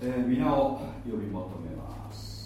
えー、皆を呼び求めます。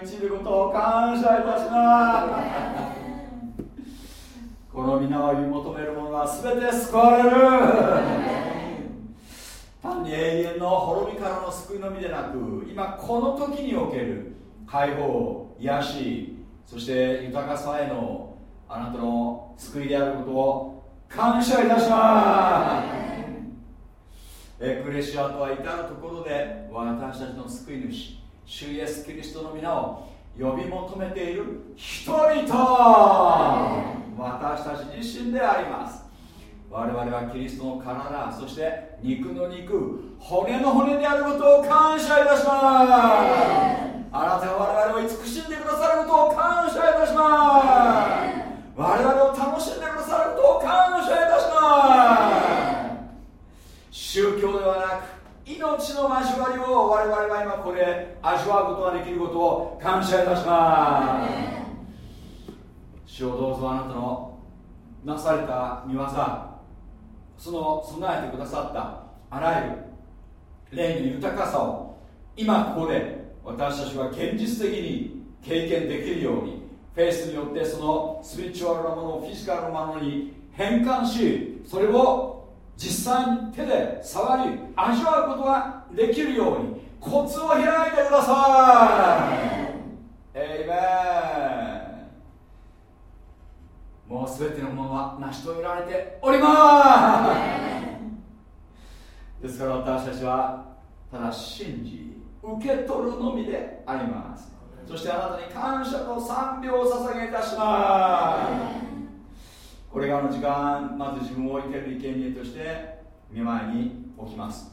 に導くことを感謝いたします。この皆を求める者は全て救われる。単に永遠の滅びからの救いのみでなく今この時における解放癒しそして豊かさへのあなたの救いであることを感謝いたします。エクレシアとは至るところで私たちの救い主キリストの体そして肉の肉骨の骨であることを感謝いたします。あなたが我々を慈しんでくださることを感謝いたします。我々を楽しんでくださることを感謝いたします。宗教ではなく命の交わりを我々は今これ味わうことができることを感謝いたします。主をどうぞあなたのなされた見業その備えてくださったあらゆる霊の豊かさを今ここで私たちは現実的に経験できるようにフェイスによってそのスピリチュアルなものをフィジカルなものに変換しそれを実際に手で触り味わうことができるようにコツを開いてください。エイメンもう全てのものは成し遂げられております。ですから私たちはただ信じ受け取るのみであります。そしてあなたに感謝と賛美を捧げいたします。これがあの時間まず自分を置いている生贄として見舞いに置きます。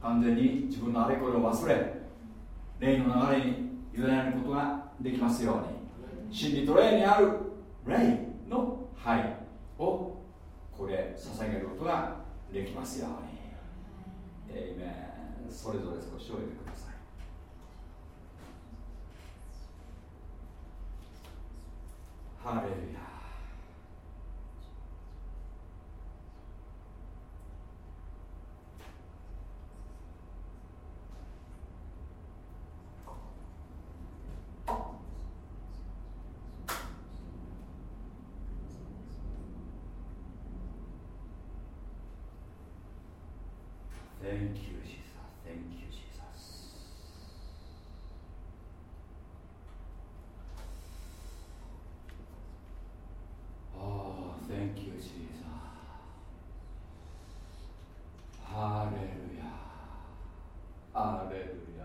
完全に自分のあれこれを忘れ霊の流れに委ねることができますように。真理と霊にある霊の灰をこれ捧げることができますように。えいめそれぞれ少し置いてください。ハレルヤ。Thank you, Jesus. Thank you, Jesus. Oh, thank you, Jesus. ハレルヤ。ハレルヤ。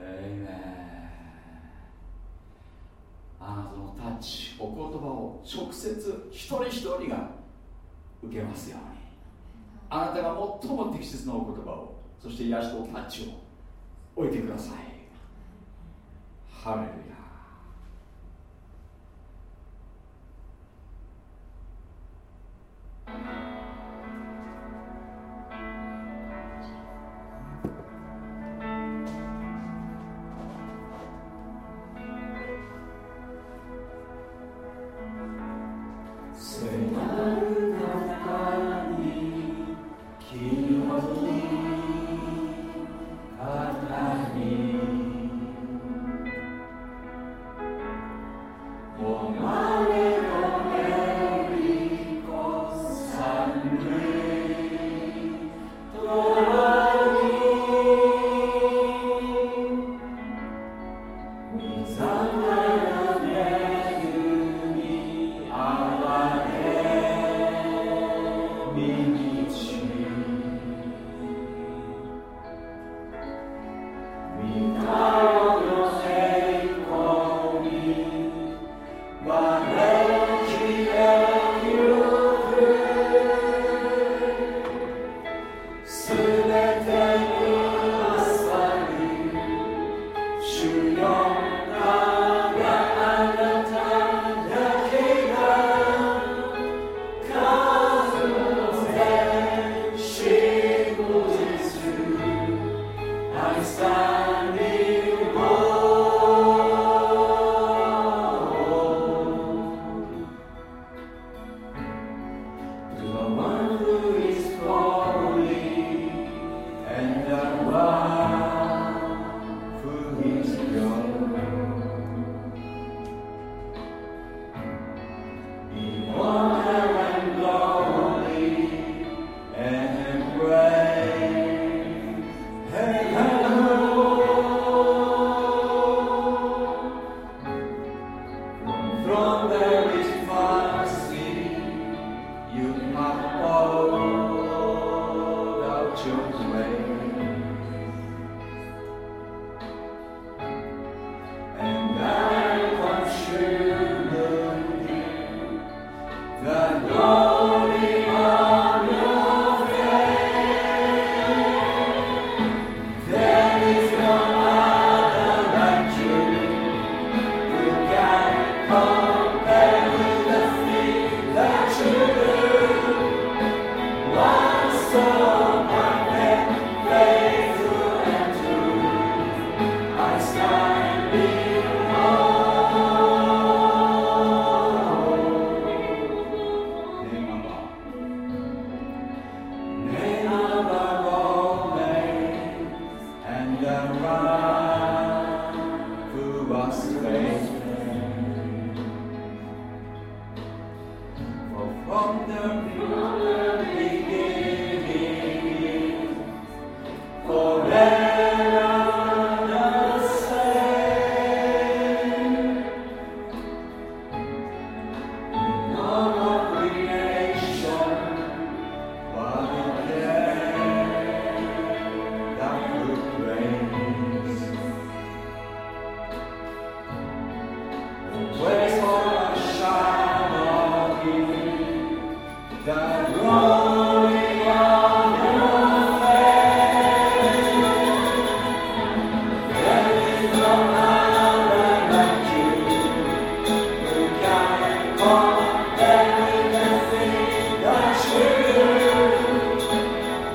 エイメンあなたのタッチ、お言葉を直接一人一人が受けますように。あなたが最も適切なお言葉をそして癒しとタッチを置いてください。ハレル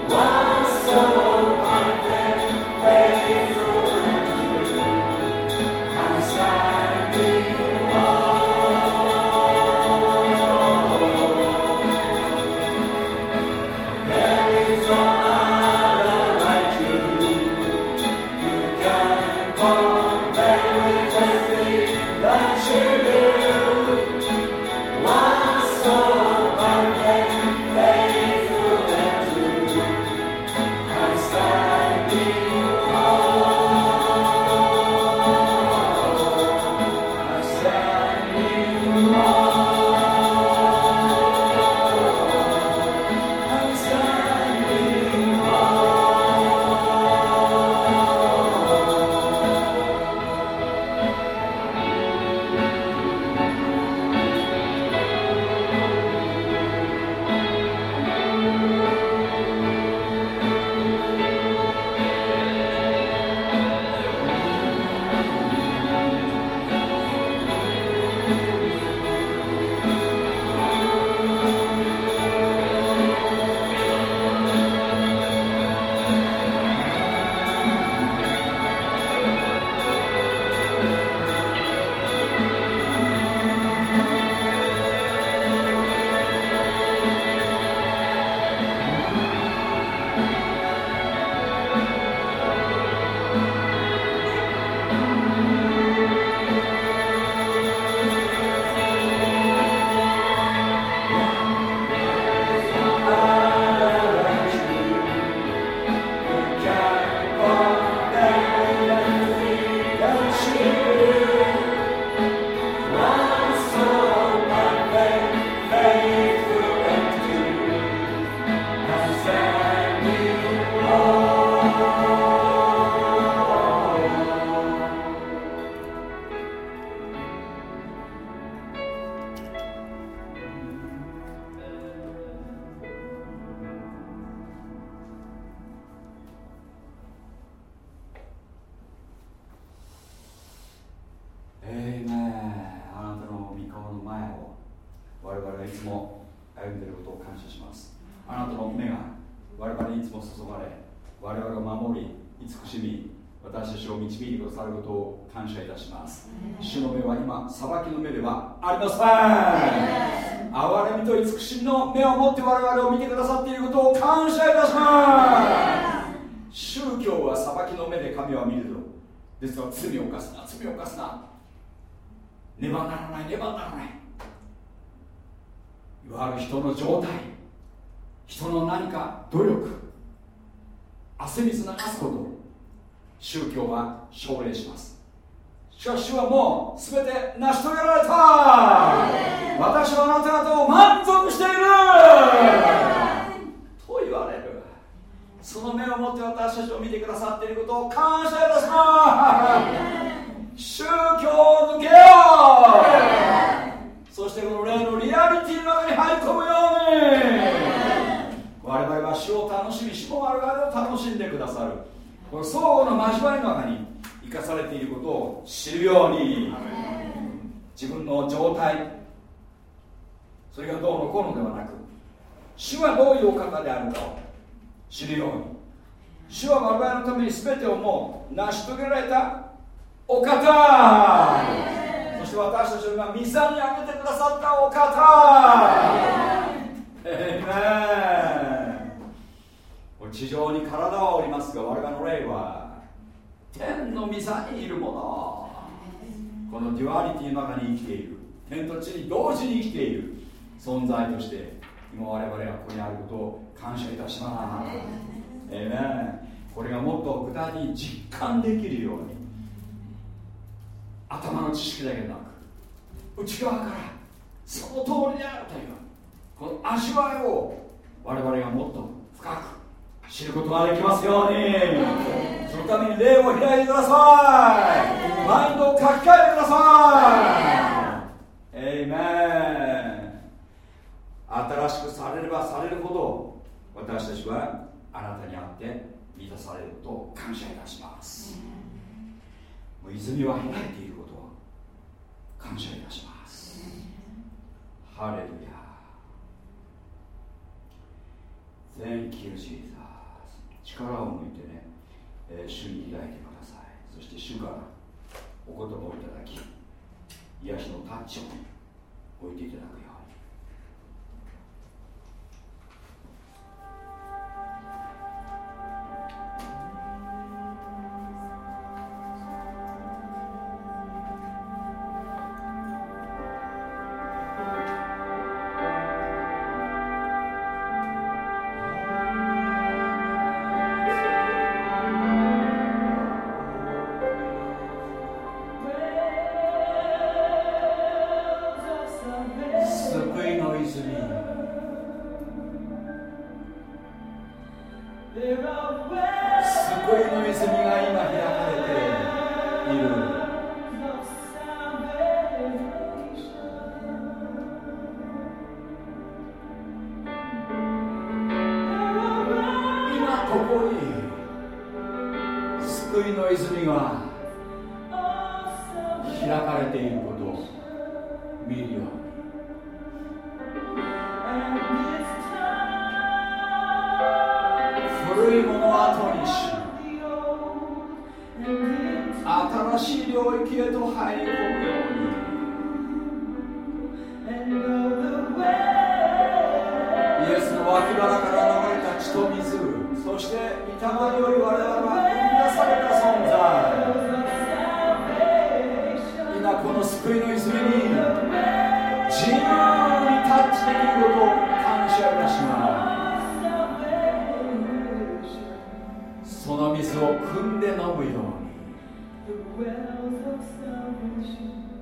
Wow. 主の目は今裁きの目ではありません憐れみと慈しみの目を持って我々を見てくださっていることを感謝いたします。宗教は裁きの目で神は見るとですから罪を犯すな。罪を犯すな。ねばならない。ねばならない。いわゆる人の状態。人の何か努力。汗水流すこと。宗教は奨励します。しかし主はもう全て成し遂げられた。私はあなた方を満足している。と言われる。その目を持って私たちを見てくださっていることを感謝いたします。宗教を抜けよう。そしてこの霊のリアリティの中に入り込むように。我々は主を楽しみ主も我々を楽しんでくださる。この相互の交わりの中に生かされていることを知るように自分の状態それがどうのこうのではなく主はどういうお方であるかを知るように主は我々のために全てをもう成し遂げられたお方。そして私たちが御座にあげてくださったお方。えめ地上に体はおりますが我々の霊は天の御座にいるもの。この duality の中に生きている。天と地に同時に生きている。存在として今我々はここにあることを感謝いたします。ええこれがもっと具体的に実感できるように頭の知識だけでなく内側からその通りであるというこの味わいを我々がもっと深く知ることができますように。そのために霊を開いてください。マインドを書き換えてください。エイメン新しくされればされるほど私たちはあなたにあって満たされることを感謝いたします。もう泉は開いていることを感謝いたします。ハレルヤ。Thank you, Jesus 力を抜いてね、えー、主に開いてください。そして主からお言葉をいただき癒しのタッチを置いていただく。the wells of salvation.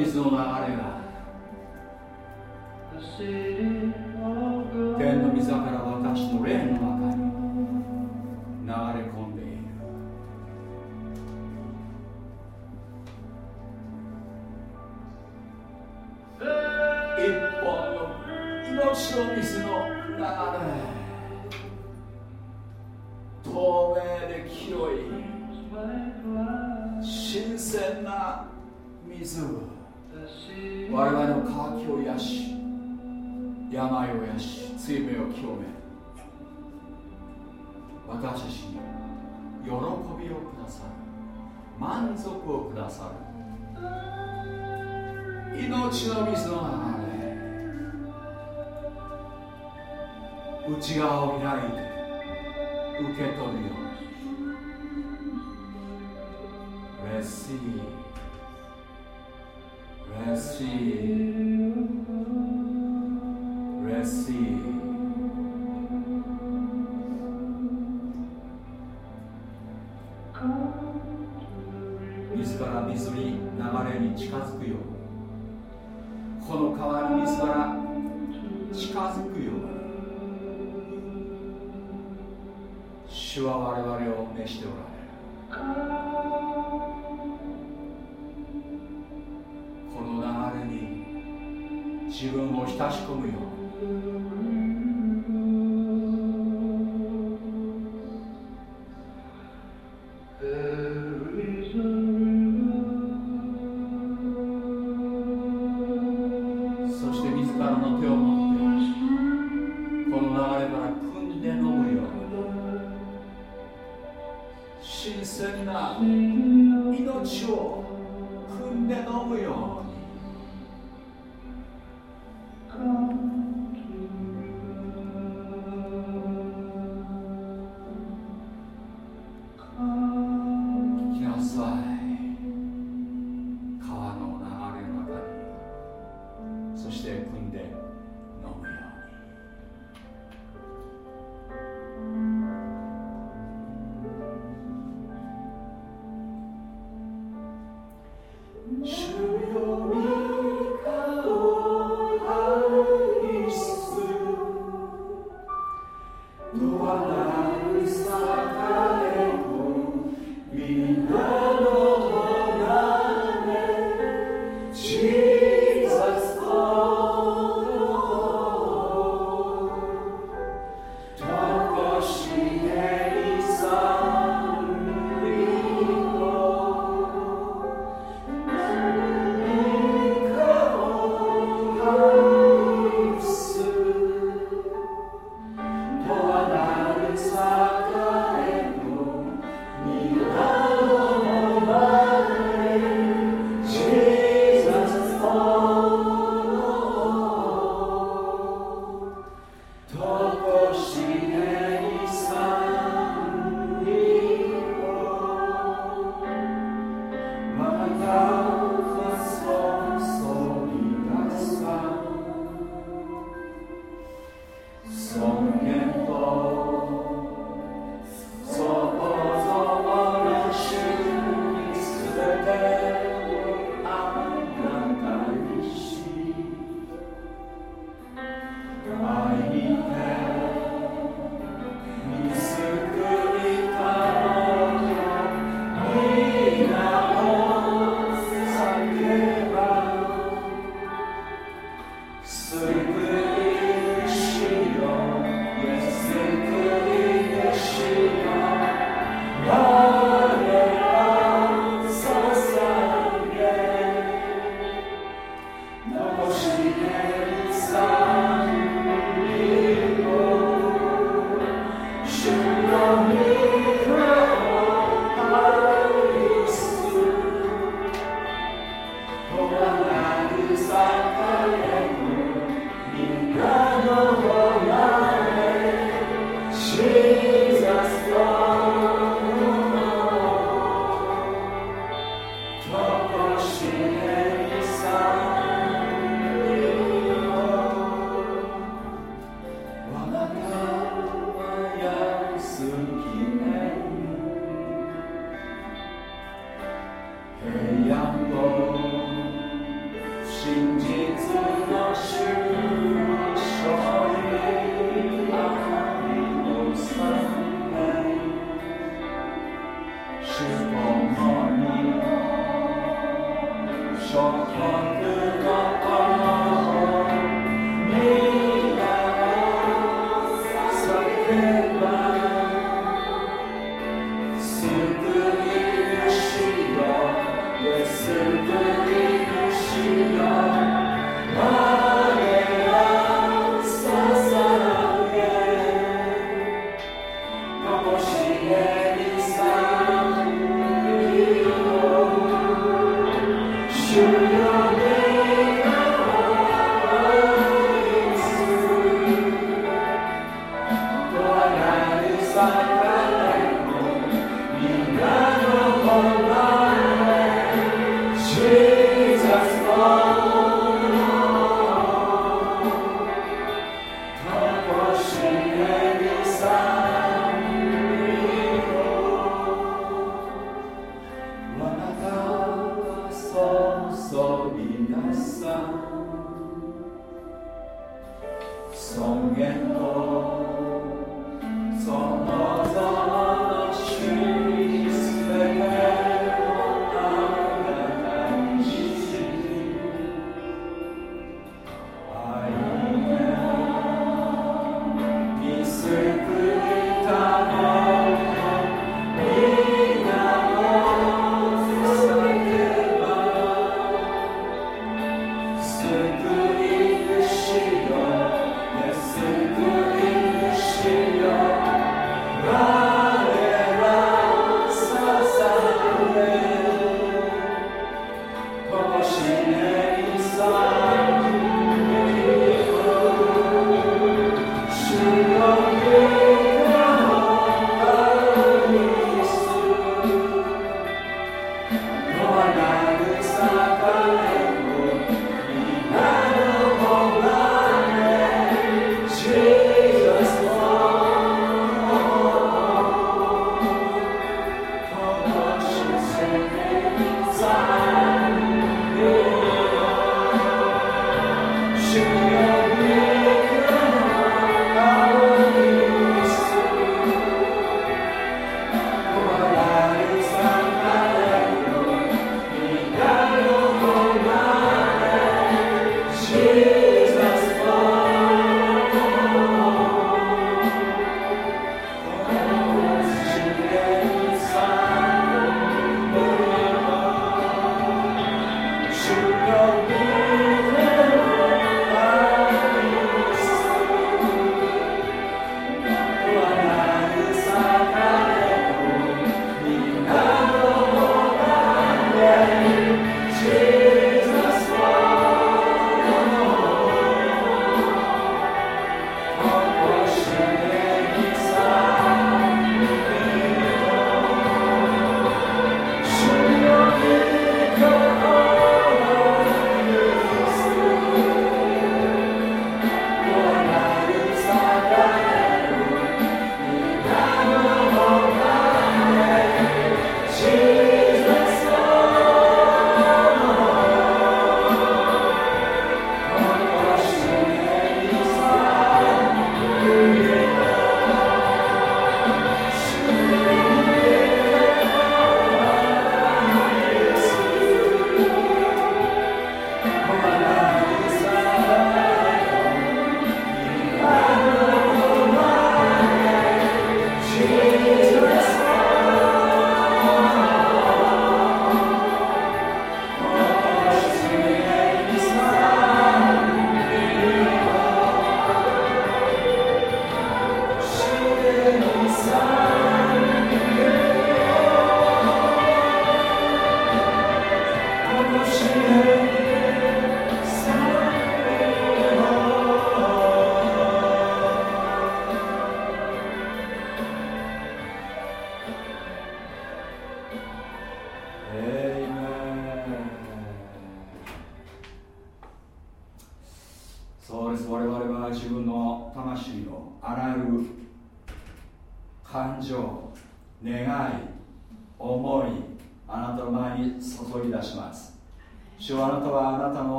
水の流れ清め私自身喜びをくださる。満足をくださる。命の水の流れ内側を開いて受け止め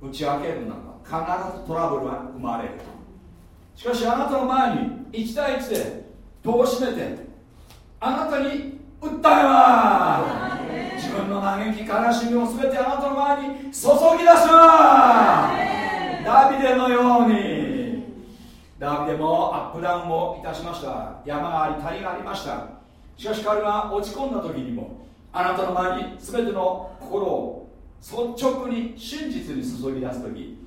打ち明けるなら必ずトラブルは生まれるしかしあなたの前に1対1で戸を閉めてあなたに訴えます。自分の嘆き悲しみを全てあなたの前に注ぎ出します。ダビデのようにダビデもアップダウンをいたしました山があり谷がありました。しかし彼が落ち込んだ時にもあなたの前に全ての心を率直に真実に注ぎ出す時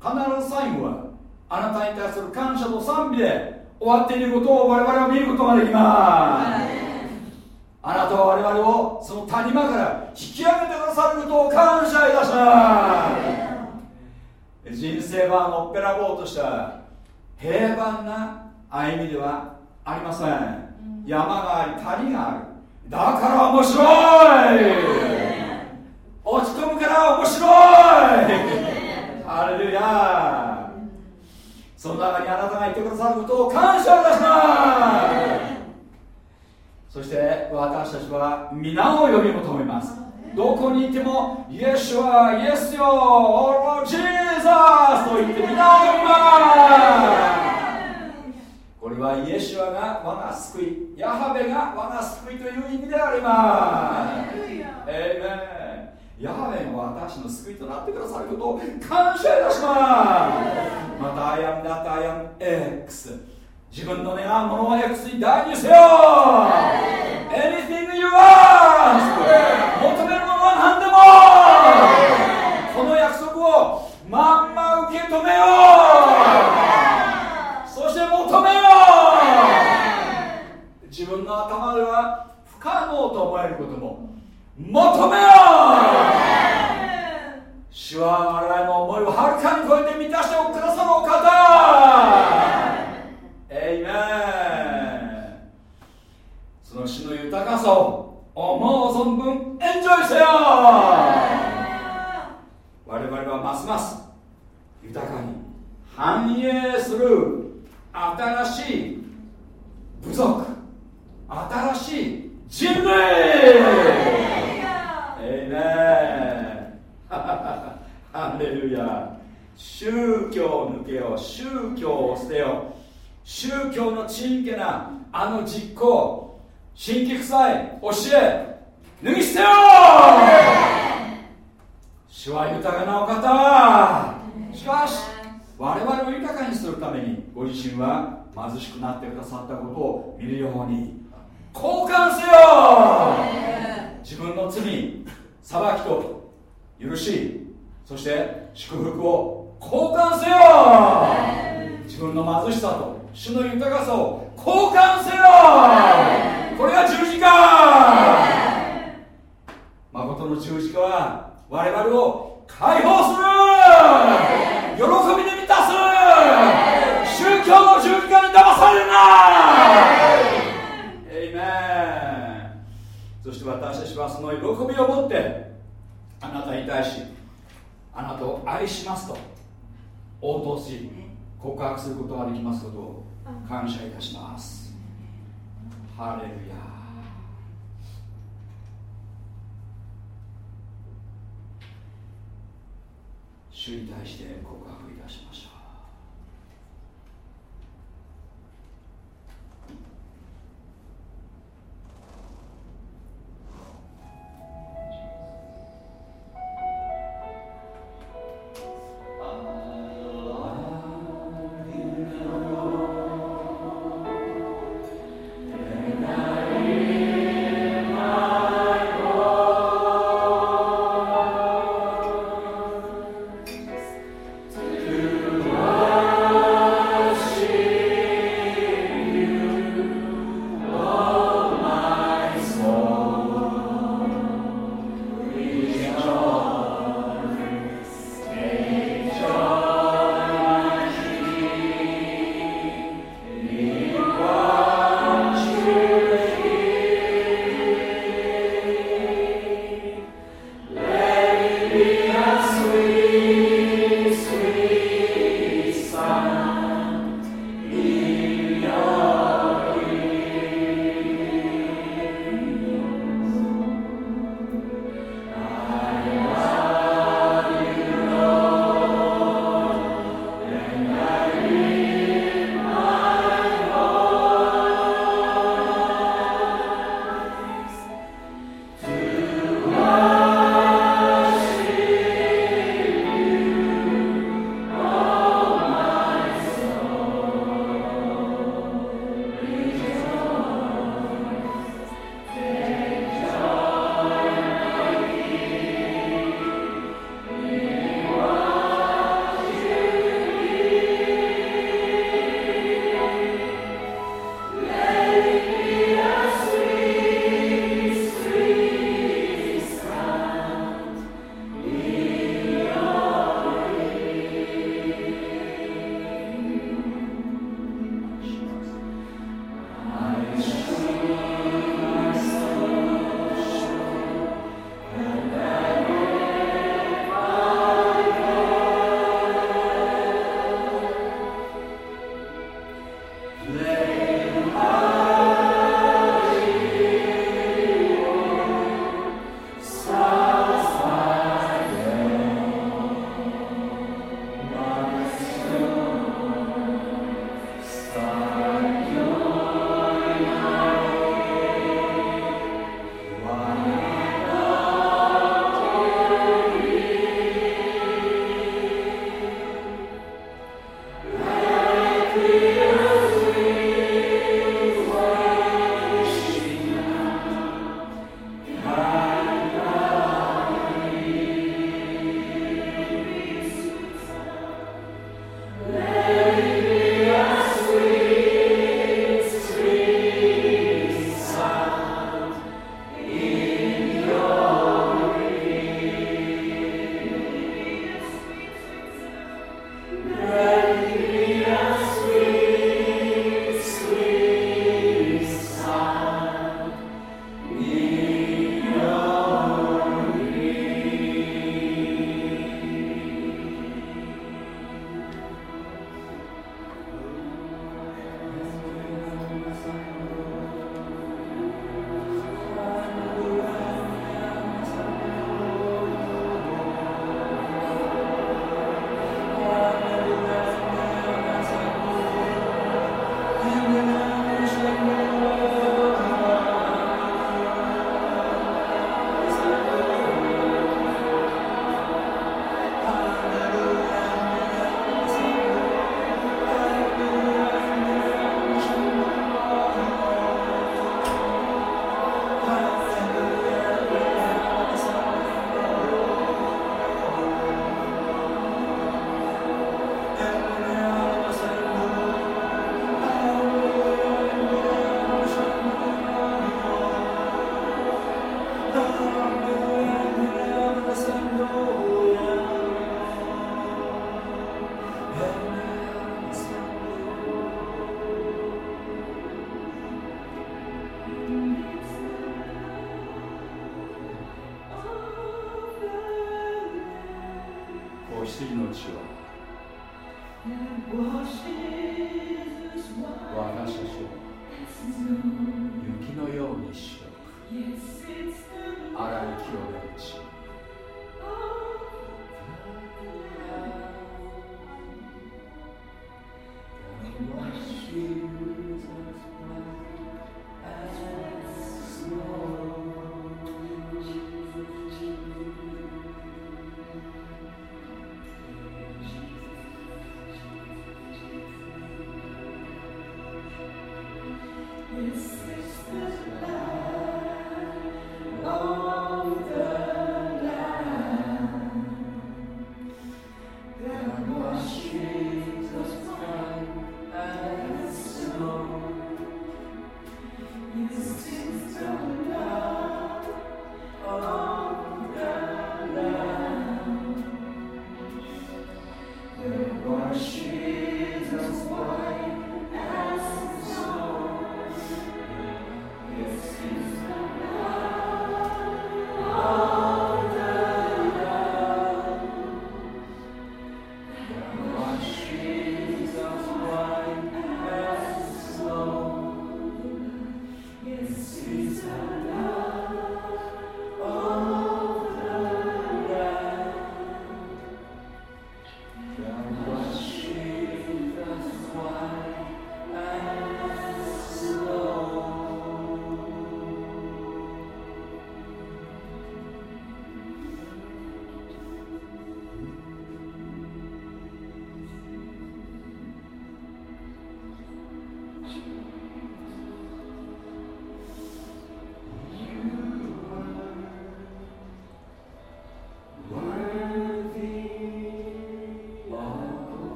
必ず最後はあなたに対する感謝と賛美で終わっていることを我々は見ることができます。あなたは我々をその谷間から引き上げてくださることを感謝いたします。人生はのっぺらぼうとした平凡な歩みではありません。山があり谷がある。だから面白い。落ち込むから面白い。ハレルヤその中にあなたがいてくださることを感謝いたします。そして私たちは皆を呼び求めます。どこにいてもイエスはイエスよ。オージーザスと言って皆を呼びます。これはイエシュアが我が救いヤハベが我が救いという意味でありますエイメンヤハウェが私の救いとなってくださることを感謝いたします。またアイアンだってアイアン X 自分の願うものを X に代入せよ。Anything you want 求めるものは何でも。この約束をまんま受け止めよう。そして求めよう。自分の頭では不可能と思えることも求めよ主は我々の思いをはるかに超えて満たしてくださるお方。エイメンその主の豊かさを思う存分エンジョイせよ。我々はますます豊かに繁栄する新しい部族新しい人類。メンハレルヤ宗教を抜けよう宗教を捨てよう。宗教のちんけなあの実行神規臭い教え脱ぎ捨てよ主は豊かなお方。しかし我々を豊かにするためにご自身は貧しくなってくださったことを見るように交換せよ。自分の罪裁きと許しそして祝福を交換せよ。自分の貧しさと主の豊かさを交換せよ。これが十字架。誠の十字架は我々を解放する。喜びで満たす。宗教の十字架に騙されるなそ私たちはその喜びを持ってあなたに対しあなたを愛しますと応答し告白することができますことを感謝いたします。ハレルヤ。主に対して告白いたしまし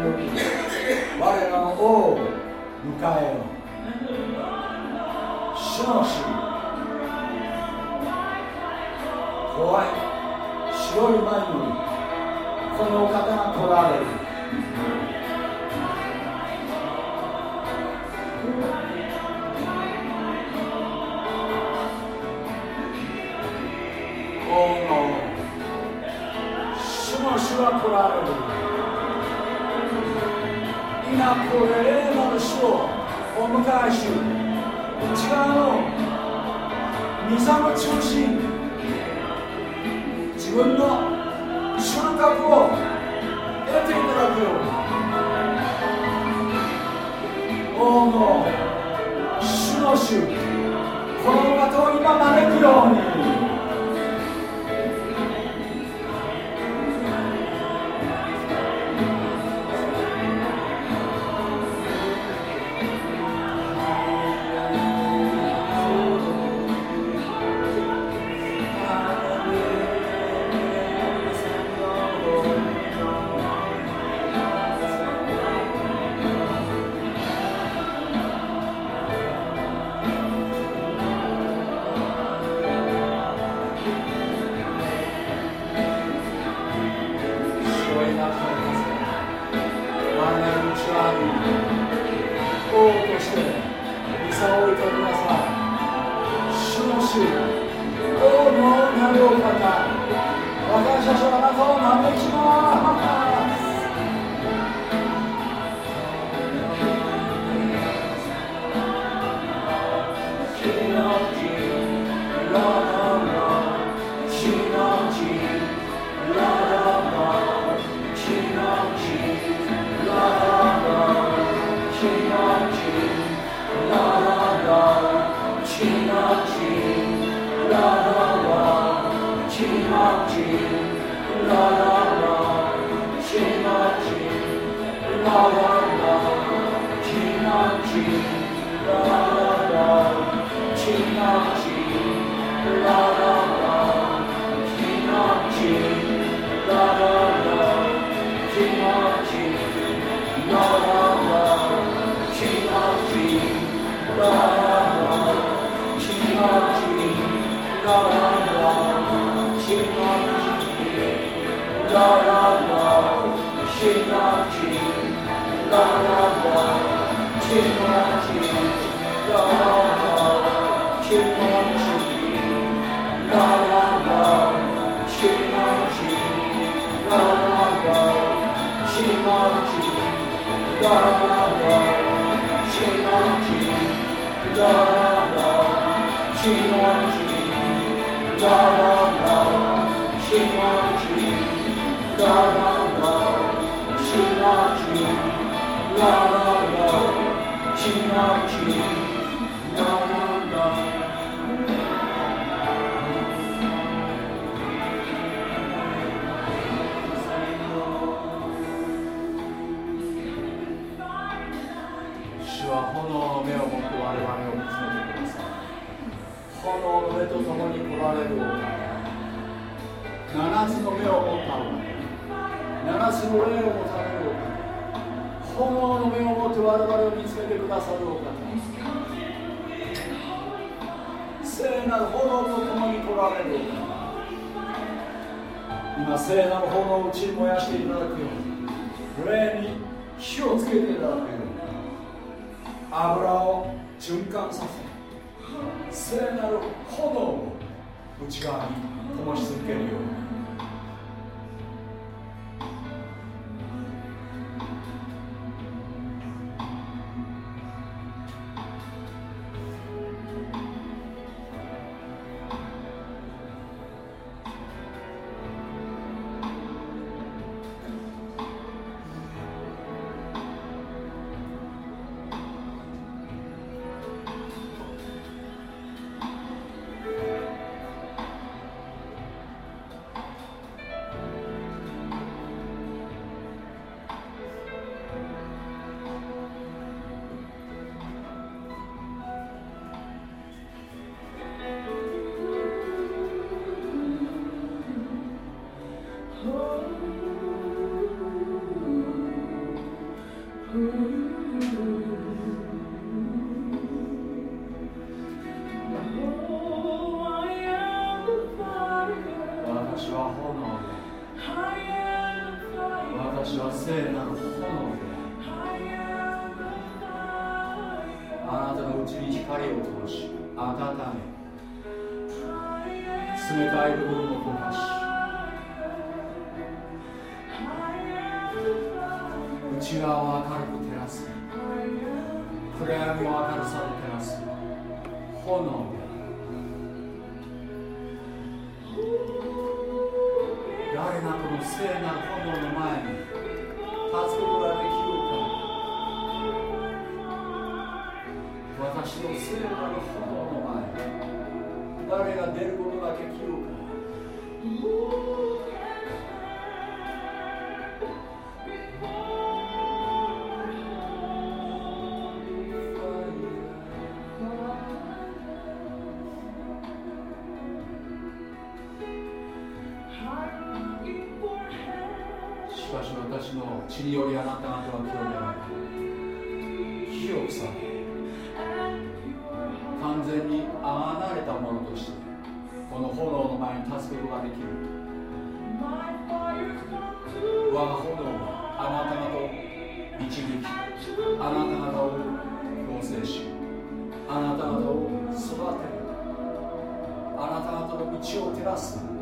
movie. 溝の中心よりあなた方は清められ清くされ完全にあがなれたものとしてこの炎の前に立つことができる我が炎はあなた方を導きあなた方を構成しあなた方を育てるあなた方の道を照らす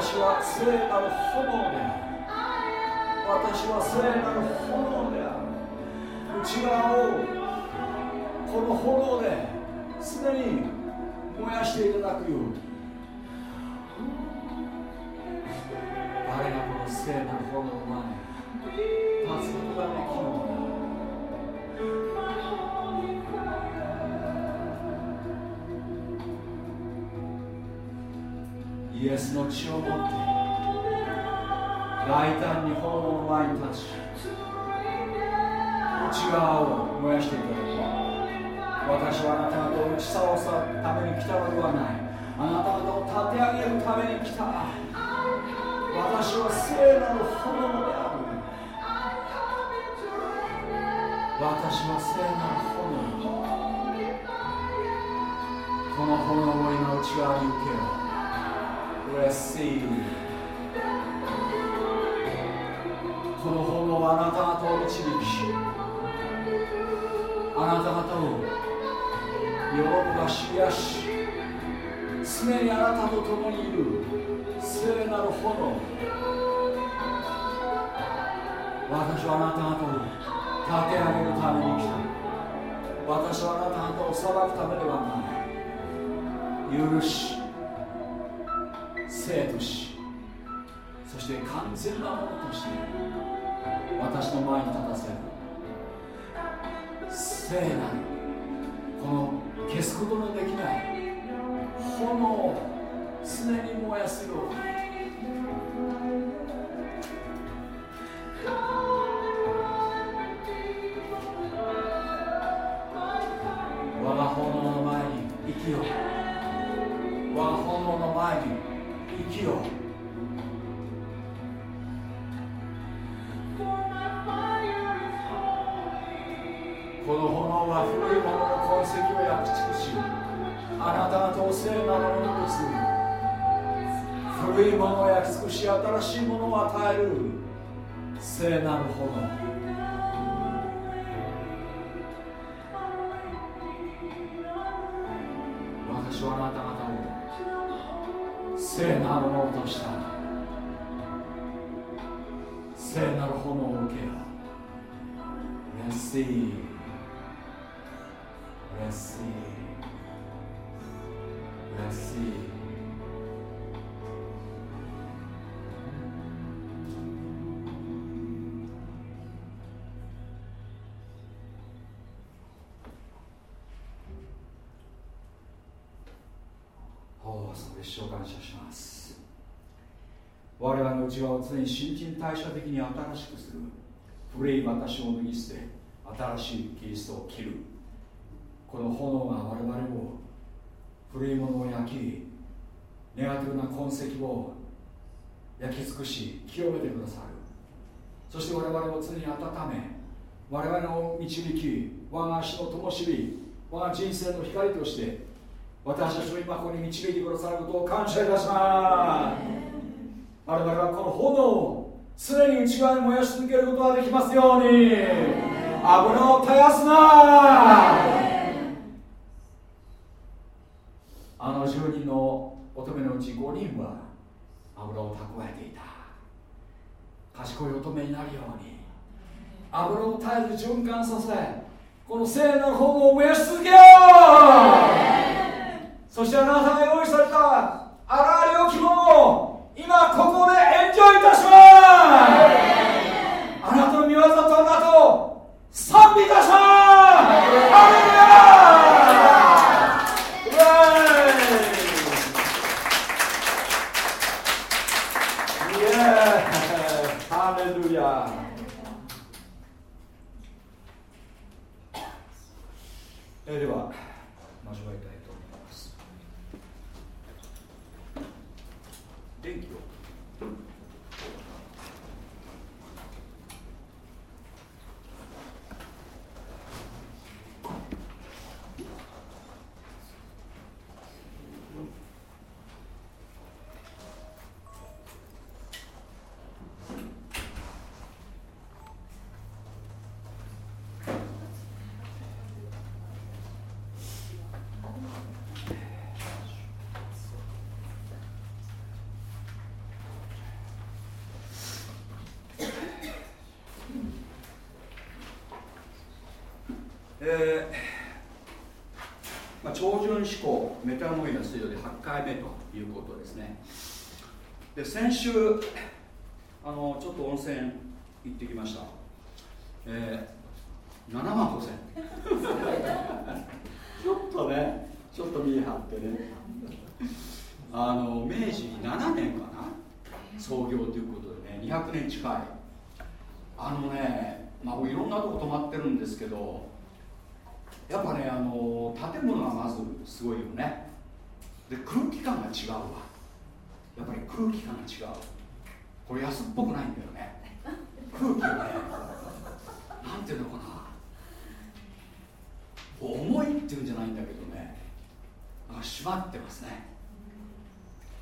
私は聖なる炎。である私は聖なる炎である。内側をこの炎で常に燃やしていただくように。誰がこの聖なる炎の前に立つことができるのかイエスの血を持って大胆に炎の前に立ち内側を燃やしていただき私はあなた方を打ち倒すために来たのではない。あなた方を立て上げるために来た。私は聖なる炎である。私は聖なる炎。この炎を今内側に受けよう。Receive この炎はあなた方を導きあなた方を喜ばし癒し常にあなたと共にいる聖なる炎私はあなた方を立て上げるために来た。私はあなた方を裁くためではない。許し。生としそして完全なものとして私の前に立たせる。聖なるこの消すことのできない炎を常に燃やすように。我が炎の前に生きよう。我が炎の前に生きよう。この炎は古いものの痕跡を焼き尽くしあなた方を聖なるものとする。古いものを焼き尽くし新しいものを与える。聖なる炎。聖なるものとした。聖なる炎を受けよ。う嬉しい。嬉しい。嬉しい。ーレッシーレッシー主を感謝します。我々の内側を常に新陳代謝的に新しくする。古い私を脱ぎ捨て新しいキリストを切る。この炎が我々を古いものを焼きネガティブな痕跡を焼き尽くし清めてくださる。そして我々を常に温め我々を導き我が足の灯火我が人生の光として私たちを今ここに導いてくださることを感謝いたします。我々はこの炎を常に内側に燃やし続けることができますように。油を絶やすな。あの10人の乙女のうち5人は油を蓄えていた。賢い乙女になるように。油を絶えず循環させこの聖なる炎を燃やし続けよう。そしてあなたが用意された荒い良きものを今ここでエンジョイいたします。あなたの見業とあなたを賛美いたしますアレルヤハレルヤえー、では交わりたいと思います電気をえーまあ、超準思考メタノイアスイドで8回目ということですね。で先週あのちょっと温泉行ってきました、えー、7万5千。ちょっとねちょっと見え張ってね。あの明治7年かな？創業ということでね200年近い。あのねまあいろんなとこ泊まってるんですけどやっぱねあの建物がまずすごいよね。で空気感が違うわやっぱり空気感が違う。これ安っぽくないんだよね。空気がねなんていうのかな。重いっていうんじゃないんだけどね。なんか締まってますね。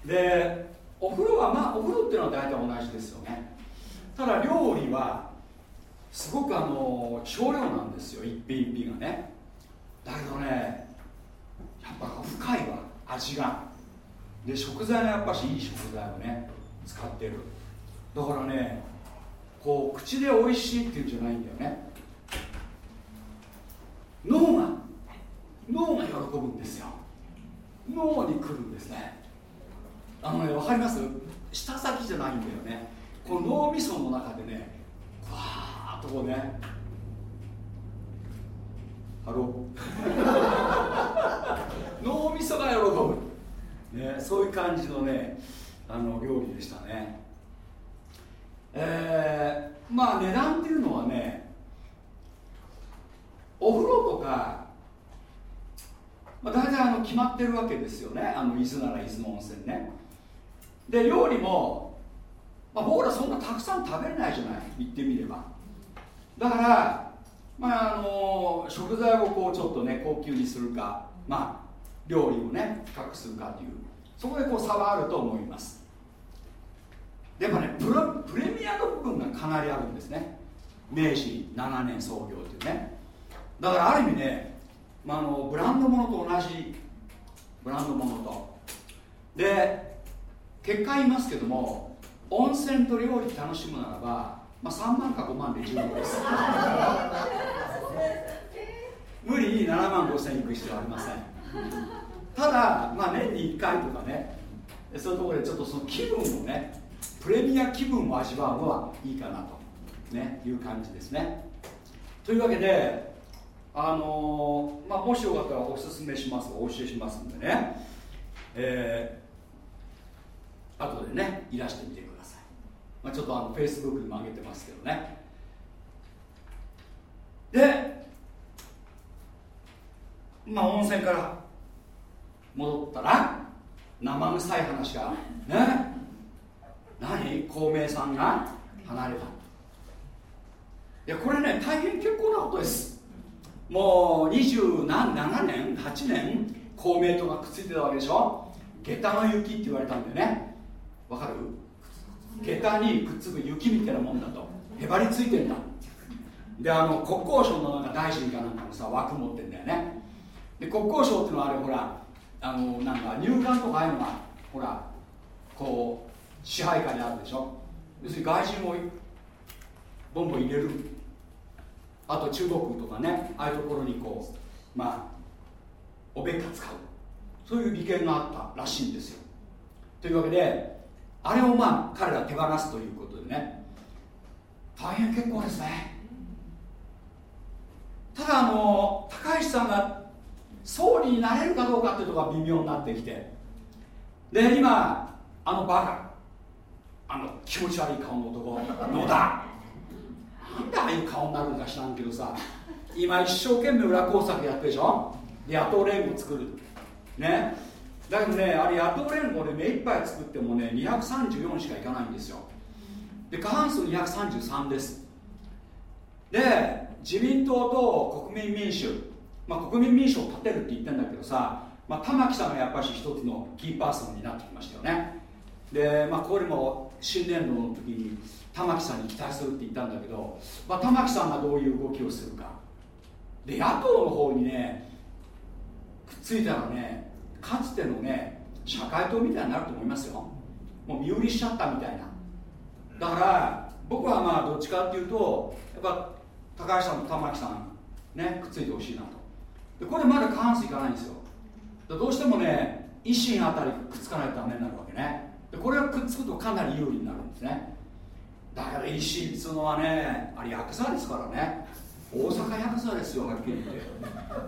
でお風呂はまあお風呂っていうのは大体同じですよね。ただ料理はすごくあの少量なんですよ。一品一品がね。だけどねやっぱ深いわ。味が。で食材がやっぱしいい食材をね使ってる。だからねこう口で美味しいっていうんじゃないんだよね。脳が脳が喜ぶんですよ。脳に来るんですね。あのね分かります？舌先じゃないんだよね。この脳みその中でねわーっとこうね。ハロー。脳みそが喜ぶ、ね、そういう感じのねあの料理でしたね。えー、まあ値段っていうのはねお風呂とか、まあ、大体あの決まってるわけですよね。あの伊豆なら伊豆の温泉ね。で料理も、まあ、僕らそんなたくさん食べれないじゃない。言ってみれば。だからまああの食材をこうちょっとね高級にするかまあ料理をね高くするかというそこでこう差はあると思います。でもねププレミアの部分がかなりあるんですね。明治7年創業っていうね。だからある意味ね、まあ、あのブランドものと同じブランドものと。で結果言いますけども温泉と料理楽しむならばまあ、3万か5万で十分です。無理に7万5千いく必要はありませんただ、まあ、年に1回とかねそういうところでちょっとその気分をねプレミア気分を味わうのはいいかなと、ね、いう感じですね。というわけであのー、まあ、もしよかったらおすすめしますお教えしますんでね。えー、後でねいらしてみてください。まあ、ちょっとあのフェイスブックにも上げてますけどね。でまあ温泉から戻ったら生臭い話がね？何？孔明さんが離れた。いやこれね大変結構なことです。もう二十何7年8年公明党がくっついてたわけでしょ？下駄の雪って言われたんだよね。わかる？下駄にくっつく雪みたいなもんだと。へばりついてんだ。であの国交省のなんか大臣かなんかのさ枠持ってんだよね。で国交省っていうのはあれほらあのなんか入管とかああいうのがほらこう支配下にあるでしょ？要するに外人をボンボン入れる。あと中国とかねああいうところにこうまあおべっか使う。そういう利権があったらしいんですよ。というわけであれをまあ彼ら手放すということでね。大変結構ですね。ただあの高橋さんが総理になれるかどうかっていうところが微妙になってきて。で今あのバカ。あの気持ち悪い顔の男。野田。なんでああいう顔になるんか知らんけどさ。今一生懸命裏工作やってるでしょ。で野党連合作る。ね。だけどねあれ野党連合で目いっぱい作ってもね234しかいかないんですよ。で過半数233です。で自民党と国民民主、まあ、国民民主を立てるって言ってんだけどさ、まあ、玉木さんがやっぱり一つのキーパーソンになってきましたよね。で、まあ、これも新年度の時に玉木さんに期待するって言ったんだけど、まあ、玉木さんがどういう動きをするか。で野党の方にねくっついたらねかつてのね社会党みたいになると思いますよ。もう身売りしちゃったみたいな。だから僕はまあどっちかっていうとやっぱ高橋さんと玉木さんねくっついてほしいなと。でこれまだ過半数いかないんですよ。どうしてもね維新あたりくっつかないとダメになるわけね。でこれがくっつくとかなり有利になるんですね。だから維新っつうのはねあれヤクザですからね。大阪ヤクザですよはっきり言っ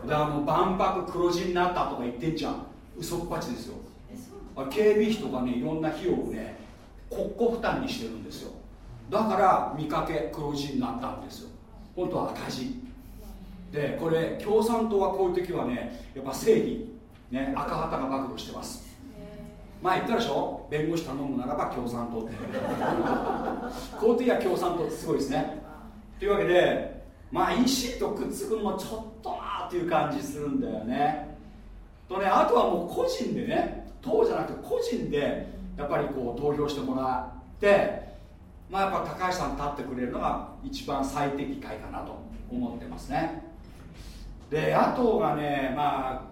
て。であの万博黒字になったとか言ってんじゃん。嘘っぱちですよ。警備費とかねいろんな費用をね国庫負担にしてるんですよ。だから見かけ黒字になったんですよ。本当は赤字でこれ共産党はこういう時はねやっぱ正義、ね、赤旗が暴露してます。前言ったでしょ？弁護士頼むならば共産党って。こういう時は共産党ってすごいですね。というわけでまあ維新とくっつくのもちょっとなーっていう感じするんだよね。とねあとはもう個人でね党じゃなくて個人でやっぱりこう投票してもらってまあやっぱ高橋さん立ってくれるのが一番最適解かなと思ってますね。で野党がねま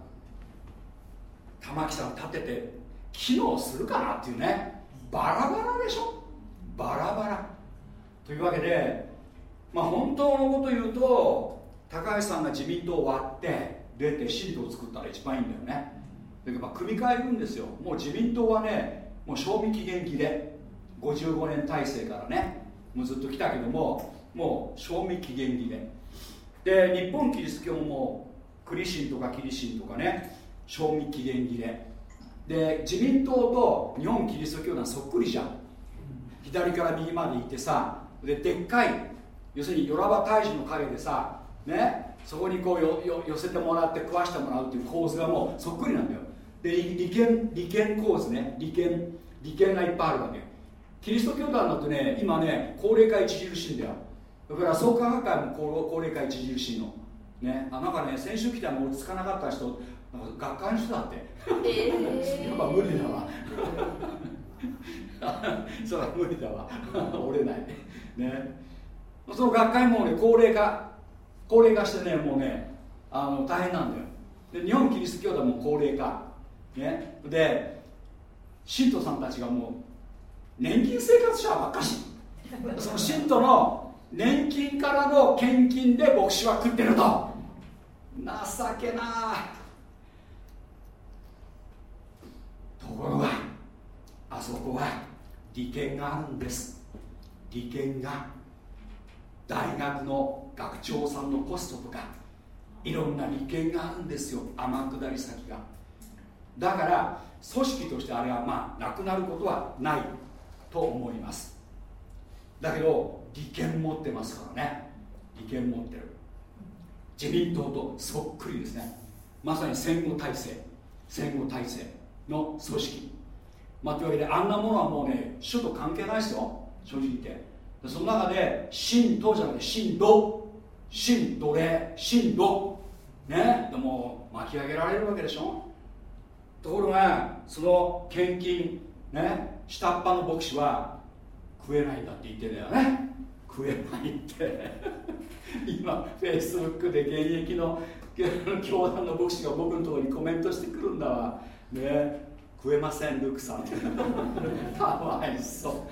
あ玉木さん立てて機能するかなっていうね。バラバラでしょ。バラバラ。というわけでまあ本当のこと言うと高橋さんが自民党を割って出てシートを作ったら一番いいんだよね。でまあ組み替えるんですよ。もう自民党はねもう賞味期限切れ。55年体制からねもうずっと来たけどももう賞味期限切れ。で日本キリスト教もクリシンとかキリシンとかね賞味期限切れ。で自民党と日本キリスト教団そっくりじゃん。左から右まで行ってさででっかい要するによらば大使の陰でさねそこにこうよよ寄せてもらって食わしてもらうっていう構図がもうそっくりなんだよ。で利権利権構図ね。利権利権がいっぱいあるわけ。キリスト教団だってね今ね高齢化著しいんだよ。だから創価学会も高齢化著しいの。ね。あなんかね先週来たの落ち着かなかった人なんか学会の人だって、えー、やっぱ無理だわ。それは無理だわ。折れない。ね。その学会もね高齢化高齢化してねもうねあの大変なんだよ。で日本キリスト教団も高齢化。ね。で信徒さんたちがもう年金生活者ばっかし。その信徒の年金からの献金で牧師は食ってると。情けなところがあそこは利権があるんです。利権が大学の学長さんのポストとかいろんな利権があるんですよ。天下り先が。だから組織としてあれはまあなくなることはないと思います。だけど利権持ってますからね。利権持ってる。自民党とそっくりですね。まさに戦後体制。戦後体制の組織。まあ、というわけであんなものはもうね首都関係ないですよ。正直言って。その中で神道じゃなくて神道神奴隷。神道ね。でも巻き上げられるわけでしょ。ところがその献金ね。下っ端の牧師は食えないんだって言ってんだよね。食えないって。今フェイスブックで現役の 教団の牧師が僕のところにコメントしてくるんだわ。ね食えませんルクさん。かわいそ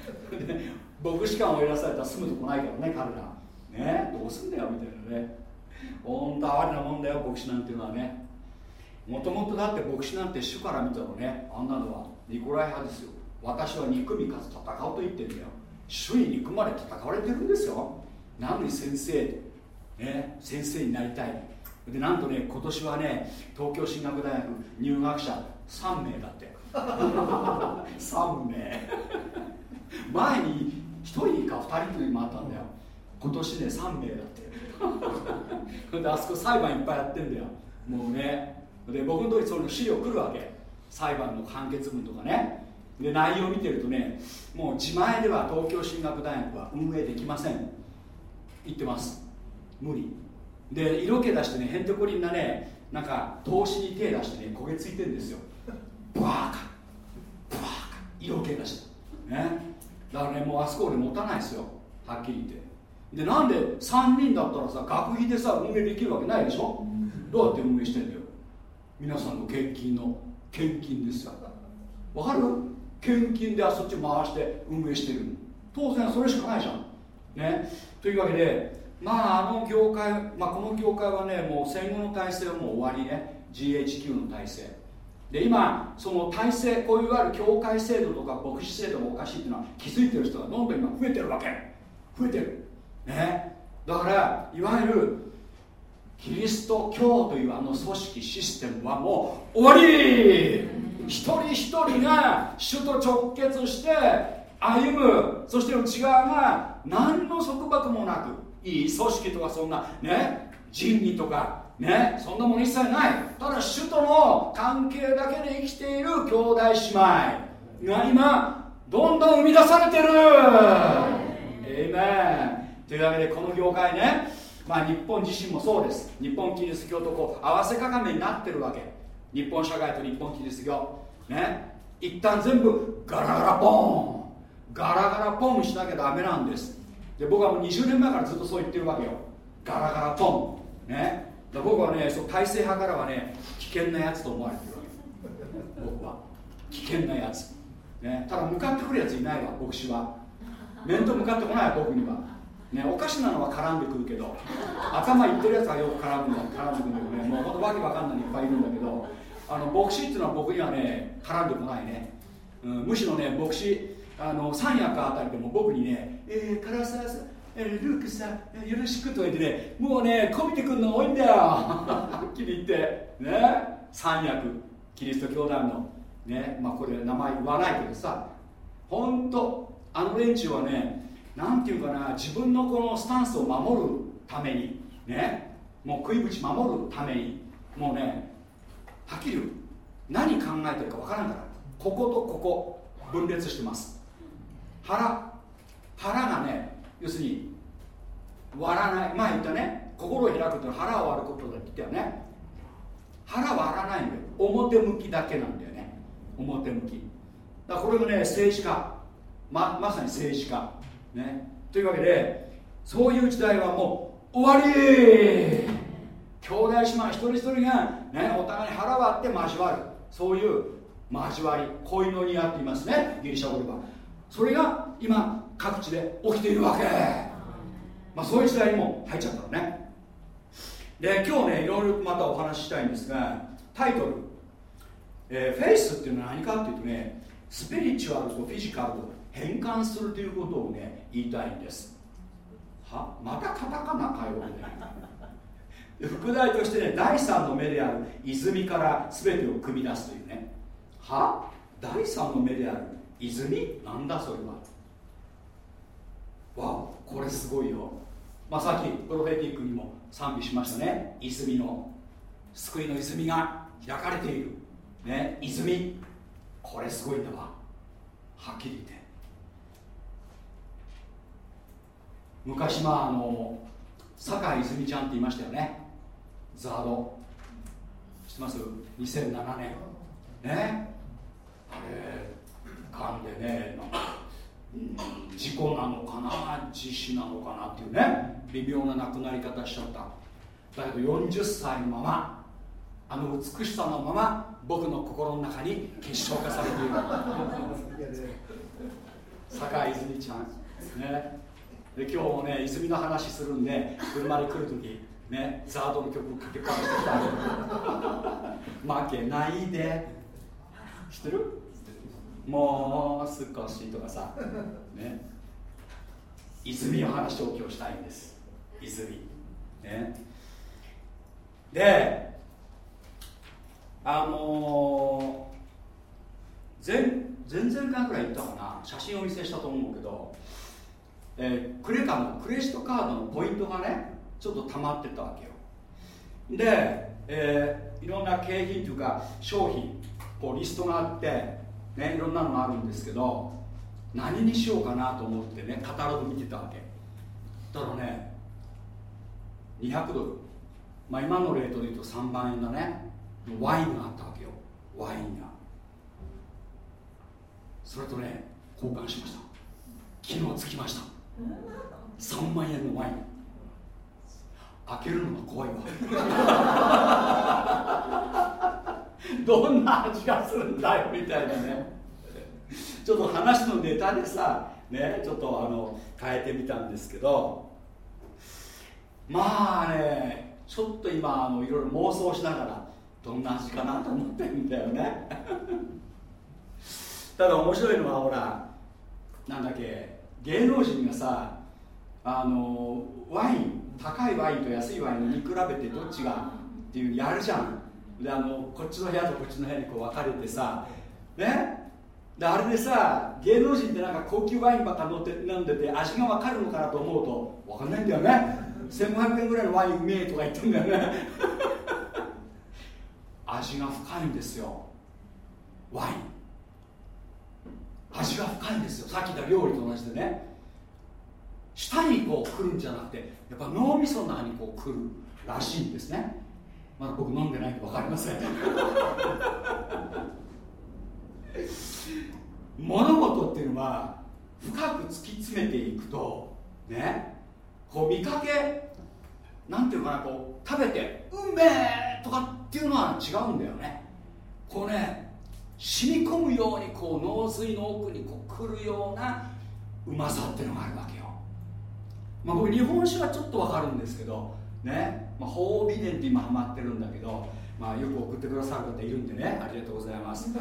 う。牧師館をいらされたら住むとこないからね彼ら。ねどうすんだよみたいなね。本当哀れなもんだよ牧師なんていうのはね。もともとだって牧師なんて主から見たらねあんなのは。ニコライ派ですよ。私は憎みかつ戦うと言ってんだよ。主に憎まれ戦われてるんですよ。なのに先生ね先生になりたい。でなんとね今年はね東京進学大学入学者3名だって。3名。前に1人か2人というのもあったんだよ。今年ね3名だって。であそこ裁判いっぱいやってんだよ。もうね。で僕のとにその資料来るわけ。裁判の判決文とかね。で内容を見てるとねもう自前では東京進学大学は運営できません。言ってます。無理。で色気出してねへんてこりんなねなんか投資に手出してね焦げついてるんですよ。バーカ。バーカ。色気出して。ね。だからねもうあそこで持たないですよ。はっきり言って。でなんで3人だったらさ学費でさ運営できるわけないでしょ？どうやって運営してんだよ。皆さんの献金の献金ですよ。わかる？献金でそっち回して運営してる。当然それしかないじゃん。ね。というわけでまああの業界、まあ、この業界はねもう戦後の体制はもう終わりね。GHQ の体制。で今その体制こういういわゆる教会制度とか牧師制度がおかしいっていうのは気づいてる人がどんどん今増えてるわけ。増えてる。ね。だからいわゆるキリスト教というあの組織システムはもう終わり。一人一人が主と直結して歩む。そして内側が何の束縛もなくいい組織とかそんなね仁義とかねそんなもの一切ない。ただ主との関係だけで生きている兄弟姉妹が今どんどん生み出されてる。えいめというわけでこの業界ねまあ日本自身もそうです。日本キリスト教とこう合わせ鏡になってるわけ。日本社会と日本キリスト教ね。一旦全部ガラガラポン。ガラガラポンしなきゃダメなんです。で僕はもう20年前からずっとそう言ってるわけよ。ガラガラポン。ね。僕はねそう体制派からはね危険なやつと思われてるわけ。僕は。危険なやつ、ね、ただ向かってくるやついないわ牧師は。面と向かってこない僕には。ね、おかしなのは絡んでくるけど頭いってるやつはよく絡むんだ絡んでくるんだけどね。もうほんとわけわかんないのいっぱいいるんだけどあの牧師っていうのは僕にはね絡んでこないね、うん、むしろね牧師あの三役あたりでも僕にね「えー、唐沢さん、えー、ルークさんよろしく」と言ってねもうねこびてくるの多いんだよ。はっきり言って。ね三役。キリスト教団の。ねまあこれ名前言わないけどさ。本当あの連中はねなんていうかな自分のこのスタンスを守るためにねもう食いぶち守るためにもうねはっきり言う。何考えてるかわからんからこことここ分裂してます。腹腹がね要するに割らない。前言ったね心を開くっていうのは腹を割ることだって言ったよね。腹割らないんだよ。表向きだけなんだよね。表向き。だからこれがね政治家。ままさに政治家。ね、というわけでそういう時代はもう終わり。兄弟姉妹一人一人が、ね、お互いに腹割って交わる。そういう交わり。恋の庭っていますね。ギリシャ語では。それが今各地で起きているわけ、まあ、そういう時代にも入っちゃったのね。で今日ねいろいろまたお話ししたいんですがタイトル、えー、フェイスっていうのは何かっていうとねスピリチュアルとフィジカルと変換するということをね言いたいんです。は？またカタカナかよね。副題としてね第三の目である泉から全てを組み出すというね。は？第三の目である泉？なんだそれは。わこれすごいよ。まあさっきプロフェティックにも賛美しましたね。泉の救いの泉が開かれている。ね泉。これすごいんだわ。はっきり言って昔まああの酒井泉ちゃんって言いましたよね。ザード。知ってます？2007年。ね。あれがんでねなんか、うん、事故なのかな自死なのかなっていうね。微妙な亡くなり方しちゃった。だけど40歳のままあの美しさのまま僕の心の中に結晶化されている。酒井泉ちゃん。ねで今日もね泉の話するんで車で来る時ねザードの曲かけかけてきた 負けないで。知ってる？もう少しとかさね。泉の話を今日したいんです。泉。ね。であのー、前前々回ぐらい言ったかな。写真をお見せしたと思うけど、えー、クレカのクレジットカードのポイントがねちょっと溜まってたわけよ。で、えー、いろんな景品というか商品こうリストがあってねいろんなのがあるんですけど何にしようかなと思ってねカタログ見てたわけ。ただね200ドル。まあ今のレートで言うと3万円だね。ワインがあったわけよ。ワインが。それとね交換しました。昨日つきました。3万円のワイン開けるのが怖いわ。どんな味がするんだよみたいなね。ちょっと話のネタでさねちょっとあの変えてみたんですけどまあねちょっと今あのいろいろ妄想しながらどんな味かなと思ってるんだよね。ただ面白いのはほらなんだっけ芸能人がさあのワイン高いワインと安いワインに比べてどっちがっていうやるじゃん。であのこっちの部屋とこっちの部屋にこう分かれてさね？であれでさ芸能人ってなんか高級ワインばっか飲って飲んでて味が分かるのかなと思うと分かんないんだよね。1500円ぐらいのワインうめえとか言ってんだよね。味が深いんですよ。ワイン味が深いんですよ。さっき言った料理と同じでね。舌にこう来るんじゃなくてやっぱ脳みその中にこう来るらしいんですね。まだ僕飲んでないんで分かりません。物事っていうのは深く突き詰めていくとねこう見かけなんていうかなこう食べて「うめえ!」とかっていうのは違うんだよね。こうね染み込むようにこう脳髄の奥にこう来るようなうまさっていうのがあるわけよ。まあ僕日本酒はちょっとわかるんですけどね、まあ、褒美伝って今ハマってるんだけどまあよく送ってくださる方いるんでね。ありがとうございます。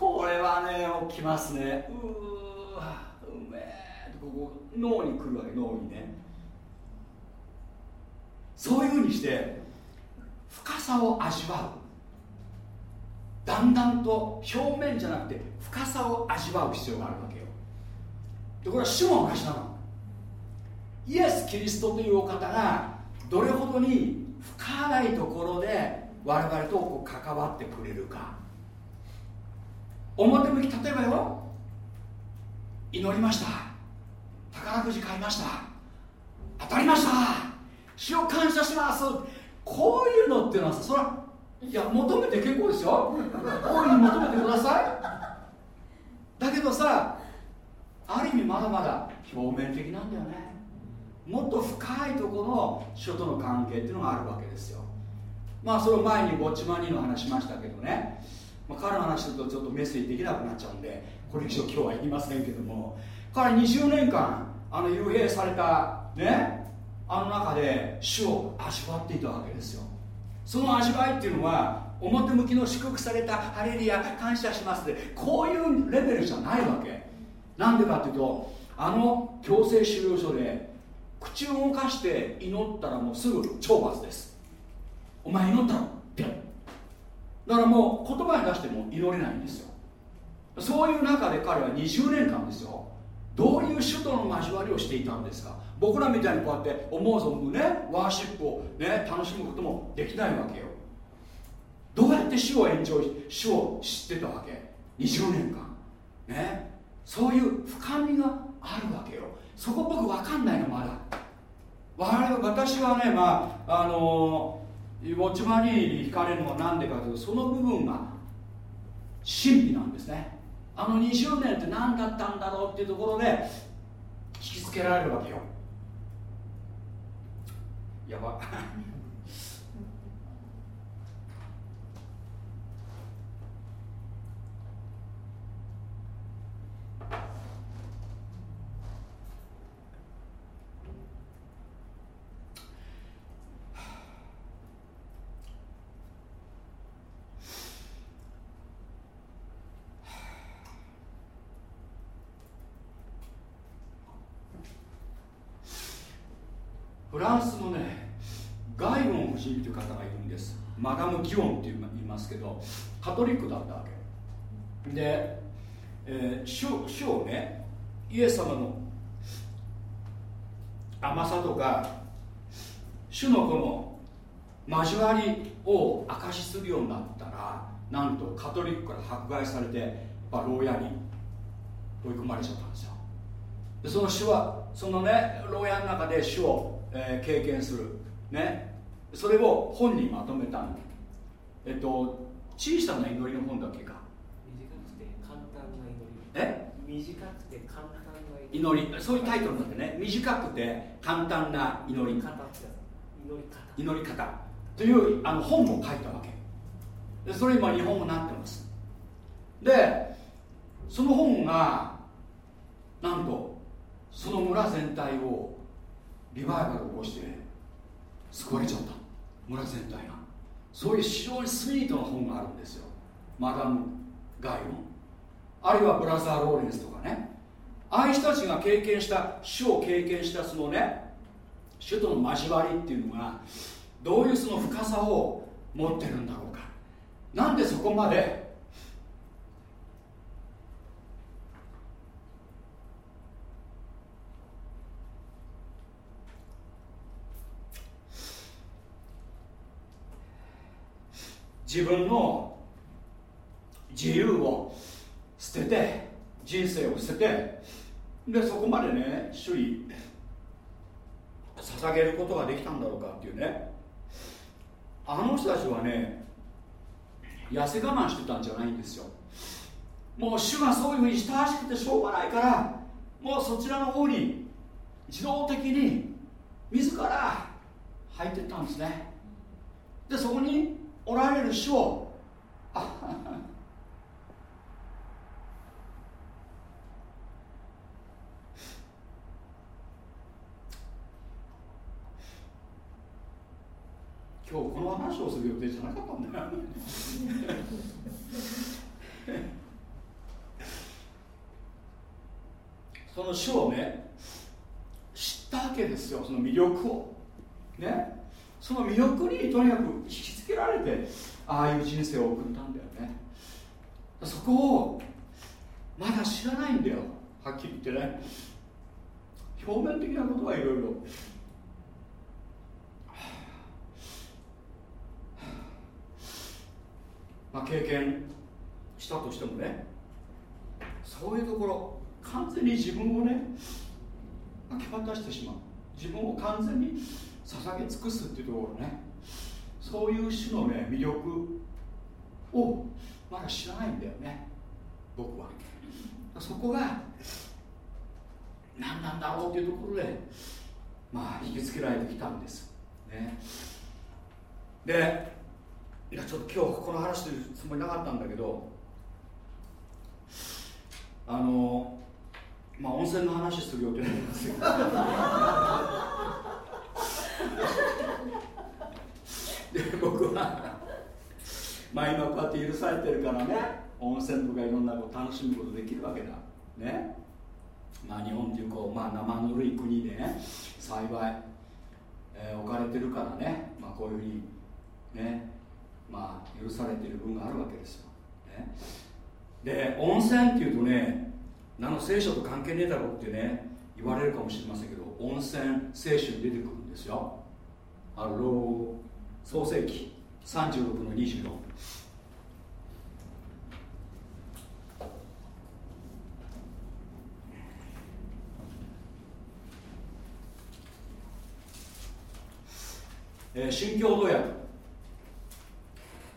これはね起きますね。うわうめえここ脳に来るわけ脳にね。そういうふうにして深さを味わう。だんだんと表面じゃなくて深さを味わう必要があるわけよ。でこれは主の証なの。イエス・キリストというお方がどれほどに深いところで我々とこう関わってくれるか。表向き例えばよ。祈りました。宝くじ買いました。当たりました。主を感謝します。こういうのっていうのはそれはいや求めて結構ですよ。大いに求めてください。だけどさある意味まだまだ表面的なんだよね。もっと深いところの人との関係っていうのがあるわけですよ。まあその前にウォッチマニーの話しましたけどね、まあ、彼の話するとちょっとメッセージできなくなっちゃうんでこれ以上今日は言いませんけども。彼20年間あの幽閉されたねあの中で主を味わっていたわけですよ。その味わいっていうのは表向きの祝福されたハレリア感謝しますでこういうレベルじゃないわけ。なんでかっていうとあの強制収容所で口を動かして祈ったらもうすぐ懲罰です。お前祈ったのピョンだからもう言葉に出しても祈れないんですよ。そういう中で彼は20年間ですよ。どういう首都の交わりをしていたんですか。僕らみたいにこうやって思う存分ねワーシップをね楽しむこともできないわけよ。どうやって主をエンジョイ主を知ってたわけ？20年間。ね？そういう深みがあるわけよ。そこ僕分かんないのまだ。私はねまああのウォッチマニーに惹かれるのは何でかというとその部分が真理なんですね。あの20年って何だったんだろうっていうところで引きつけられるわけよ。やばフランスのねガイオン夫人という方がいるんですマダム・ギオンって言いますけどカトリックだったわけ。で、えー、主主をねイエス様の甘さとか主のこの交わりを証しするようになったらなんとカトリックから迫害されて牢屋に追い込まれちゃったんですよ。でその主はそのね牢屋の中で主をえー、経験する。ね。それを本にまとめたの。えっと小さな祈りの本だっけか。短くて簡単な祈り。え？短くて簡単な祈り。そういうタイトルなんでね。短くて簡単な祈り方。祈り方。というあの本も書いたわけ。でそれ今日本語になってます。でその本がなんとその村全体をリバイバルを起こして救われちゃった村全体が。そういう非常にスイートな本があるんですよ。マダム・ガイオンあるいはブラザー・ローレンスとかね。ああいう人たちが経験した主を経験したそのね主との交わりっていうのがどういうその深さを持ってるんだろうか。なんでそこまで自分の自由を捨てて人生を捨ててでそこまでね主に捧げることができたんだろうかっていうね。あの人たちはね痩せ我慢してたんじゃないんですよ。もう主がそういうふうに親しくてしょうがないからもうそちらの方に自動的に自ら入ってったんですね。でそこにおられる主を。今日この話をする予定じゃなかったんだよ その主をね知ったわけですよ。その魅力を。ね。その魅力にとにかく引きつけられてああいう人生を送ったんだよね。そこをまだ知らないんだよ。はっきり言ってね。表面的なことはいろいろ。まあ経験したとしてもね。そういうところ完全に自分をね明け渡してしまう。自分を完全に捧げ尽くすっていうところね。そういう種のね魅力をまだ知らないんだよね僕は。そこが何なんだろうっていうところでまあ引きつけられてきたんです。ね。でいやちょっと今日この話するつもりなかったんだけどあのまあ温泉の話する予定なんですよ。で僕はまあ今こうやって許されてるからね温泉とかいろんなこう楽しむことできるわけだ。ね。まあ日本っていうこう、まあ、生ぬるい国でね幸い、えー、置かれてるからね、まあ、こういうふうにねまあ許されてる分があるわけですよ、ね、で温泉っていうとね何の聖書と関係ねえだろうってね言われるかもしれませんけど温泉聖書に出てくるんですよ。あの創世紀36の24えー、新共同訳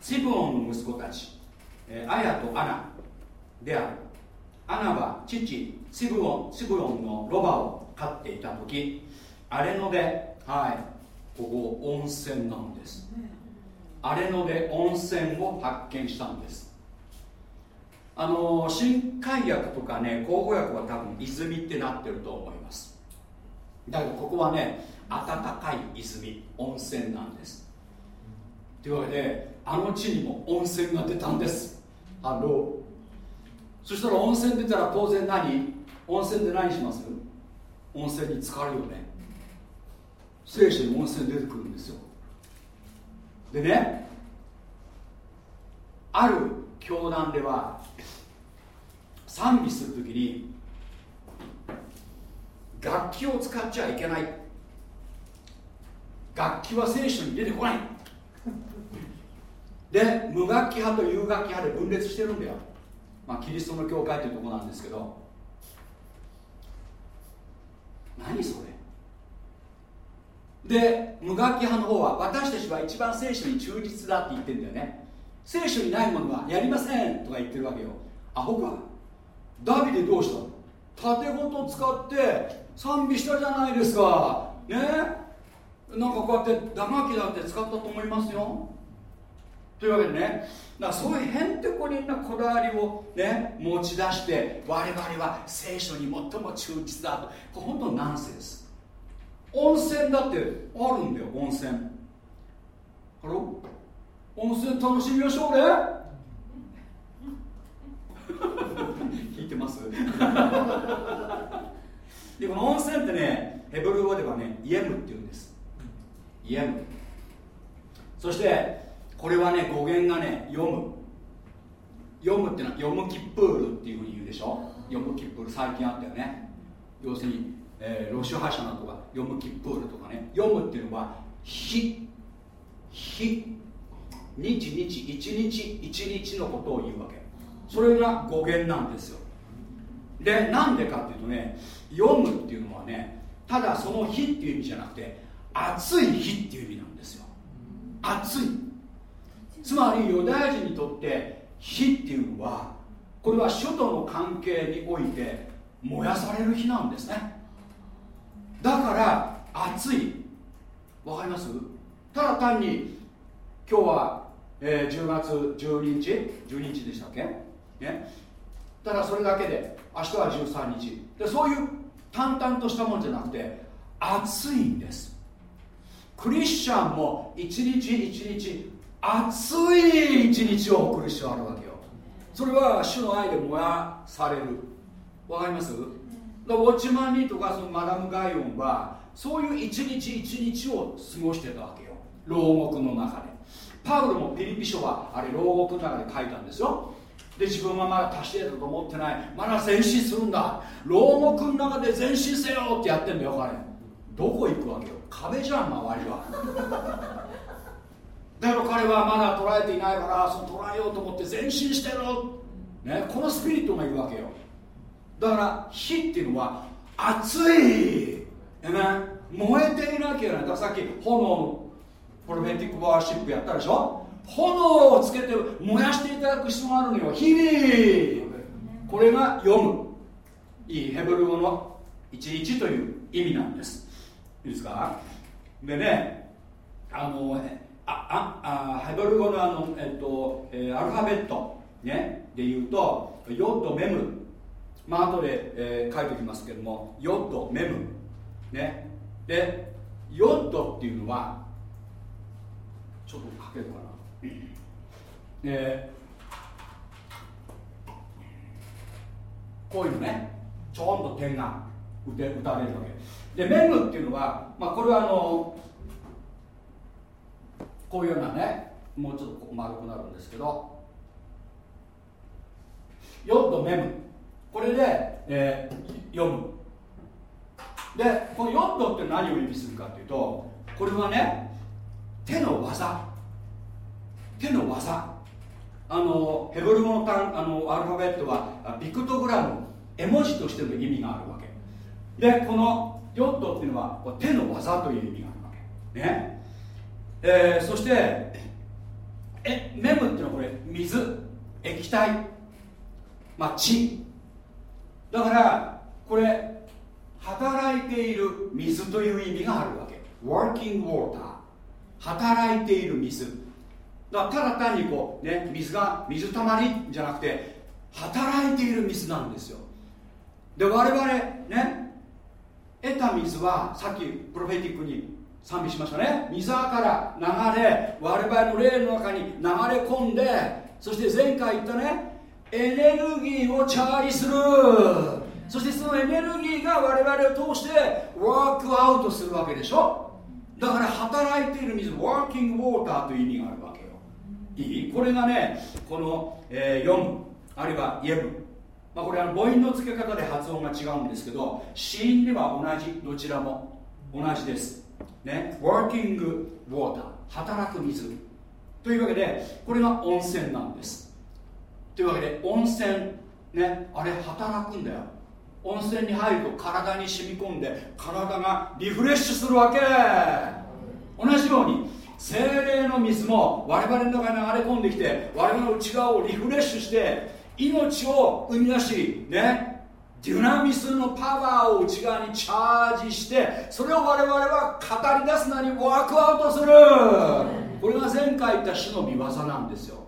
ツィブオンの息子たち、えー、アヤとアナ。である。アナは父シブオンシブオンのロバを飼っていた時アレノではいここ温泉なんです。アレノで温泉を発見したんです。あの新海薬とかね口語訳は多分泉ってなってると思います。だけどここはね暖かい泉温泉なんです。というわけであの地にも温泉が出たんです。あのそしたら温泉出たら当然何？温泉で何します？温泉に浸かるよね。聖書に温泉出てくるんですよ。でねある教団では賛美するときに楽器を使っちゃいけない。楽器は聖書に出てこない。で無楽器派と有楽器派で分裂してるんだよ、まあ、キリストの教会というとこなんですけど。何それ？で無楽器派の方は私たちは一番聖書に忠実だって言ってんだよね。聖書にないものはやりませんとか言ってるわけよ。アホか。ダビデどうしたの？盾ごと使って賛美したじゃないですか。ね？なんかこうやって打楽器だって使ったと思いますよ。というわけでねだからそういうへんてこりんなこだわりをね持ち出して我々は聖書に最も忠実だと。これ本当ナンセンス。温泉だってあるんだよ温泉。ハロ温泉楽しみましょうね。聞いてます？でこの温泉ってねヘブル語ではねイエムって言うんです。イエム。そしてこれはね語源がね読む読むっていうのは読むキップールっていうふうに言うでしょ？読むキップール最近あったよね。要するに、えー、ロシュハシャナとか読むキップールとかね。読むっていうのは日。日。日日。一日。一日のことを言うわけ。それが語源なんですよ。でなんでかっていうとね読むっていうのはねただその日っていう意味じゃなくて暑い日っていう意味なんですよ。暑い。つまりユダヤ人にとって火っていうのはこれは首都の関係において燃やされる日なんですね。だから暑い。わかります？ただ単に今日は、えー、10月12日？12日でしたっけ？ね。ただそれだけで明日は13日。でそういう淡々としたもんじゃなくて暑いんです。クリスチャンも一日一日熱い一日を送る必要あるわけよ。それは主の愛で燃やされる。わかります？ウォッチマンリーとかそのマダム・ガイオンはそういう一日一日を過ごしてたわけよ。牢獄の中で。パウロもピリピ書はあれ牢獄の中で書いたんですよ。で自分はまだ達成だと思ってない。まだ前進するんだ。牢獄の中で前進せよってやってんだよ彼。どこ行くわけよ。壁じゃん周りは。だから彼はまだ捉えていないからその捉えようと思って前進してろ、ね、このスピリットがいるわけよ。だから火っていうのは熱い、ね、燃えていなきゃいけないださっき炎のプロメティックワーシップやったでしょ？炎をつけて燃やしていただく必要があるのよ日々。これが読む。いいヘブル語の一日という意味なんです。いいですか？でねあのあああヘブル語のあの、えっとえー、アルファベット、ね、で言うとヨッドメム。まあ後で、えー、書いておきますけどもヨッドメム。ね。でヨッドっていうのはちょっと書けるかな。えー、こういうのね。ちょんと点が打て打たれるわけ。でメムっていうのは、まあ、これはあのこういうようなねもうちょっと丸くなるんですけどヨッドメム。これで、えー、読む。でこのヨッドって何を意味するかというとこれはね手の技。手の技。あのヘブル語の単あのアルファベットはピクトグラム。絵文字としての意味があるわけ。でこのヨッドっていうのは手の技という意味があるわけ。ね。えー、そしてえメムっていうのはこれ水。液体、まあ、血。だからこれ働いている水という意味があるわけ。working water 働いている水。だからただ単にこうね水が水たまりじゃなくて働いている水なんですよ。で我々ね得た水はさっきプロフェティックに賛美しましたね。水から流れ我々の霊の中に流れ込んでそして前回言ったねエネルギーをチャージする。そしてそのエネルギーが我々を通してワークアウトするわけでしょ？だから働いている水ワーキングウォーターという意味があるわけよ。いい？これがねこの、えー、読むあるいは言えるまあ、これは母音の付け方で発音が違うんですけど死因では同じどちらも同じです。ね？working water 働く水。というわけでこれが温泉なんです。というわけで温泉ねあれ働くんだよ。温泉に入ると体に染み込んで体がリフレッシュするわけ。同じように精霊の水も我々の中に流れ込んできて我々の内側をリフレッシュして命を生み出しねデュナミスのパワーを内側にチャージしてそれを我々は語り出すなりワークアウトする。これが前回言った主の見業なんですよ。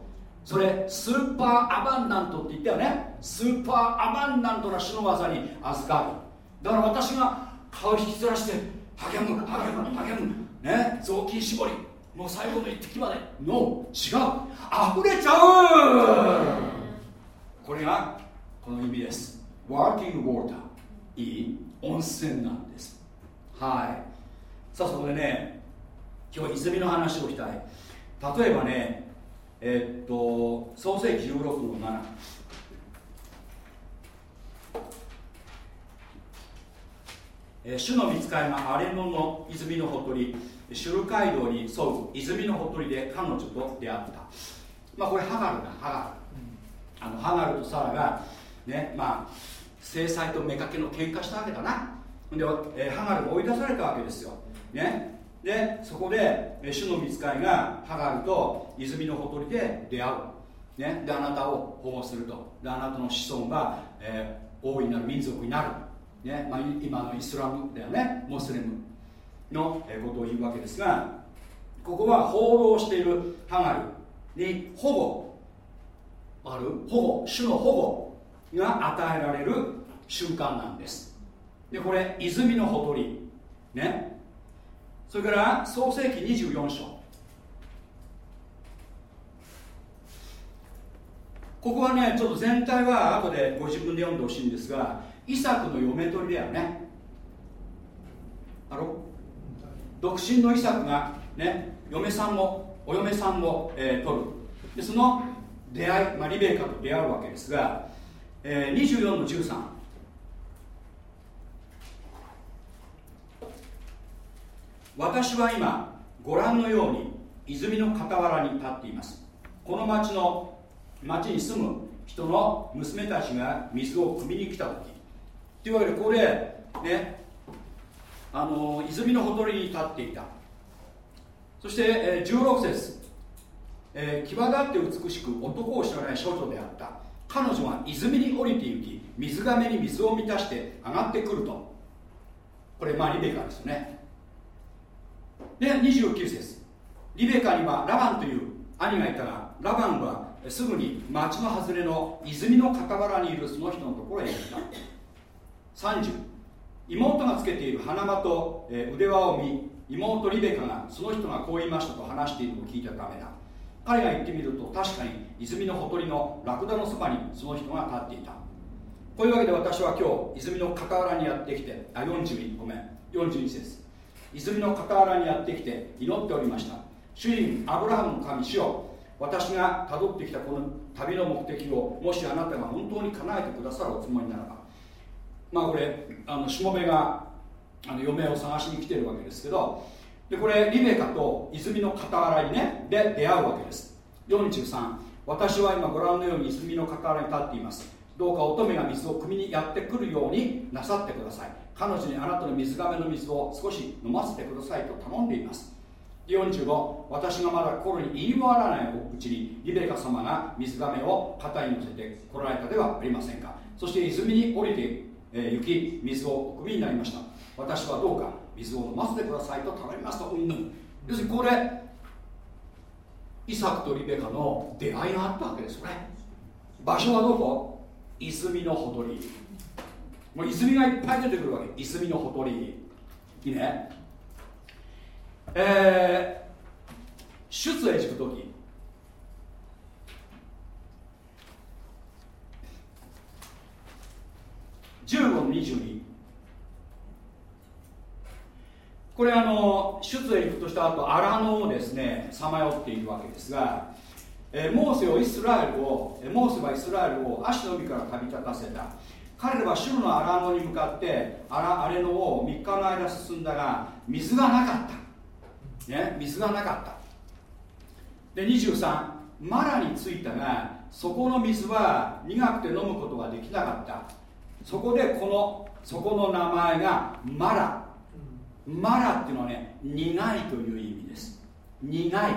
それスーパーアバンダントって言ったよね。スーパーアバンダントな主の技に預かる。だから私が顔引きずらして励む励む励む。ね？雑巾絞り。もう最後の一滴まで。の違う。溢れちゃう。これがこの意味です。ワーキングウォーターいい温泉なんです。はい。さあそこでね今日泉の話をしたい。例えばねえー、っと創世紀16の7えー、主の見つかりがアレノの泉のほとりシュル街道に沿う泉のほとりで彼女と出会った。まあこれハガルだハガル。あのハガルとサラがねまあ制裁と妾の喧嘩したわけだな。で、えー、ハガルが追い出されたわけですよ。ねでそこで主の見つかりがハガルと泉のほとりで出会う、ね、であなたを保護すると。であなたの子孫が、えー、大いなる民族になる、ねまあ、今のイスラムだよね。モスレムのことを言うわけですがここは放浪しているハガルに保護。ある？保護。主の保護が与えられる瞬間なんです。でこれ泉のほとり。ね。それから創世紀24章。ここはねちょっと全体は後でご自分で読んでほしいんですがイサクの嫁取りだよね。あろ？独身のイサクがね嫁さんもお嫁さんも、えー、取る。でその出会い、まあ、リベカと出会うわけですが、えー、24の13私は今ご覧のように泉の傍らに立っています。この町の町に住む人の娘たちが水を汲みに来た時。というわけでこれねあの泉のほとりに立っていた。そして、えー、16節、えー、際立って美しく男を知らない少女であった。彼女は泉に降りて行き水がめに水を満たして上がってくると。これまあリベカですよね。で29節。リベカにはラバンという兄がいたがラバンはすぐに町の外れの泉の傍らにいるその人のところへ行った。30妹がつけている花間と腕輪を見妹リベカがその人がこう言いましたと話しているのを聞いたためだ。彼が行ってみると確かに泉のほとりのラクダのそばにその人が立っていた。こういうわけで私は今日泉の傍らにやってきてあ42ごめん。42節。泉の傍らにやってきて祈っておりました。主人アブラハムの神主よ。私がたどってきたこの旅の目的をもしあなたが本当に叶えてくださるおつもりならば。まあこれあのしもべがあの嫁を探しに来てるわけですけどでこれリベカと泉の傍らにねで出会うわけです。43私は今ご覧のように泉の傍らに立っています。どうか乙女が水を汲みにやってくるようになさってください。彼女にあなたの水がめの水を少し飲ませてくださいと頼んでいます。45私がまだ心に言いわらないうちにリベカ様が水亀を肩に乗せて来られたではありませんか。そして泉に降りて、え、行き水をお首になりました。私はどうか水を飲ませてくださいと頼みますとうんぬん。要するにこれイサクとリベカの出会いがあったわけですよね。場所はどこ？泉のほとり。もう泉がいっぱい出てくるわけ。泉のほとり。いいね。えー、出エジプト記。15の22これあの出エジプトした後荒野をですねさまよっているわけですが、え、モーセをイスラエルをモーセはイスラエルを足の海から旅立たせた。彼らは主の荒野に向かって荒れ野を3日の間進んだが水がなかった。ね水がなかった。で23マラに着いたがそこの水は苦くて飲むことができなかった。そこでこのそこの名前がマラ。マラっていうのはね苦いという意味です。苦い。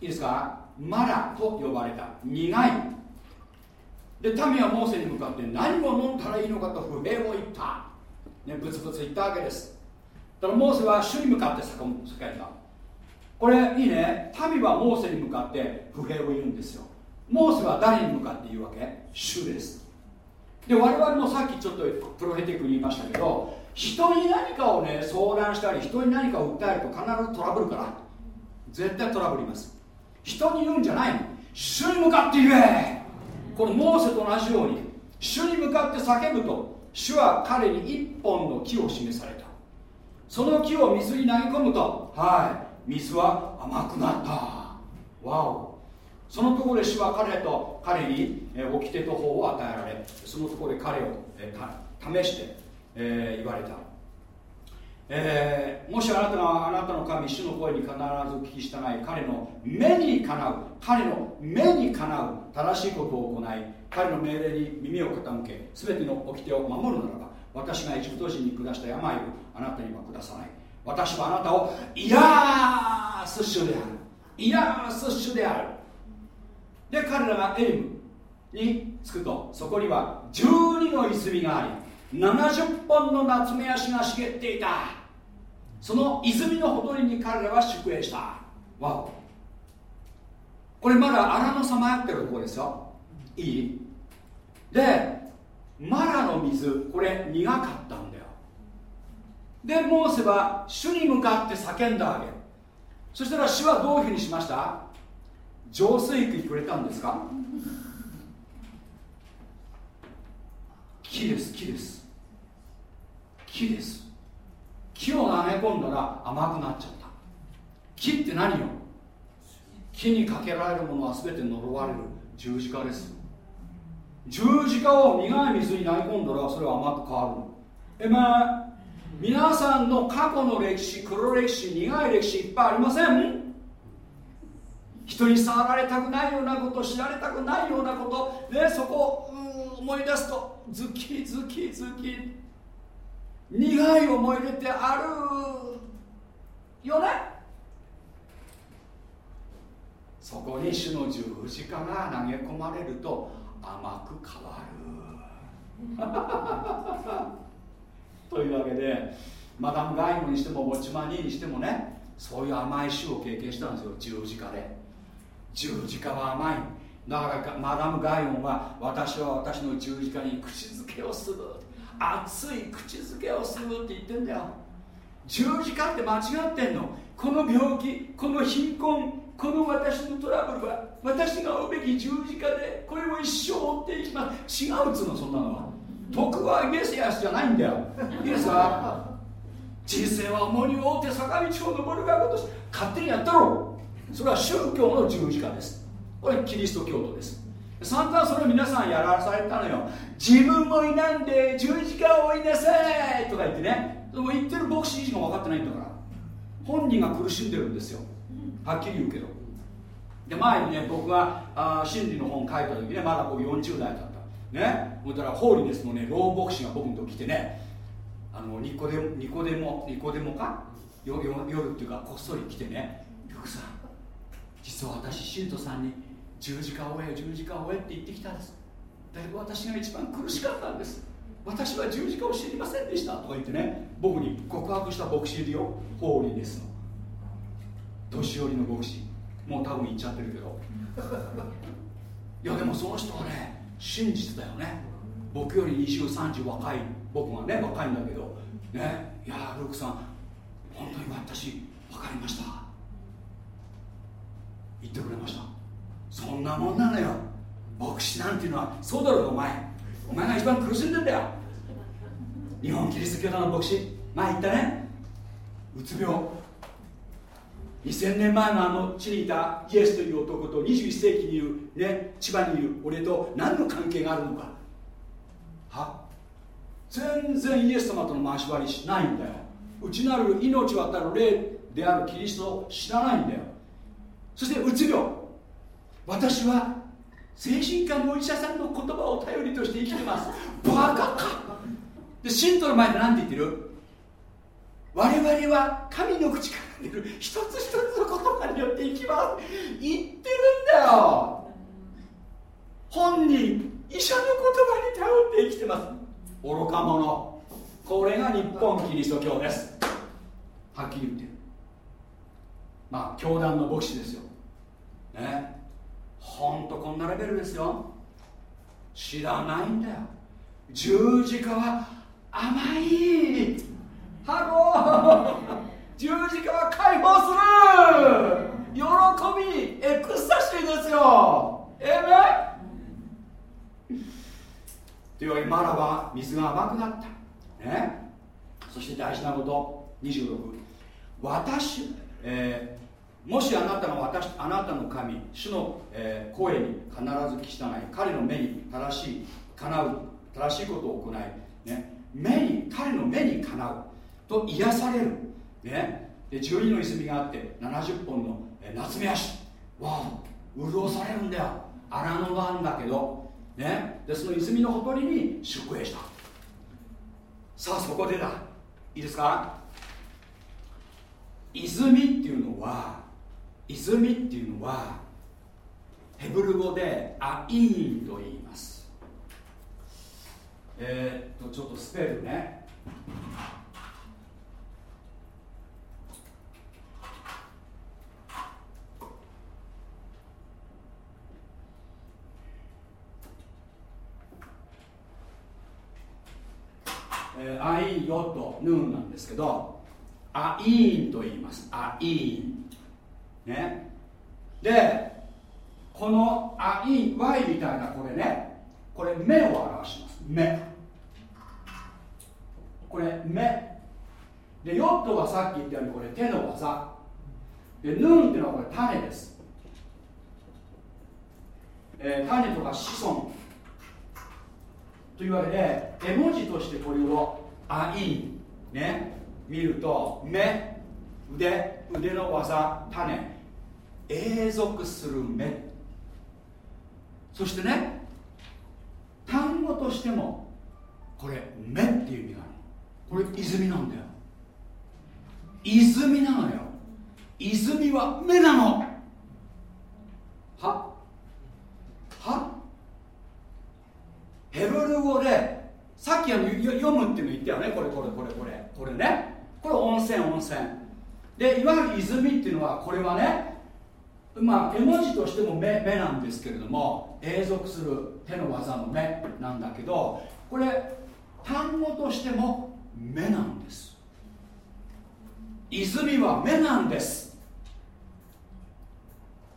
いいですか？マラと呼ばれた。苦い。で民はモーセに向かって何を飲んだらいいのかと不平を言った、ね、ブツブツ言ったわけです。だからモーセは主に向かって叫んだこれいいね。民はモーセに向かって不平を言うんですよ。モーセは誰に向かって言うわけ？主です。で我々もさっきちょっとプロフェティックに言いましたけど人に何かをね相談したり人に何かを訴えると必ずトラブるから絶対トラブります。人に言うんじゃない主に向かって言え。これモーセと同じように主に向かって叫ぶと主は彼に一本の木を示された。その木を水に投げ込むとはい水は甘くなった。わお。そのところで主は彼と彼に掟と法を与えられそのところで彼を試してえ、言われた、えー、もしあなたがあなたの神主の声に必ず聞き従い彼の目にかなう彼の目にかなう正しいことを行い彼の命令に耳を傾け全ての掟を守るならば私がエジプト人に下した病をあなたには下さない。私はあなたを癒す主である。癒す主である。で彼らがエリムに着くとそこには12の泉があり70本の夏目足が茂っていた。その泉のほとりに彼らは宿営した。わお。これまだ荒野さまやってるとこですよ。いい？でマラの水これ苦かったんだよ。でモーセは主に向かって叫んだわけ。そしたら主はどういうふうにしました？浄水器くれたんですか？木です木です木です。木を投げ込んだら甘くなっちゃった。木って何よ？木にかけられるものは全て呪われる。十字架です。十字架を苦い水に投げ込んだらそれは甘く変わるえまあ皆さんの過去の歴史黒歴史苦い歴史いっぱいありません？人に触られたくないようなこと知られたくないようなことねそこを思い出すとズキズキズキ苦い思い出ってある？よね？そこに主の十字架が投げ込まれると甘く変わる。というわけでマダム・ガイムにしてもウォッチマニーにしてもねそういう甘い死を経験したんですよ十字架で。十字架は甘い。だからマダム・ガイオンは私は私の十字架に口づけをする。熱い口づけをするって言ってんだよ。十字架って間違ってんの。この病気この貧困この私のトラブルは私が負うべき十字架でこれを一生追っていきます。違うっつうのそんなのは。徳はメシアスじゃないんだよ。いいですか？人生は重荷を負って坂道を登るがことし勝手にやったろ。それは宗教の十字架です。これキリスト教徒です。散々それを皆さんやらされたのよ。自分もいないんで十字架を追いなさい！とか言ってね。でも言ってる牧師自身が分かってないんだから。本人が苦しんでるんですよ。はっきり言うけど。で前にね僕があ真理の本書いた時ねまだ僕40代だった。ね。だからホーリネスのね老牧師が僕のと来てね。あのニコデニコデモニコデモか？よよ夜っていうかこっそり来てね「ルクさん実は私シントさんに十字架を終え十字架を終えって言ってきたんです。だけど私が一番苦しかったんです。私は十字架を知りませんでした。とか言ってね僕に告白した牧師いるよ。ホーリーです。の年寄りの牧師。もう多分行っちゃってるけど。いやでもその人はね真実だよね。僕より2030若い。僕はね若いんだけど。ねいやルークさん本当に私分かりました。言ってくれました。そんなもんなのよ。牧師なんていうのはそうだろうお前。お前が一番苦しんでんだよ。日本キリスト教団の牧師。前言ったね。うつ病。2000年前のあの地にいたイエスという男と21世紀にいる、ね、千葉にいる俺と何の関係があるのか。は？全然イエス様との交わりしないんだよ。内なる命を与える霊であるキリストを知らないんだよ。そしてうつ病。私は精神科のお医者さんの言葉を頼りとして生きてます。バカか。で信徒の前で何て言ってる？我々は神の口から出る一つ一つの言葉によって生きます。言ってるんだよ。本人医者の言葉に頼って生きてます。愚か者。これが日本キリスト教です。はっきり言って。るまあ教団の牧師ですよ。ね。ほんとこんなレベルですよ。知らないんだよ。十字架は甘い。 Hello。十字架は解放する。喜びエクスタシーですよ。えめというわけでマラは水が甘くなった。ね。そして大事なこと26私、えー、もしあなたが私あなたの神主の、えー、声に必ず聞き従い彼の目に正しい叶う正しいことを行い、ね、目に彼の目にかなうと癒される、ね、で12の泉があって70本の夏目足わあ潤されるんだよ。荒野があるんだけど、ね、でその泉のほとりに宿営した。さあそこでだ。いいですか？泉っていうのは泉っていうのはヘブル語でアイーンと言います。えー、っとちょっとスペルね。え、アイーヨとヌーンなんですけどアイーンと言いますアイーンね。でこのアイーン Y みたいなこれね。これ目を表します。目。これ目。でヨットはさっき言ったようにこれ手の技。でヌーンっていうのはこれ種です、えー、種とか子孫。というわけで絵文字としてこれをあいいね。見ると目。腕。腕の技。種。永続する目。そしてね単語としてもこれ目っていう意味がある。これ泉なんだよ。泉なのよ。泉は目なの。は？は？ヘブル語でさっきあの読むっていうの言ったよね。これこれこれこれ。これね。これ温泉温泉。でいわゆる泉っていうのはこれはねまあ絵文字としても目目なんですけれども永続する手の技の目なんだけどこれ単語としても目なんです。泉は目なんです。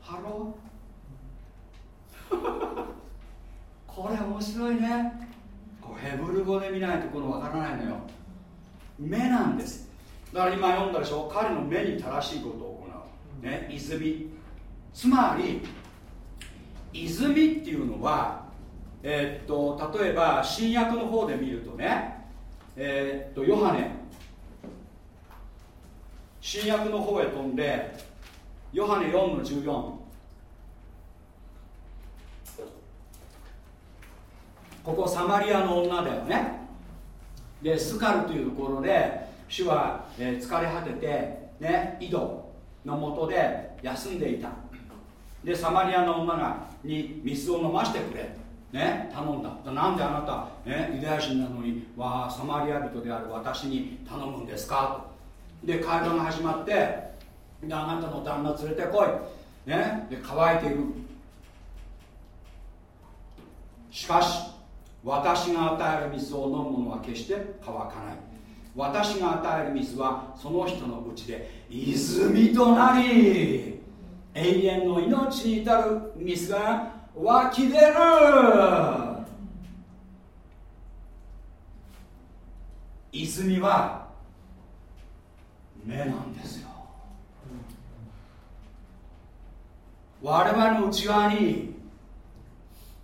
Hello？これ面白いね。こうヘブル語で見ないとこのわからないのよ。目なんです。だから今読んだでしょ？彼の目に正しいことを行う、ね、泉。つまり泉っていうのはえー、っと例えば新約の方で見るとねえー、っとヨハネ。新約の方へ飛んでヨハネ4の14ここサマリアの女だよね。でスカルというところで主は、え疲れ果ててね井戸のもとで休んでいた。でサマリアの女がに水を飲ましてくれ。ね頼んだ。なんであなた、ね、ユダヤ人なのにわサマリア人である私に頼むんですか？とで会話が始まってであなたの旦那連れてこい、ね、で乾いている。しかし私が与える水を飲む者は決して乾かない。私が与える水はその人のうちで泉となり。永遠の命に至る水が湧き出る。泉は目なんですよ。我々の内側に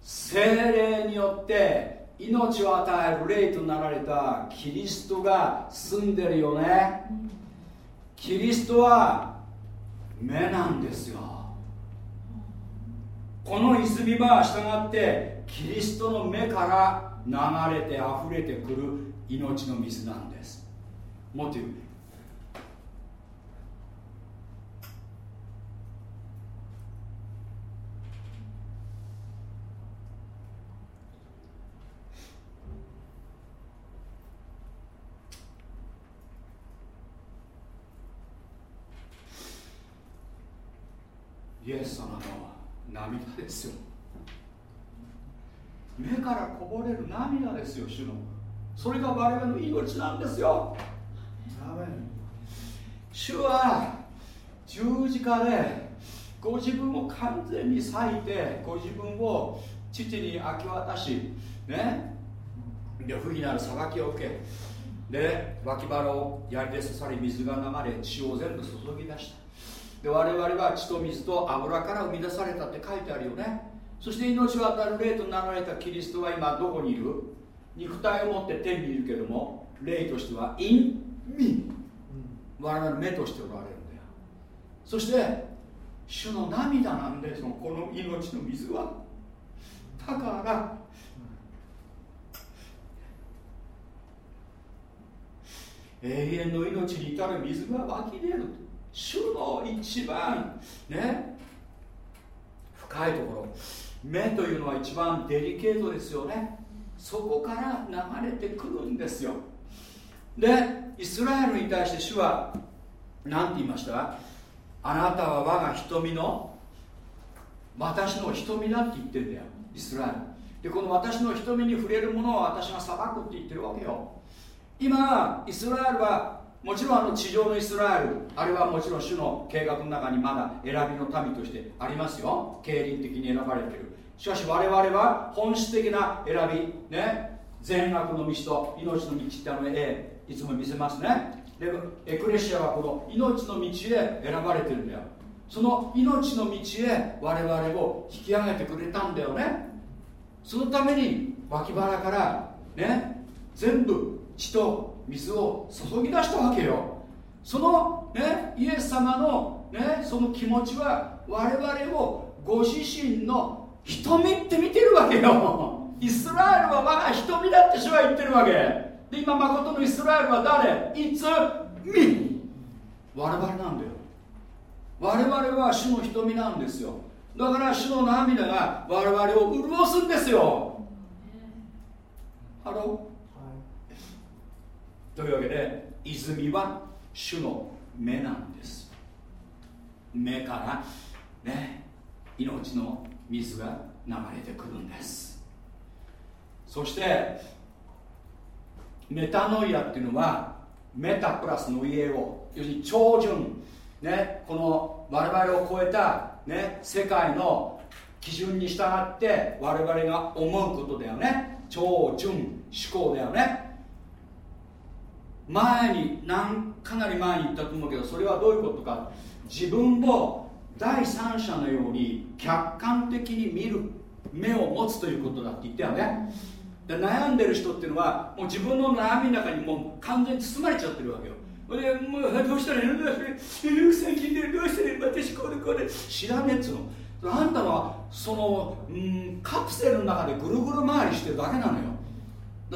精霊によって命を与える霊となられたキリストが住んでるよね。キリストは目なんですよ。この泉は従ってキリストの目から流れて溢れてくる命の水なんです。もっと言うイエス様の涙ですよ目からこぼれる涙ですよ主の。それが我々の命なんですよ。主は十字架でご自分を完全に裂いてご自分を父に明け渡しね。で不義なる裁きを受けで脇腹を槍で刺さり水が流れ血を全部注ぎ出した。で我々は血と水と油から生み出されたって書いてあるよねそして命を与える霊となられたキリストは今どこにいる？肉体を持って天にいるけども霊としては in me 我々の目としておられるんだよ。そして主の涙なんでそのこの命の水は。だから永遠の命に至る水が湧き出る。主の一番ね。深いところ目というのは一番デリケートですよね。そこから流れてくるんですよ。でイスラエルに対して主は何て言いました？あなたは我が瞳の私の瞳だって言ってんだよ。イスラエル。でこの私の瞳に触れるものは私が裁くって言ってるわけよ。今イスラエルはもちろんあの地上のイスラエルあれはもちろん主の計画の中にまだ選びの民としてありますよ。経輪的に選ばれてる。しかし我々は本質的な選びね善悪の道と命の道ってあの絵いつも見せますね。でエクレシアはこの命の道へ選ばれてるんだよ。その命の道へ我々を引き上げてくれたんだよね。そのために脇腹からね全部血と水を注ぎ出したわけよ。その、ね、イエス様の、ね、その気持ちは我々をご自身の瞳って見てるわけよ。イスラエルは我が瞳だって主は言ってるわけ。で今誠のイスラエルは誰？いつ？み。我々なんだよ。我々は主の瞳なんですよ。だから主の涙が我々を潤すんですよ。ハローというわけで泉は主の目なんです。目からね命の水が流れてくるんです。そしてメタノイアっていうのはメタプラスノイエを要するに超順ねこの我々を超えた、ね、世界の基準に従って我々が思うことだよね。超順思考だよね。前に何かなり前に言ったと思うけどそれはどういうことか。自分を第三者のように客観的に見る目を持つということだって言ったよね。で悩んでる人っていうのはもう自分の悩みの中にもう完全に包まれちゃってるわけよ。でもうどうしたらいいの？どうしたらいいの？最近でどうしたらいいの私こうでこうで知らねえっつうのあんたはその、うん、カプセルの中でぐるぐる回りしてるだけなのよ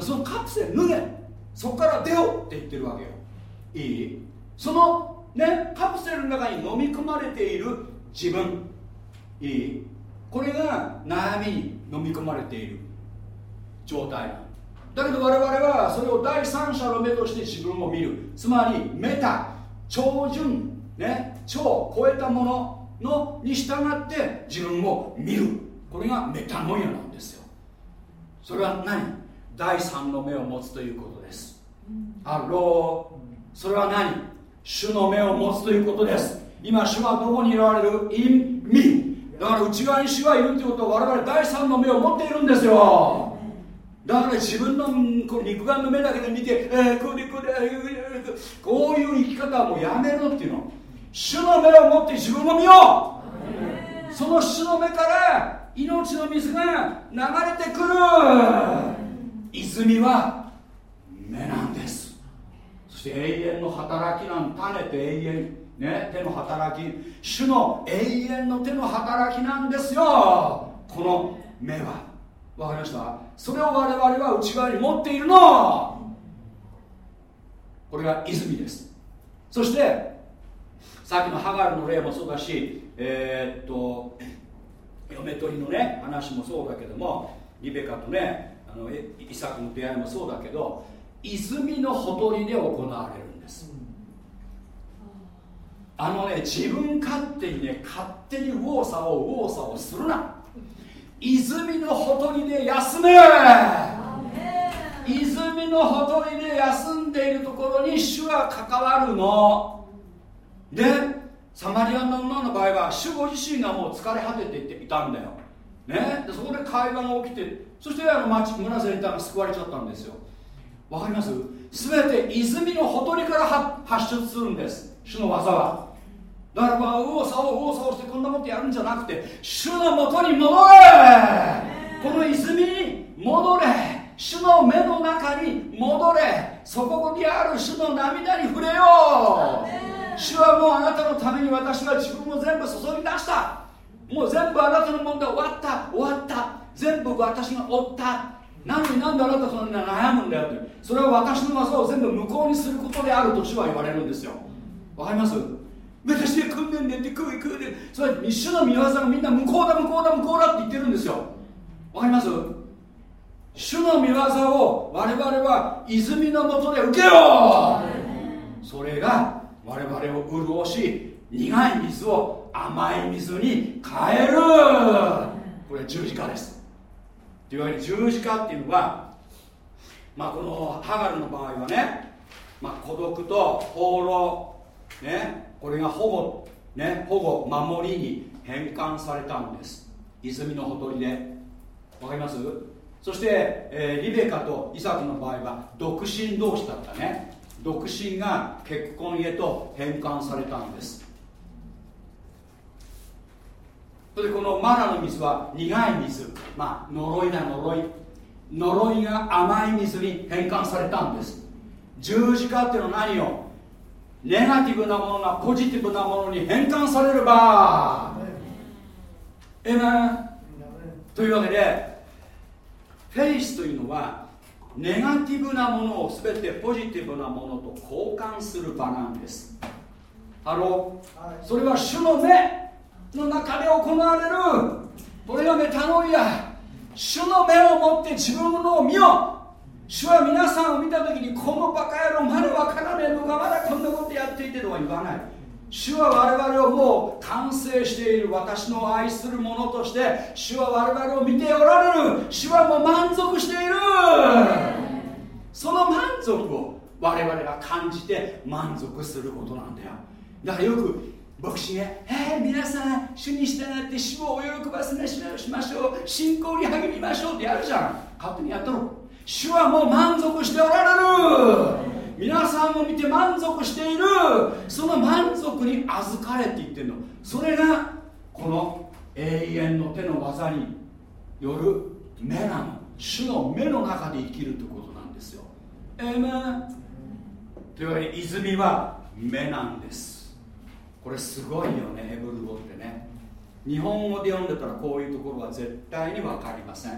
そのカプセル脱げそこから出ようって言ってるわけよいいそのねカプセルの中に飲み込まれている自分。いい？これが悩みに飲み込まれている。状態。だけど我々はそれを第三者の目として自分を見る。つまりメタ超純ね超超えたもののに従って自分を見る。これがメタノイアなんですよ。それは何？第三の目を持つということです。 Hello。それは何？主の目を持つということです今主はどこにいられる？in me だから内側に主がいるということは我々第三の目を持っているんですよ。だから自分の肉眼の目だけで見て、えー、こうでこうで、えー、こういう生き方はもうやめろっていうの。主の目を持って自分を見よう。その主の目から命の水が流れてくる。泉は目なんです。そして永遠の働きなん種て永遠。ね手の働き主の永遠の手の働きなんですよ。この目は。わかりました？それを我々は内側に持っているの。これが泉です。そしてさっきのハガルの例もそうだしえー、っと嫁取りのね話もそうだけどもリベカとねあのイサクの出会いもそうだけど泉のほとりで行われる。あのね自分勝手にね勝手に右往左往右往左往するな。泉のほとりで休め。泉のほとりで休んでいるところに主は関わるの。でサマリアンの女の場合は主ご自身がもう疲れ果てていたんだよ、ね、でそこで会話が起きてそしてあの町村全体が救われちゃったんですよ。わかります？全て泉のほとりから発出するんです。主の技はだからまあ右往左往右往左往してこんなことやるんじゃなくて主のもとに戻れ。この泉に戻れ。主の目の中に戻れ。そこにある主の涙に触れよう。主はもうあなたのために私は自分を全部注ぎ出した。もう全部あなたの問題終わった。終わった。全部私が負った。なのになんであなたそんな悩むんだよって。それは私の技を全部無効にすることであると主は言われるんですよ。わかります？私で訓練でって食い食うでそれ一緒の見業がみんな向こうだ向こうだ向こうだって言ってるんですよ。わかります？主の見業を我々は泉のもとで受けよう。それが我々を潤し苦い水を甘い水に変える。これ十字架です。というわけで十字架っていうのはまあこのハガルの場合はね、まあ、孤独と放浪ねこれが保護ね保護守りに変換されたんです。泉のほとりで。わかります？そして、えー、リベカとイサクの場合は独身同士だったね。独身が結婚へと変換されたんです。それでこのマラの水は苦い水。まあ呪いだ呪い。呪いが甘い水に変換されたんです。十字架っていうのは何をネガティブなものがポジティブなものに変換されればえなというわけでフェイスというのはネガティブなものを全てポジティブなものと交換する場なんです。Hello。それは主の目の中で行われる。これがメタノイア。主の目を持って自分のを見よ主は皆さんを見た時にこのバカ野郎まだ分からねえのかまだこんなことやっていてとは言わない。主は我々をもう完成している私の愛する者として主は我々を見ておられる。主はもう満足している。その満足を我々が感じて満足することなんだよ。だからよく牧師が「えー、皆さん主に従って主をお喜ばせしましょう。信仰に励みましょう」ってやるじゃん。勝手にやったろ。主はもう満足しておられる。皆さんを見て満足している。その満足に預かれって言ってるの。それがこの永遠の手の技による目なの。主の目の中で生きるということなんですよ。えー、めというわけで泉は目なんです。これすごいよねヘブル語ってね。日本語で読んでたらこういうところは絶対に分かりません。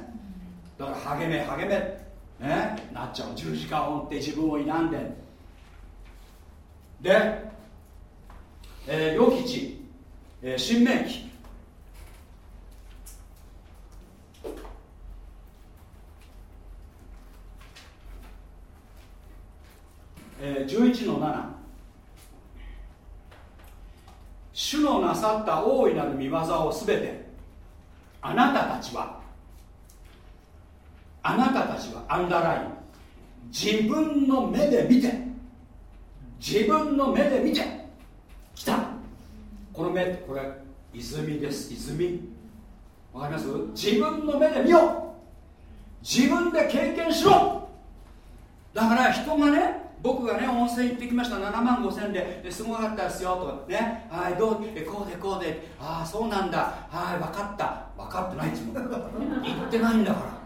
だから励め励め。ね、なっちゃう十字架を追って自分を否んで。で、えー、陽吉、えー、新明記えー、11の7主のなさった大いなる見業をすべてあなたたちはあなたたちはアンダーライン。自分の目で見て。自分の目で見て。きた。この目これ泉です。泉。わかります？自分の目で見よう。自分で経験しろ。だから人がね僕がね温泉行ってきました。7万5千で。ですごかったですよ。とかね。はいどう？こうでこうで。ああそうなんだ。はい分かった。分かってないっつうの言ってないんだから。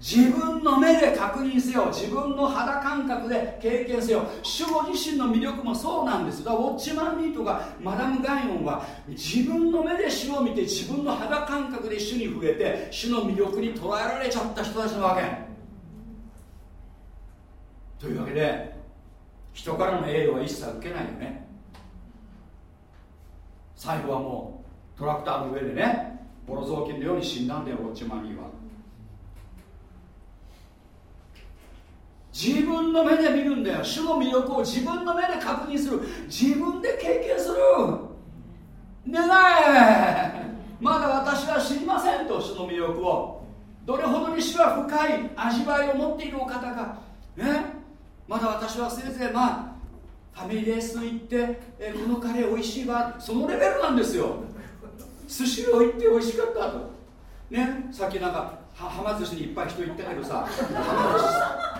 自分の目で確認せよ。自分の肌感覚で経験せよ。主語自身の魅力もそうなんですだからウォッチマン・ミーとかマダム・ガイオンは自分の目で主を見て自分の肌感覚で主に触れて主の魅力に捉えられちゃった人たちなわけ。というわけで人からの栄誉は一切受けないよね。最後はもうトラクターの上でねボロ雑巾のように死んだんだよウォッチマンには。自分の目で見るんだよ。主の魅力を自分の目で確認する。自分で経験する。願え。まだ私は知りませんと。主の魅力を。どれほどに主は深い味わいを持っているお方か。ねまだ私はせいぜいまあファミレス行って、えこのカレー美味しいわ。そのレベルなんですよ。寿司を行って美味しかったと。ねさっきなんかはま寿司にいっぱい人行ったけどさ。浜寿司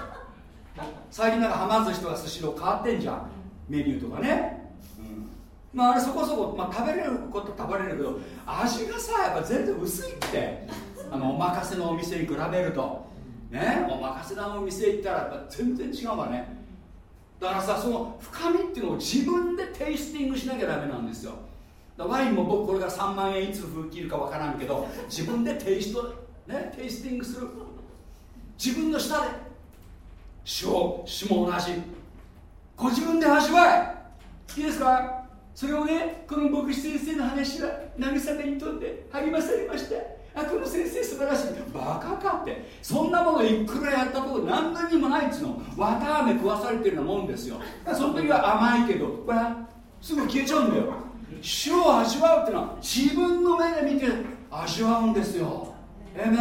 最近なんかはま寿司とか寿司の変わってんじゃん。メニューとかね、うん、まああれそこそこ、まあ、食べれること食べれるけど味がさやっぱ全然薄いって。あのお任せのお店に比べると。ね？お任せのお店行ったら全然違うわね。だからさその深みっていうのを自分でテイスティングしなきゃダメなんですよ。ワインも僕これが3万円いつ吹切るか分からんけど自分でテイストね？テイスティングする。自分の舌で主を主も同じご自分で味わい。いいですか？それをねこの牧師先生の話は慰めにとって励まされましたあこの先生素晴らしい。バカかって。そんなものいくらやったこと何のにもないっつうの。綿あめ食わされてるようなもんですよ。その時は甘いけどこれすぐ消えちゃうんだよ。主を味わうっていうのは自分の目で見て味わうんですよ。ええね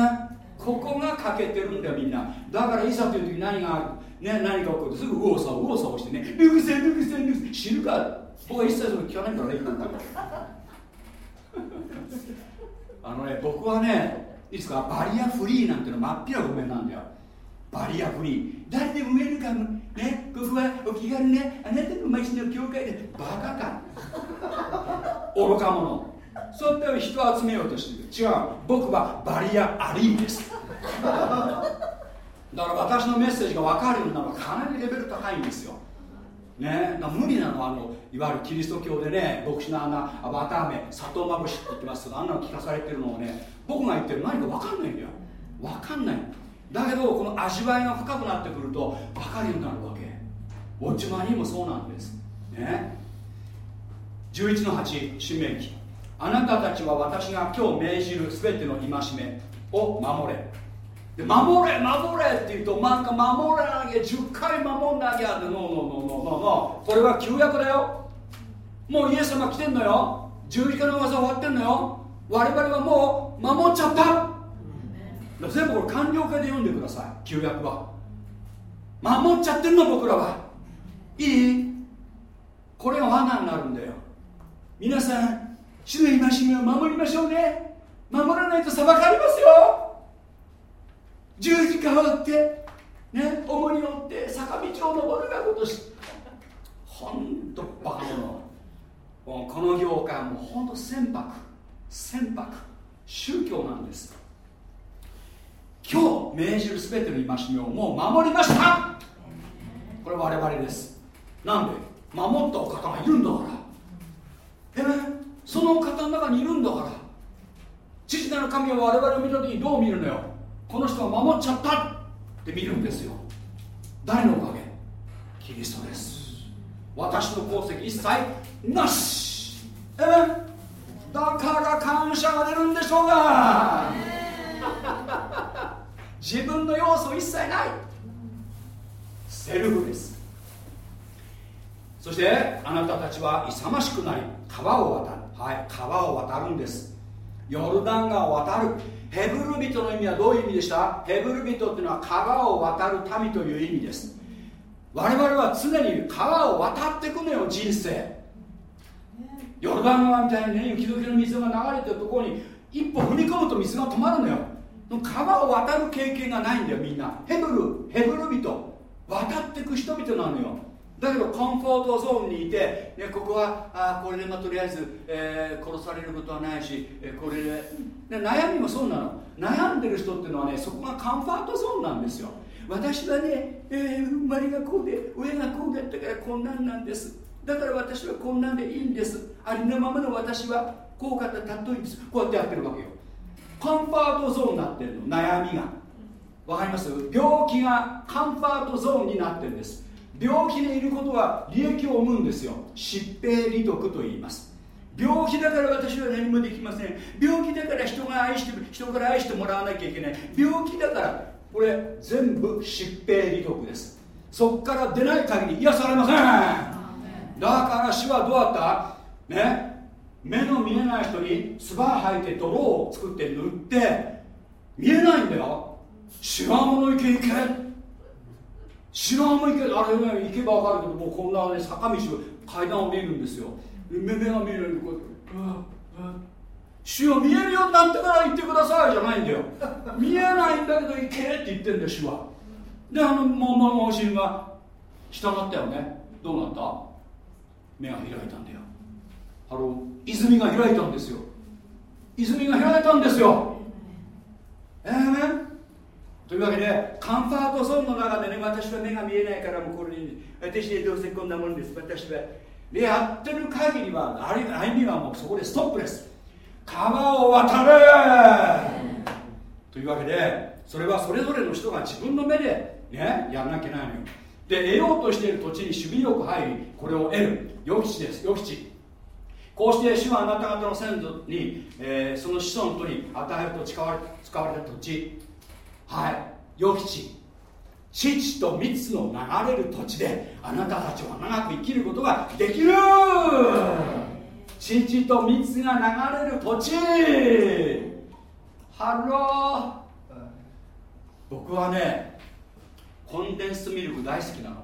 ここが欠けてるんだよみんな。だからいざという時何がある？ね何か起こるとすぐ右往左往右往左往してね「ルグセンルグセンルグセン」死ぬか僕は一切そ聞かないからねあのね僕はねいいですかバリアフリーなんての真っ平ごめんなんだよ。バリアフリー。誰でもウェルカムねここはお気軽ね。あなたの町の教会でバカか。愚か者。そうやって人を集めようとしてる。違う。僕はバリアアリーです。だから私のメッセージが分かるようになるのはかなりレベル高いんですよ。ね、無理なのあのいわゆるキリスト教でね牧師のあんなバター麺砂糖まぶしって言ってますけどあんなの聞かされてるのをね僕が言ってる何か分かんないんだよ。分かんない。だけどこの味わいが深くなってくると分かるようになるわけ。ウォッチマンにもそうなんです。ね。11の8新明記。あなたたちは私が今日命じる全ての戒めを守れ。で守れ守れって言うとなんか守らなきゃ10回守んなきゃってノーノーノーノーノーこれは旧約だよ。もうイエス様来てんのよ。十字架の技終わってんのよ。我々はもう守っちゃった。全部これ完了形で読んでください。旧約は。守っちゃってんの僕らは。いい？これが罠になるんだよ。皆さん主の戒めを守りましょうね。守らないと裁かれますよ。十字架を打ってね重荷を負って坂道を登るがことしほんとバカ者。この業界はもうほんと船舶船舶宗教なんです。今日命じる全ての戒めをもう守りました。これ我々です。なんで守ったお方がいるんだから。えそのお方の中にいるんだから。父なる神は我々を見た時にどう見るのよ。この人は守っちゃったって見るんですよ。誰のおかげ？キリストです。私の功績一切なし。え？だから感謝が出るんでしょうが。自分の要素一切ない。セルフです。そしてあなたたちは勇ましくなり川を渡る。はい川を渡るんです。ヨルダン川を渡る。ヘブル人の意味はどういう意味でした？ヘブル人っていうのは川を渡る民という意味です。我々は常に川を渡っていくのよ人生。ヨルダン川みたいにね雪解けの水が流れてるところに一歩踏み込むと水が止まるのよ。川を渡る経験がないんだよみんな。ヘブルヘブル人。渡っていく人々なのよ。だけどコンフォートゾーンにいて、ね、ここはあこれで、まあ、とりあえず、えー、殺されることはないし、えー、これでで悩みもそうなの。悩んでる人っていうのはねそこがカンファートゾーンなんですよ。私はね、えー、生まれがこうで上がこうだったからこんなんなんです。だから私はこんなんでいいんです。ありのままの私はこうかったたっといんです。こうやってやってるわけよ。カンファートゾーンになってるの。悩みが。わかります？病気がカンファートゾーンになってるんです。病気でいることは利益を生むんですよ。疾病利得と言います。病気だから私は何もできません。病気だから人が愛して人から愛してもらわなきゃいけない。病気だからこれ全部疾病利得です。そこから出ない限り癒されません。だから死はどうだった？ね？目の見えない人に唾吐いて泥を作って塗って。見えないんだよ。知らんもの行け行け知らんも行けあれね行けば分かるけどもうこんな、ね、坂道階段を見るんですよ。目が見えるようにこうやって主を見えるようになってから言ってくださいじゃないんだよ見えないんだけど行けって言ってんだよ主は。であの桃のお尻が従ったよね。どうなった？目が開いたんだよ。あの泉が開いたんですよ。泉が開いたんですよ。ええー、ねというわけでカンファートゾーンの中でね私は目が見えないからもうこれに私でどうせこんなもんです。私はでやってる限りは歩みはもうそこでストップです。川を渡れ!というわけでそれはそれぞれの人が自分の目でねやらなきゃいけないのよ。で得ようとしている土地に守備よく入りこれを得る。予期地です。予期地こうして主はあなた方の先祖に、えー、その子孫とに与えると使われ使われた土地。はい。予期地父と蜜の流れる土地であなたたちは長く生きることができる。乳と蜜が流れる土地。 Hello。僕はねコンデンスミルク大好きなの。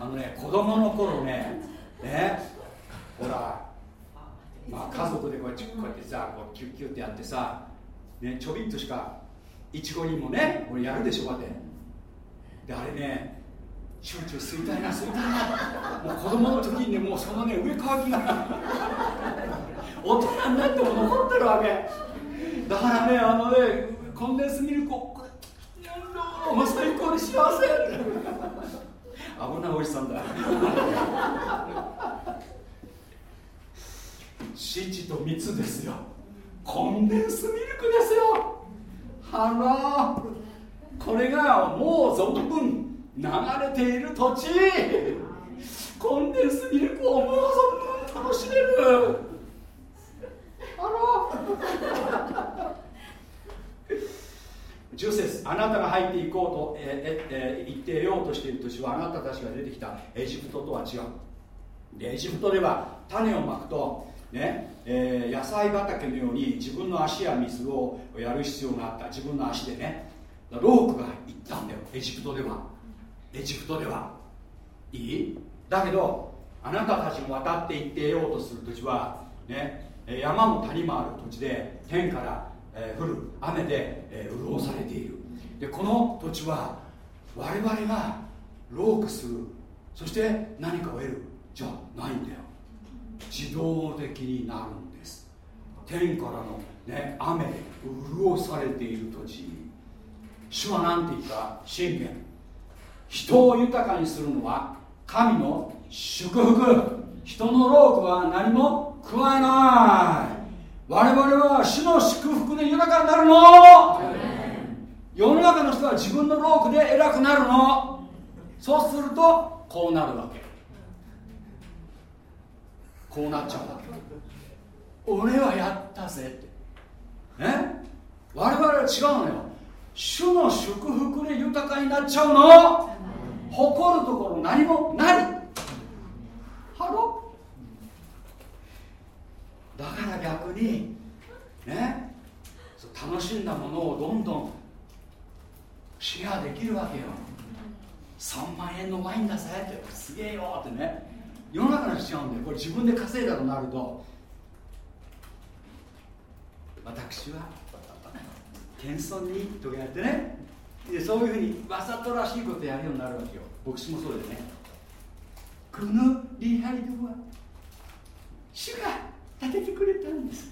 あのね子供の頃ねねほらまあ家族でこうやってこうやってさこうキュッキュッてやってさねちょびっとしかいちごにもねこれやるでしょこうやって。であれねチューチュー吸いたいな吸いたいな。もう子供の時にねもうそのね上乾きが大人になっても残ってるわけ。だからねあのねコンデンスミルクをこれやるのもう最高に幸せ。危ないおじさんだ。父と蜜ですよ。コンデンスミルクですよ。あらこれがもう存分流れている土地。コンデンスミルクをもう存分楽しめる。あら10節あなたが入っていこうと、えええ言ってようとしている土地はあなたたちが出てきたエジプトとは違う。でエジプトでは種をまくとね。えー、野菜畑のように自分の足や水をやる必要があった。自分の足でね。ロークが行ったんだよ。エジプトでは。エジプトでは。いい？だけどあなたたちも渡って行ってようとする土地は、ね、山も谷もある土地で天から、え、降る雨で、え、潤されている。でこの土地は我々がロークする。そして何かを得る。じゃないんだよ。自動的になるんです。天からの、ね、雨で潤されている土地。主は何て言った？信玄。人を豊かにするのは神の祝福。人の労苦は何も加えない。我々は主の祝福で豊かになるの。世の中の人は自分の労苦で偉くなるの。そうするとこうなるわけ。こうなっちゃう俺はやったぜって。ね我々は違うのよ。主の祝福で豊かになっちゃうの。誇るところ何もない。ハロだから逆にね？楽しんだものをどんどんシェアできるわけよ。3万円のワインだぜって。すげえよってね。世の中の人違うんだよ。これ自分で稼いだとなると。私は謙遜にとかやってね。でそういうふうにわざとらしいことやるようになるわけよ。牧師もそうでね。この礼拝堂は主が建ててくれたんです。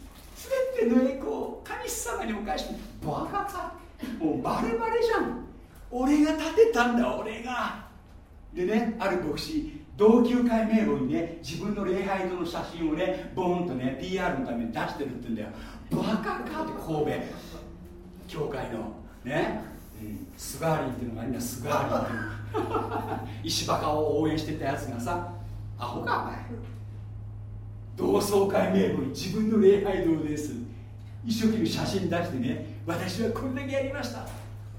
全ての栄光を神様にお返しバカか。もうバレバレじゃん。俺が建てたんだ俺が。でねある牧師同級会名簿にね自分の礼拝堂の写真をねボーンとね PR のために出してるって言うんだよ。バカかって神戸。教会の。ね、うん、スガーリンっていうのがみんなスガーリンっていう石バカを応援してたやつがさアホかお前。同窓会名簿に自分の礼拝堂です。一生懸命写真出してね私はこれだけやりました。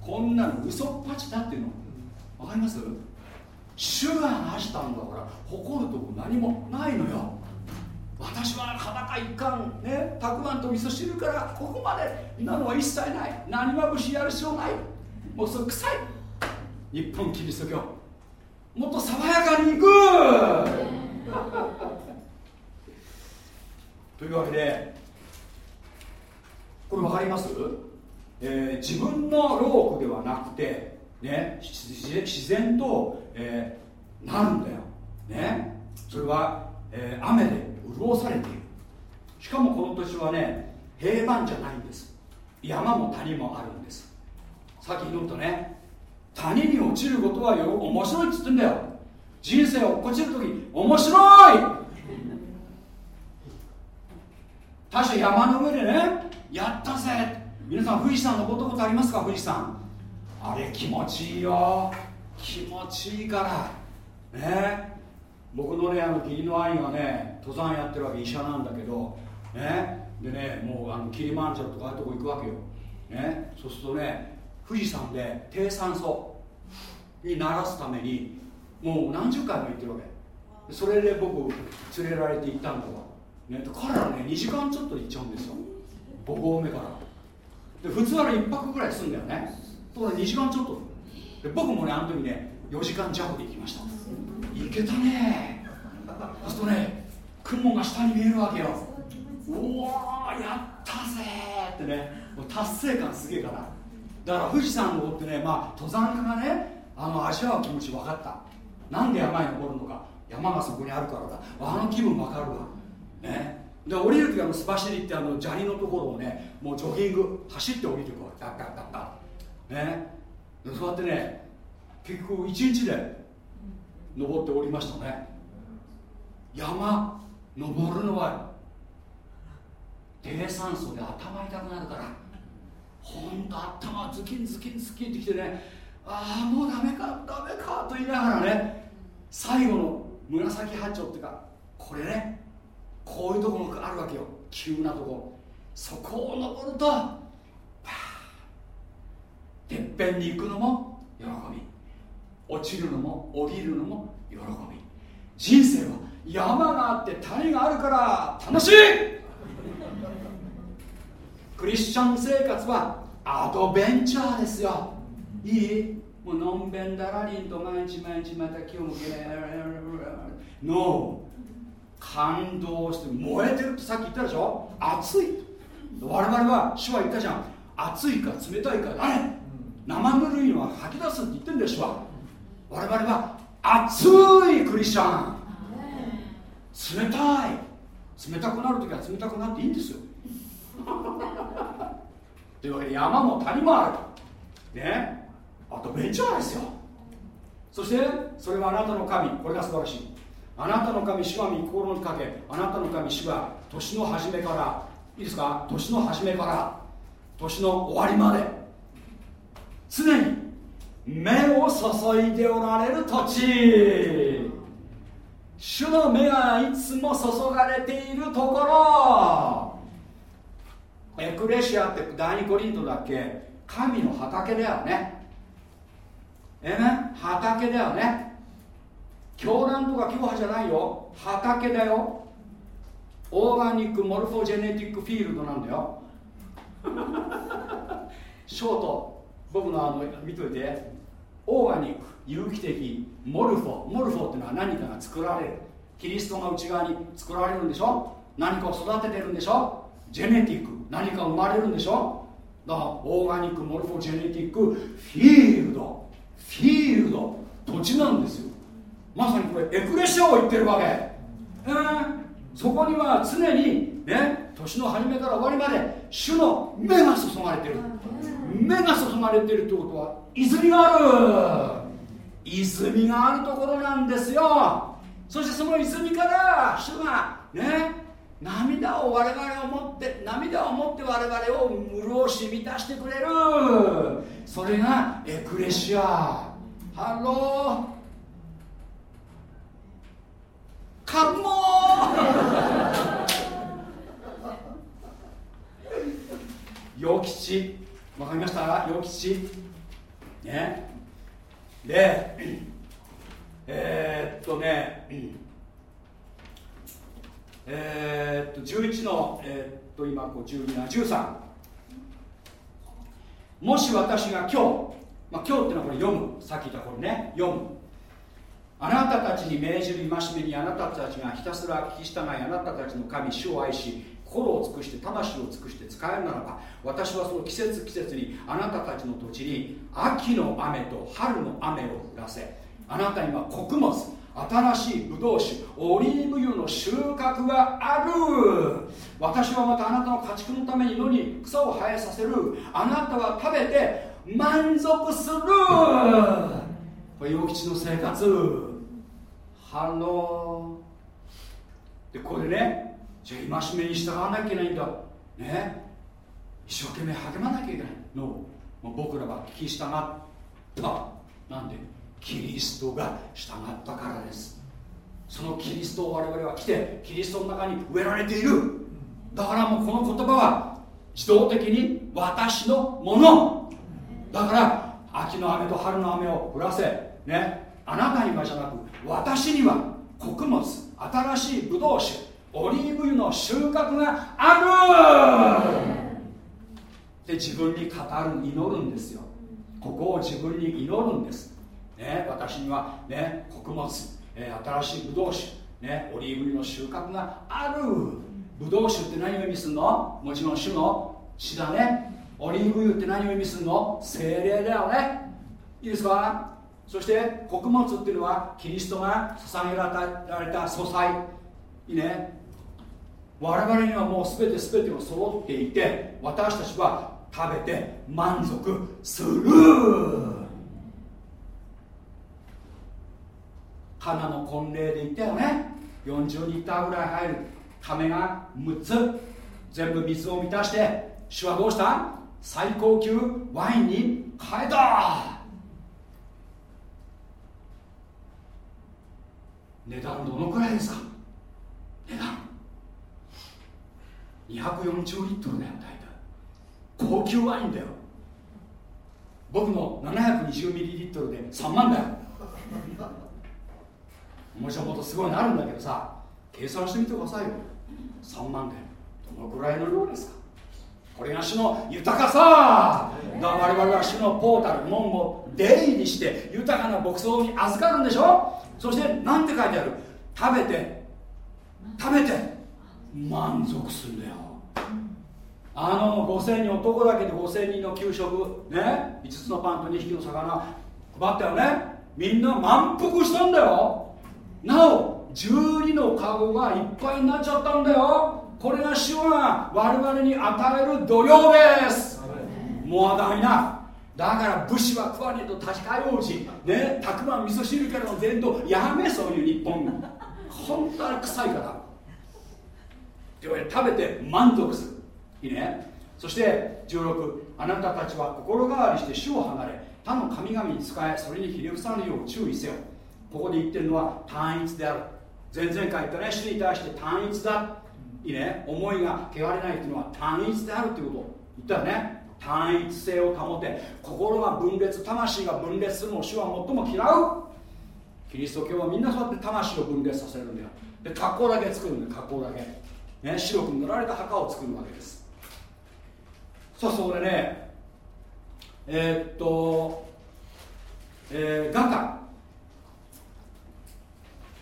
こんなの嘘っぱちだっていうの。分かります？主がなしたんだから誇るとこ何もないのよ。私は裸一貫ねたくあんと味噌汁からここまでなのは一切ない。何まぶしやる必要ない。もうそれ臭い。日本キリスト教もっと爽やかにいく。というわけでこれ分かります？えー、自分の労苦ではなくて、ね、自然と、えー、なるんだよ、ね、それは、えー、雨で潤されている。しかもこの土地はね平板じゃないんです。山も谷もあるんです。さっき言ったね。谷に落ちることはよ面白いっつってんだよ。人生を落っこちる時面白い。確か山の上でねやったぜ。皆さん富士山登ったことありますか？富士山あれ気持ちいいよ。気持ちいいから。ね。僕のねあの義理の兄がね登山やってるわけ医者なんだけどね。でねもうあのキリマンジャロとかああいうとこ行くわけよ、ね、そうするとね富士山で低酸素にならすためにもう何十回も行ってるわけ。それで僕連れられて行ったんだわ、ね、彼らね2時間ちょっと行っちゃうんですよ。5合目から。で普通は1泊ぐらいすんだよね。ところ2時間ちょっと。で僕もねあの時ね4時間弱で行きました。行けたね。そうするとね雲が下に見えるわけよ。うおやったぜってね。もう達成感すげえから。だから富士山登ってねまあ登山家がねあの味わう気持ち分かった。なんで山に登るのか。山がそこにあるからだ。あの気分分かるわ。ね。で降りる時あのスパシリってあの砂利のところをねもうジョギング走って降りてくわダッダッダッダッ。ね。そうやってね結局一日で登って降りましたね。山登るのは低酸素で頭痛くなるからほんと頭ズキンズキンズキンってきてねああもうダメかダメかと言いながらね最後の紫八丁っていうかこれねこういうところがあるわけよ。急なとこ。そこを登るとてっぺんに行くのも喜び。落ちるのも降りるのも喜び。人生は山があって谷があるから楽しい。クリスチャン生活はアドベンチャーですよ。いい？もうのんべんだらりんと毎日毎日また今日もゲーノー感動して燃えてるってさっき言ったでしょ？熱い。我々は主は言ったじゃん。熱いか冷たいかあれ生ぬるいのは吐き出すって言ってるんでしょ。我々は熱いクリスチャン。冷たい。冷たくなる時は冷たくなっていいんですよ。というわけで山も谷もあるね。あとベンチャーですよ。そしてそれはあなたの神。これが素晴らしい。あなたの神主は御心にかけあなたの神主は年の初めから。いいですか？年の初めから。年の終わりまで。常に目を注いでおられる土地。主の目がいつも注がれているところ。エクレシアって第二コリントだっけ？神の畑だよね。えね畑だよね。教団とか教派じゃないよ。畑だよ。オーガニックモルフォジェネティックフィールドなんだよ。ショート。僕のあの見といてオーガニック有機的モルフォモルフォっていうのは何かが作られる。キリストが内側に作られるんでしょ？何かを育ててるんでしょ？ジェネティック何か生まれるんでしょ？だからオーガニックモルフォジェネティックフィールドフィールド土地なんですよ。まさにこれエクレシアを言ってるわけ、えー、そこには常にね年の初めから終わりまで主の目が注がれてる。目が注がれてるってことは泉がある。泉があるところなんですよ。そしてその泉から主がね涙を我々を持って涙を持って我々を潤し満たしてくれる。それがエクレシア。ハロー。カモー吉わかりました？陽吉。ね。でえー、っとね。えー、っと11の、えー、っと今こう12な13もし私が今日、まあ、今日っていうのはこれ読む。さっき言ったこれね。読む。あなたたちに命じる戒めにあなたたちがひたすら聞き従いあなたたちの神主を愛し心を尽くして魂を尽くして使えるならば私はその季節季節にあなたたちの土地に秋の雨と春の雨を降らせあなたには穀物新しいブドウ酒オリーブ油の収穫がある。私はまたあなたの家畜のために野に草を生えさせる。あなたは食べて満足する。これ陽吉の生活。 Hello。でこれねじゃあ戒めに従わなきゃいけないんだ。ね。一生懸命励まなきゃいけない。の僕らは聞き従った。なんで？キリストが従ったからです。そのキリストを我々は来てキリストの中に植えられている。だからもうこの言葉は自動的に私のもの。だから秋の雨と春の雨を降らせね。あなたにはじゃなく私には穀物新しいブドウ酒オリーブ油の収穫がある。で自分に語る祈るんですよ。ここを自分に祈るんです、ね、私には、ね、穀物、えー、新しいブドウ酒、ね、オリーブ油の収穫がある。ブドウ酒って何を意味するの？もちろん主の血だね。オリーブ油って何を意味するの？精霊だよね。いいですか？そして穀物っていうのはキリストが捧げられた素材。いいね。我々にはもう全て全てが揃っていて私たちは食べて満足する。花の婚礼で言ったよね。40リッターぐらい入る。亀が6つ。全部水を満たして。主はどうした？最高級ワインに変えた。値段どのくらいですか？値段。240リットルだよ大体高級ワインだよ。僕の720ミリリットルで3万だよ。もちろんもっとすごいなるんだけどさ計算してみてくださいよ。3万でどのくらいの量ですか？これが主の豊かさ。だから我々は主のポータル門を出入りして豊かな牧草に預かるんでしょ？そして何て書いてある？食べて。食べて。満足するんだよ。あの5000人男だけで5000人の給食ね？5つのパンと2匹の魚。配ったよね？みんな満腹したんだよ。なお12のカゴがいっぱいになっちゃったんだよ。これが主が我々に与える度量です。もうだいな。だから武士は食わねえと確かようしね？たくまん味噌汁からの伝統やめそういう日本。本当は臭いから。で食べて満足する。いいね。そして16あなたたちは心変わりして主を離れ他の神々に仕えそれにひれ伏さぬよう注意せよ。ここで言ってるのは単一である。前々回言ったね主に対して単一だ。いいね。思いが汚れないっていうのは単一であるっていうこと。を言ったよね。単一性を保て。心が分裂魂が分裂するのを主は最も嫌う。キリスト教はみんなそうやって魂を分裂させるんだよ。で格好だけ作るんだよ格好だけ、ね、白く塗られた墓を作るわけです。さあそこでねえー、っと、えー、画家。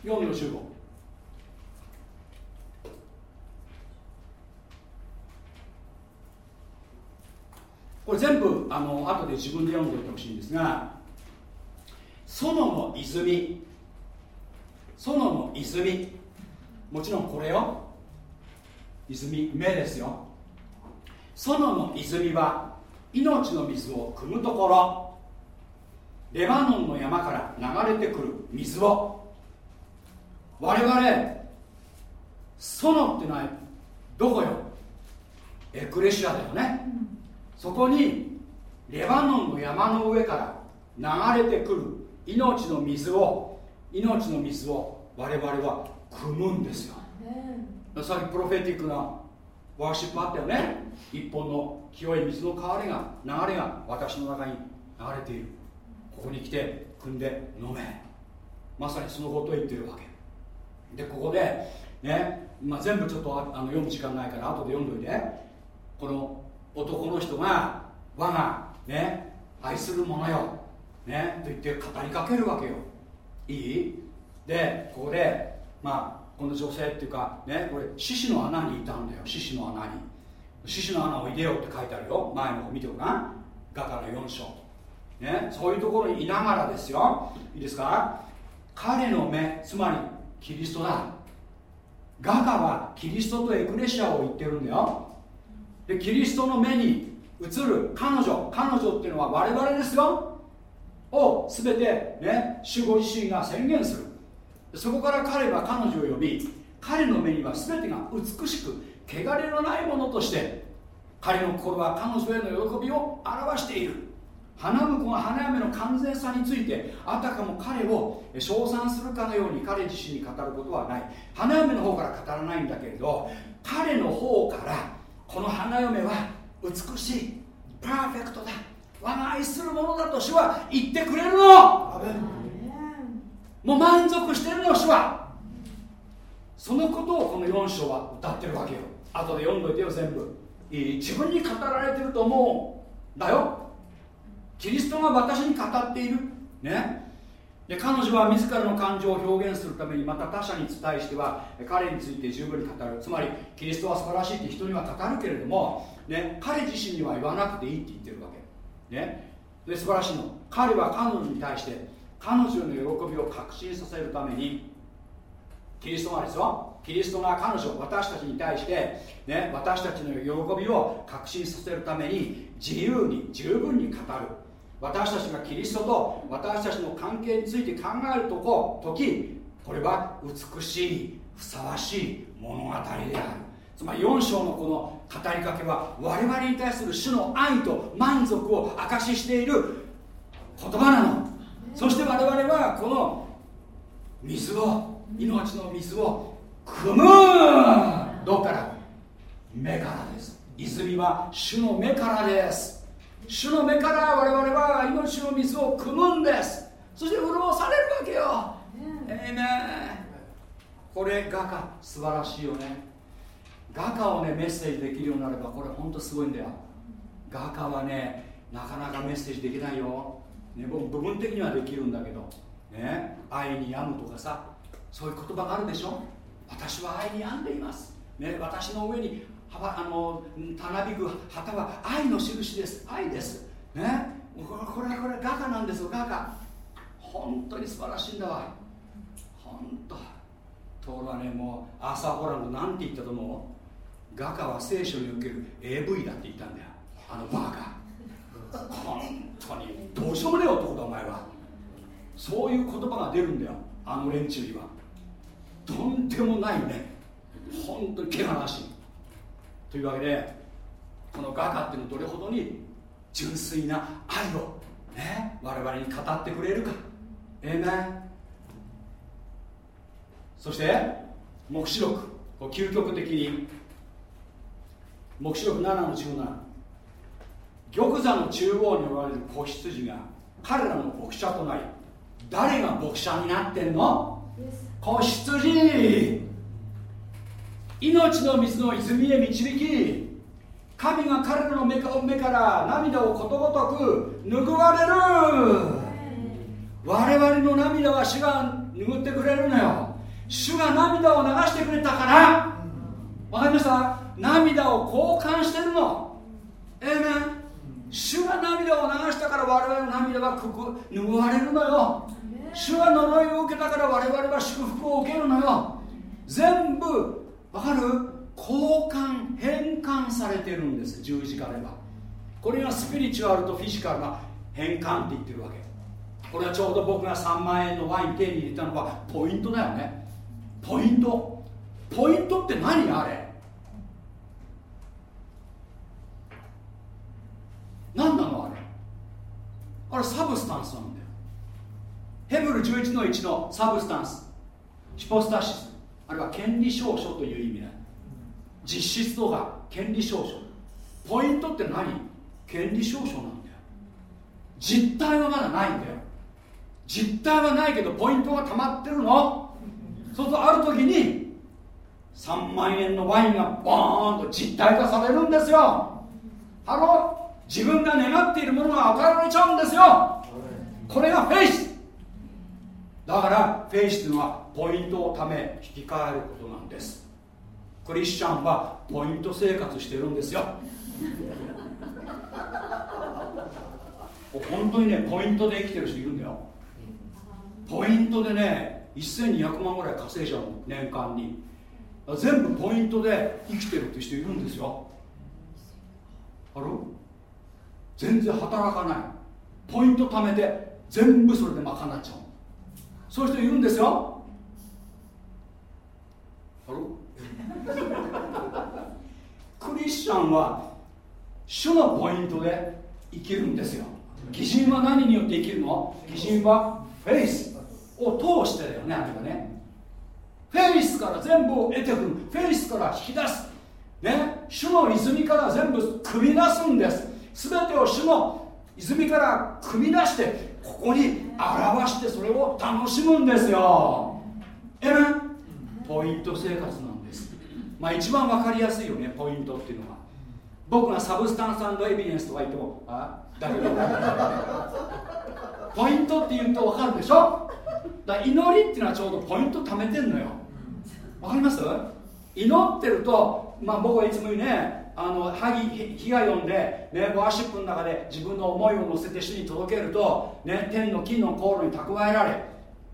4の15これ全部あの後で自分で読んでおいてほしいんですが園の泉。園の泉。もちろんこれよ。泉目ですよ。園の泉は命の水を汲むところレバノンの山から流れてくる水を。我々園っていうのはどこよ？エクレシアだよね、そこにレバノンの山の上から流れてくる命の水を命の水を我々は汲むんですよ、さっきプロフェティックなワーシップあったよね。一本の清い水の流れが流れが私の中に流れている。ここに来て汲んで飲め。まさにそのことを言ってるわけ。でここでね、まあ、全部ちょっとあの読む時間ないから後で読んどいて。この男の人が我がね愛する者よねと言って語りかけるわけよ。いい？でここでまあこの女性っていうかねこれ獅子の穴にいたんだよ。獅子の穴に。獅子の穴を入れようって書いてあるよ。前の方見てごらん。画家の4章。ねそういうところにいながらですよ。いいですか？彼の目つまりキリストだ。画家はキリストとエクレシアを言ってるんだよ。でキリストの目に映る彼女。彼女っていうのは我々ですよ。を全てね主ご自身が宣言する。そこから彼は彼女を呼び彼の目には全てが美しく汚れのないものとして彼の心は彼女への喜びを表している。花婿が花嫁の完全さについてあたかも彼を称賛するかのように彼自身に語ることはない。花嫁の方から語らないんだけれど彼の方からこの花嫁は美しいパーフェクトだ。我が愛するものだと主は言ってくれるの。もう満足してるの主は。そのことをこの4章は歌ってるわけよ。後で読んどいてよ全部。自分に語られてると思うんだよ。キリストが私に語っている。ね。で彼女は自らの感情を表現するためにまた他者に伝えしては彼について十分に語る。つまりキリストは素晴らしいって人には語るけれども、ね、彼自身には言わなくていいって言ってるわけ、ね、で素晴らしいの。彼は彼女に対して彼女の喜びを確信させるためにキリストがですよ。キリストが彼女私たちに対して、ね、私たちの喜びを確信させるために自由に十分に語る。私たちがキリストと私たちの関係について考えるとこ時これは美しいふさわしい物語である。つまり4章のこの語りかけは我々に対する主の愛と満足を証ししている言葉なの。そして我々はこの水を命の水を汲む。どっから？目からです。泉は主の目からです。主の目から我々は命の水を汲むんです。そして潤されるわけよ。ええねこれ画家素晴らしいよね。画家をねメッセージできるようになればこれほんとすごいんだよ。画家はねなかなかメッセージできないよ、ね、僕部分的にはできるんだけどね愛に病むとかさそういう言葉があるでしょ？私は愛に病んでいます、ね、私の上にはあのたなびく旗は愛の印です。愛です。ねこれこれ画家なんですよ画家本当に素晴らしいんだわ。本当。ところがねもうアーサー・ホランドなんて言ったと思う？画家は聖書における AV だって言ったんだよ。あのバーカ。本当にどうしようもねえ男だお前は。そういう言葉が出るんだよあの連中には。とんでもないね。本当に怪我なしというわけでこの画家っていうのどれほどに純粋な愛をね我々に語ってくれるか。ええね。そして黙示録。究極的に。黙示録7の17玉座の中央におられる子羊が彼らの牧者となり誰が牧者になってんの？子羊。命の水の泉へ導き神が彼らの目から涙をことごとく拭われる。我々の涙は主が拭ってくれるのよ。主が涙を流してくれたから。わかりました？涙を交換してるの。ええね主が涙を流したから我々の涙はくく拭われるのよ。主が呪いを受けたから我々は祝福を受けるのよ。全部わかる？交換変換されてるんです。十字架では。これがスピリチュアルとフィジカルな変換って言ってるわけ。これはちょうど僕が3万円のワイン手に入れたのはポイントだよね。ポイント。ポイントって何？あれ何なのあれ？あれ substance なんだよ。ヘブル11の1の substance。ヒポスタシス。あれは権利証書という意味だ実質とか権利証書。ポイントって何？権利証書なんだよ。実態はまだないんだよ。実態はないけどポイントが溜まってるの。そうするとある時に3万円のワインがボーンと実体化されるんですよ。ハロ自分が願っているものが与えられちゃうんですよ。これがフェイス。だからフェイスというのはポイントをため引き換えることなんです。クリスチャンはポイント生活してるんですよ。本当にねポイントで生きてる人いるんだよ。ポイントでね1200万ぐらい稼いじゃうの年間に。全部ポイントで生きてるって人いるんですよ。ある？全然働かない。ポイント貯めて全部それで賄っちゃう。そういう人いるんですよ。ある クリスチャンは主のポイントで生きるんですよ。偽人は何によって生きるの？偽人はフェイスを通してだよねあれはね。フェイスから全部を得てくる。フェイスから引き出す。ね？主の泉から全部汲み出すんです全てを主の泉から汲み出してここに表してそれを楽しむんですよ。えめポイント生活なんです。まあ一番分かりやすいよねポイントっていうのは。僕がサブスタンスエビデンスとか言ってもあだけどポイントって言うと分かるでしょ？だ祈りっていうのはちょうどポイント貯めてんのよ。わかります？祈ってると、まあ、僕はいつもねあの萩火が読んで、ね、ワーシップの中で自分の思いを乗せて主に届けると、ね、天の金の航路に蓄えられ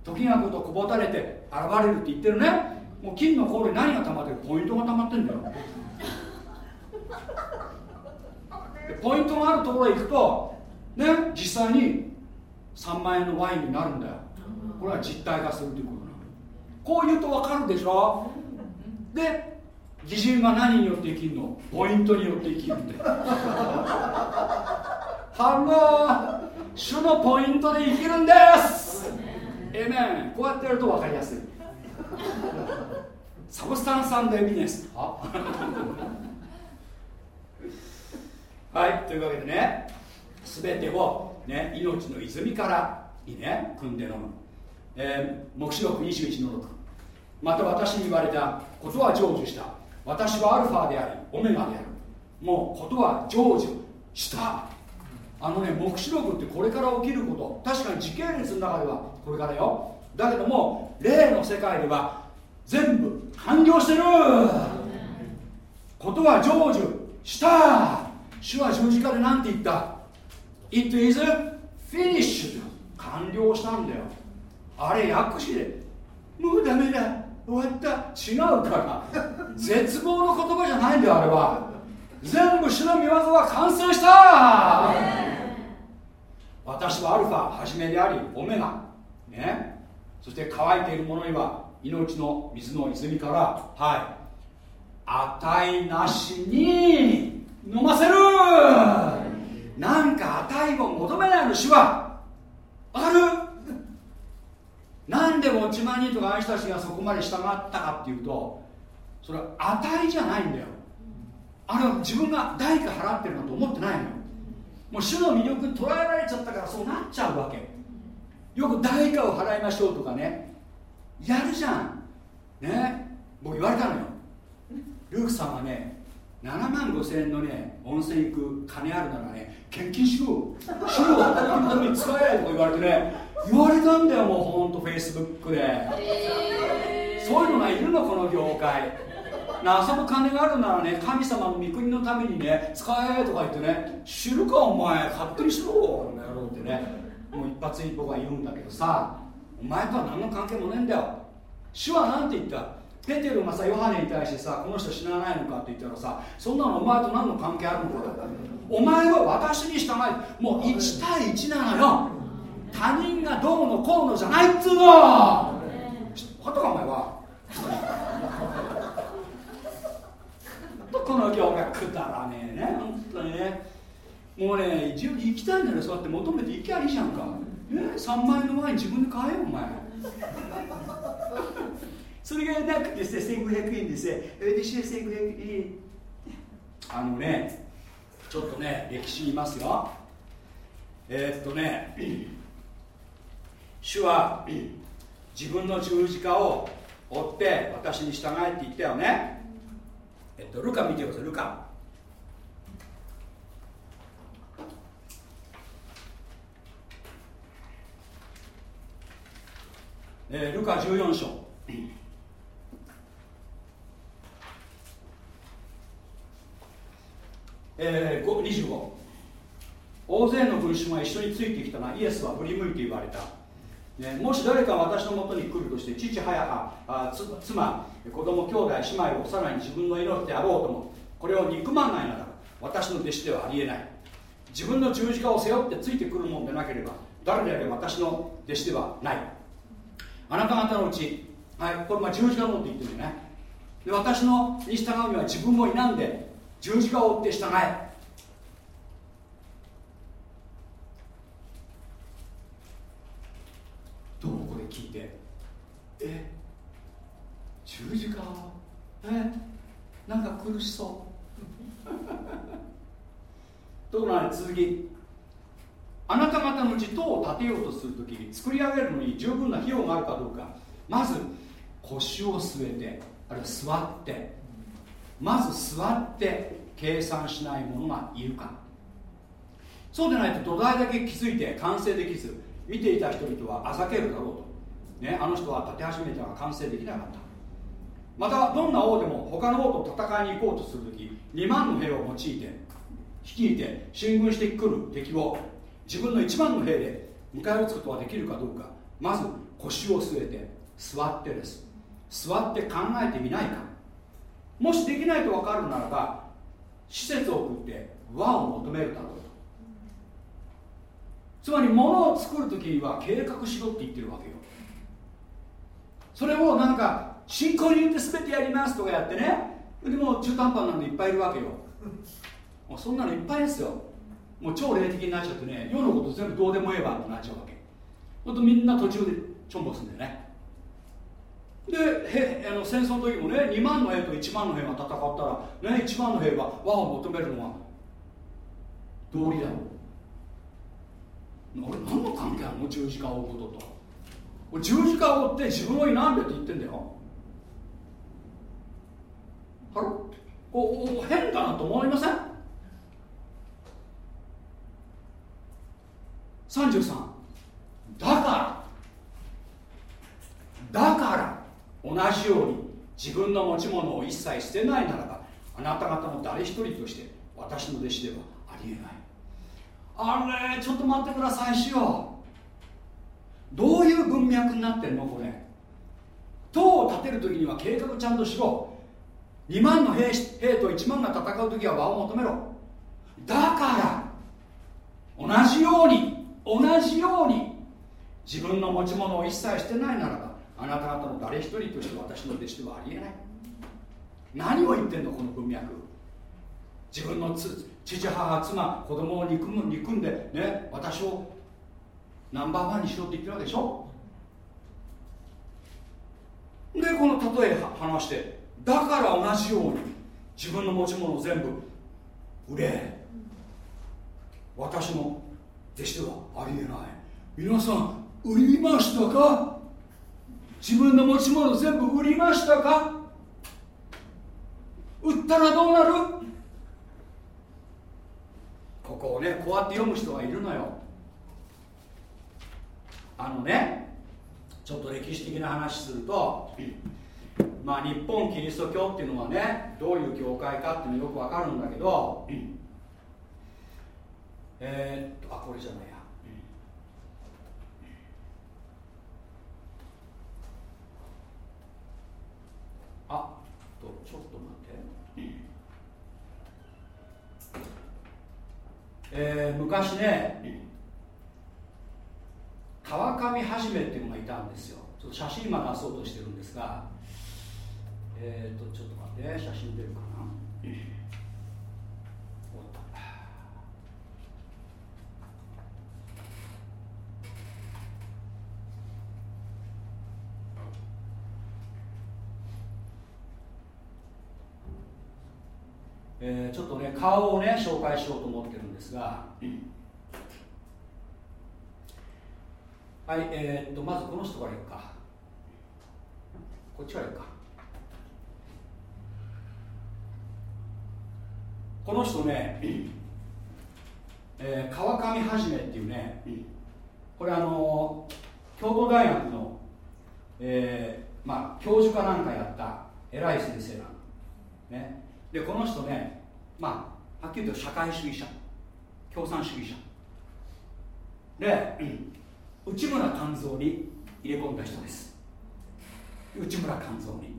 時が来るとこぼたれて現れるって言ってるね。もう金の航路に何が溜まってる？ポイントが溜まってるんだよ。でポイントがあるところへ行くとね実際に3万円のワインになるんだよ。これは実体化するということなの。こう言うと分かるでしょ？で義人は何によって生きるの？ポイントによって生きるんだよハロー主のポイントで生きるんです。アーメンこうやってやると分かりやすい。 substance evidence。は？いというわけでね全てを、ね、命の泉からにね汲んで飲む、えー、黙示録21の6また私に言われたことは成就した。私はアルファでありオメガである。もうことは成就。した。あのね黙示録ってこれから起きること。確かに時系列の中ではこれからよ。だけども霊の世界では全部完了してる。ことは成就。した。主は十字架で何て言った？It is finished. 完了したんだよ。あれ訳詞でもうダメだ。終わった。違うから。絶望の言葉じゃないんだよあれは。全部主の御技は完成した、私はアルファ初めでありオメガ、ね、そして乾いているものには命の水の泉からはい。値なしに飲ませる。なんか値を求めないの主は。ある。なんで持ち前にとかあの人たちがそこまで従ったかっていうとそれは値じゃないんだよ。あれは自分が代価払ってるなと思ってないのよ。もう主の魅力に捉えられちゃったからそうなっちゃうわけ。よく代価を払いましょうとかね。やるじゃん。ね。僕言われたのよ。ルークさんはね7万5千円のね温泉行く金あるならね献金しろ。主を働くために使えとか言われてね言われたんだよもうほんとフェイスブックで、えー、そういうのがいるのこの業界あそこ金があるならね神様の御国のためにね使えとか言ってね知るかお前。勝手にしろ。この野郎ってね。もう一発に僕は言うんだけどさお前とは何の関係もねえんだよ。主は何て言った？ペテルがさヨハネに対してさこの人死なないのかって言ったらさそんなのお前と何の関係あるのか。お前は私に従いもう1対1なのよ。他人がどうのこうのじゃないっつうの。はたかお前は。この教会くだらねえね。本当にね。もうね自分行きたいならそうやって求めて行きゃいいじゃんか、え3万円のワイン自分で買えよお前。それがなくて1500円です私は1500円。あのねちょっとね歴史言いますよ。えー、っとね 主は自分の十字架を追って私に従えって言ったよねえっとルカ見てくださいルカ。えー、ルカ14章。えー、25大勢の群衆が一緒についてきたがイエスは振り向いて言われた、ね、もし誰か私のもとに来るとして父早かあ妻子供兄弟姉妹をさらに自分の命であろうともこれを憎まないなら私の弟子ではありえない。自分の十字架を背負ってついてくるもんでなければ誰であれ私の弟子ではない。あなた方のうち、はい、これまあ十字架のって言ってるよね。で私のに従うには自分を否んで十字架を追って従えどうこれ聞いてえ十字架え？なんか苦しそう。ところが続き。あなた方のうち塔を建てようとするときに作り上げるのに十分な費用があるかどうか。まず腰を据えてあるいは座って。まず座って計算しない者がいるか。そうでないと土台だけ気づいて完成できず見ていた人々はあざけるだろうと、ね、あの人は建て始めたが完成できなかった。またどんな王でも他の王と戦いに行こうとする時2万の兵を用いて率いて進軍してくる敵を自分の1万の兵で迎え撃つことができるかどうかまず腰を据えて座ってです。座って考えてみないか。もしできないと分かるならば施設を送って和を求めるだろうと。つまり物を作る時には計画しろって言ってるわけよ。それをなんか信仰によって全てやりますとかやってね。でも中途半端なのいっぱいいるわけよ。もうそんなのいっぱいですよ。もう超霊的になっちゃってね。世のこと全部どうでもええわってなっちゃうわけ。ほんとみんな途中でちょんぼすんだよね。でへあの戦争の時もね2万の兵と1万の兵が戦ったら、ね、1万の兵は和を求めるのは道理だろ俺何の関係あるの？十字架を追うことと。十字架を追って自分を何でって言ってんだよ。はろお変だなと思いません？33だから。だから同じように自分の持ち物を一切捨てないならばあなた方の誰一人として私の弟子ではありえない。あれちょっと待ってくださいしよ。どういう文脈になってんの？これ。塔を建てる時には計画ちゃんとしろ。2万の兵兵と1万が戦う時は和を求めろ。だから同じように同じように自分の持ち物を一切してないならばあなた方の誰一人として私の弟子ではありえない。何を言ってんの？この文脈。自分の父母妻子供を憎む憎んでね私をナンバーワンにしろって言ってるわけでしょ？でこの例え話してだから同じように自分の持ち物を全部売れ私の弟子ではありえない。皆さん売りましたか？自分の持ち物全部売りましたか？売ったらどうなる？ここをねこうやって読む人がいるのよ。あのねちょっと歴史的な話するとまあ日本キリスト教っていうのはねどういう教会かっていうのよくわかるんだけどえー、っとあこれじゃないや。あとちょっと待って。えー、昔ね川上はじめっていうのがいたんですよ。ちょっと写真今出そうとしてるんですが。えっ、ー、とちょっと待って。写真出るかな、えー、ちょっとね顔をね紹介しようと思ってるんですが、はい、えー、っと、まずこの人からいくか。こっちからいくか。この人ね、えー、川上はじめっていうね、これあの、京都大学の、えー、まあ、教授かなんかやった偉い先生なの。ね。で、この人ね、まあ、はっきり言うと社会主義者、共産主義者。で、内村勘三に入れ込んだ人です。内村勘三に。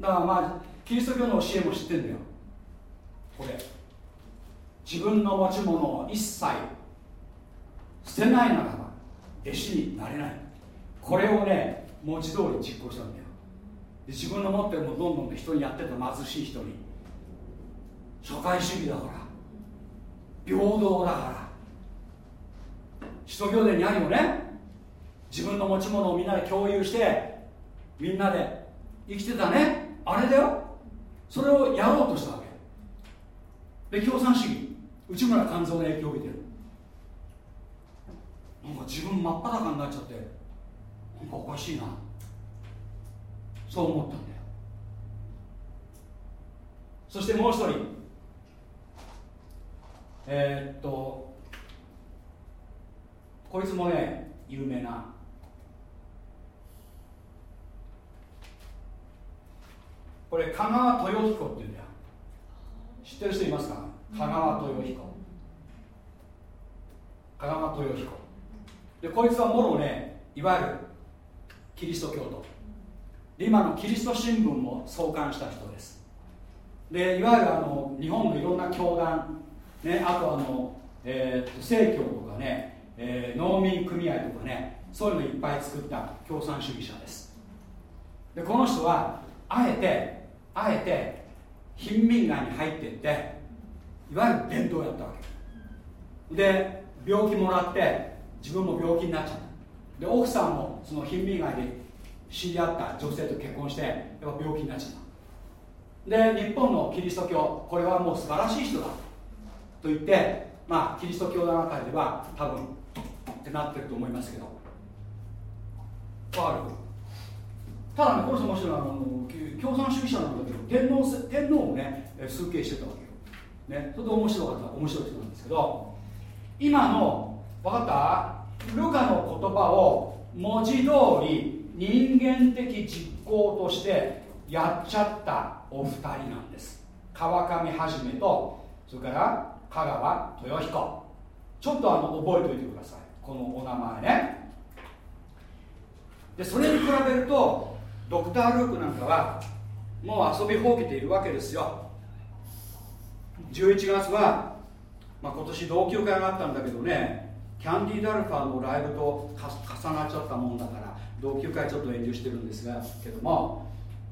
だからまあキリスト教の教えも知ってんだよ。これ。自分の持ち物を一切捨てないならば弟子になれない。これをね文字通り実行したんだよ。で自分の持ってるものどんどん人にやってた貧しい人に。社会主義だから。平等だから。使徒行伝にあるよね。自分の持ち物をみんなで共有してみんなで生きてたね。あれだよ。それをやろうとしたわけ。で共産主義内村勘三の影響を受けてる。なんか自分真っ裸になっちゃってなんかおかしいな。そう思ったんだよ。そしてもう一人。えー、っとこいつもね有名な。これ香川豊彦っていうんだよ。知ってる人いますか？香川豊彦。香川豊彦。でこいつはもろねいわゆるキリスト教徒。で今のキリスト新聞も創刊した人です。でいわゆるあの日本のいろんな教団、ね、あとあの、えー、正教とかねえー、農民組合とかねそういうのいっぱい作った共産主義者です。でこの人はあえてあえて貧民街に入っていっていわゆる伝道をやったわけ。で病気もらって自分も病気になっちゃった。で奥さんもその貧民街で知り合った女性と結婚してやっぱ病気になっちゃった。で日本のキリスト教これはもう素晴らしい人だと言ってまあキリスト教団あたりでは多分ってなってると思いますけど。あるただねこの人面白いあの共産主義者なんだけど天皇天皇をね崇敬してたわけよ、ね、それで面白かった面白い人なんですけど今の分かった？ルカの言葉を文字通り人間的実行としてやっちゃったお二人なんです。川上はじめとそれから香川豊彦。ちょっとあの覚えておいてください。このお名前ね。でそれに比べるとドクター・ルークなんかはもう遊びほうけているわけですよ。11月は、まあ、今年同級会があったんだけどねキャンディー・ダルファーのライブと重なっちゃったもんだから同級会ちょっと遠慮してるんですがけども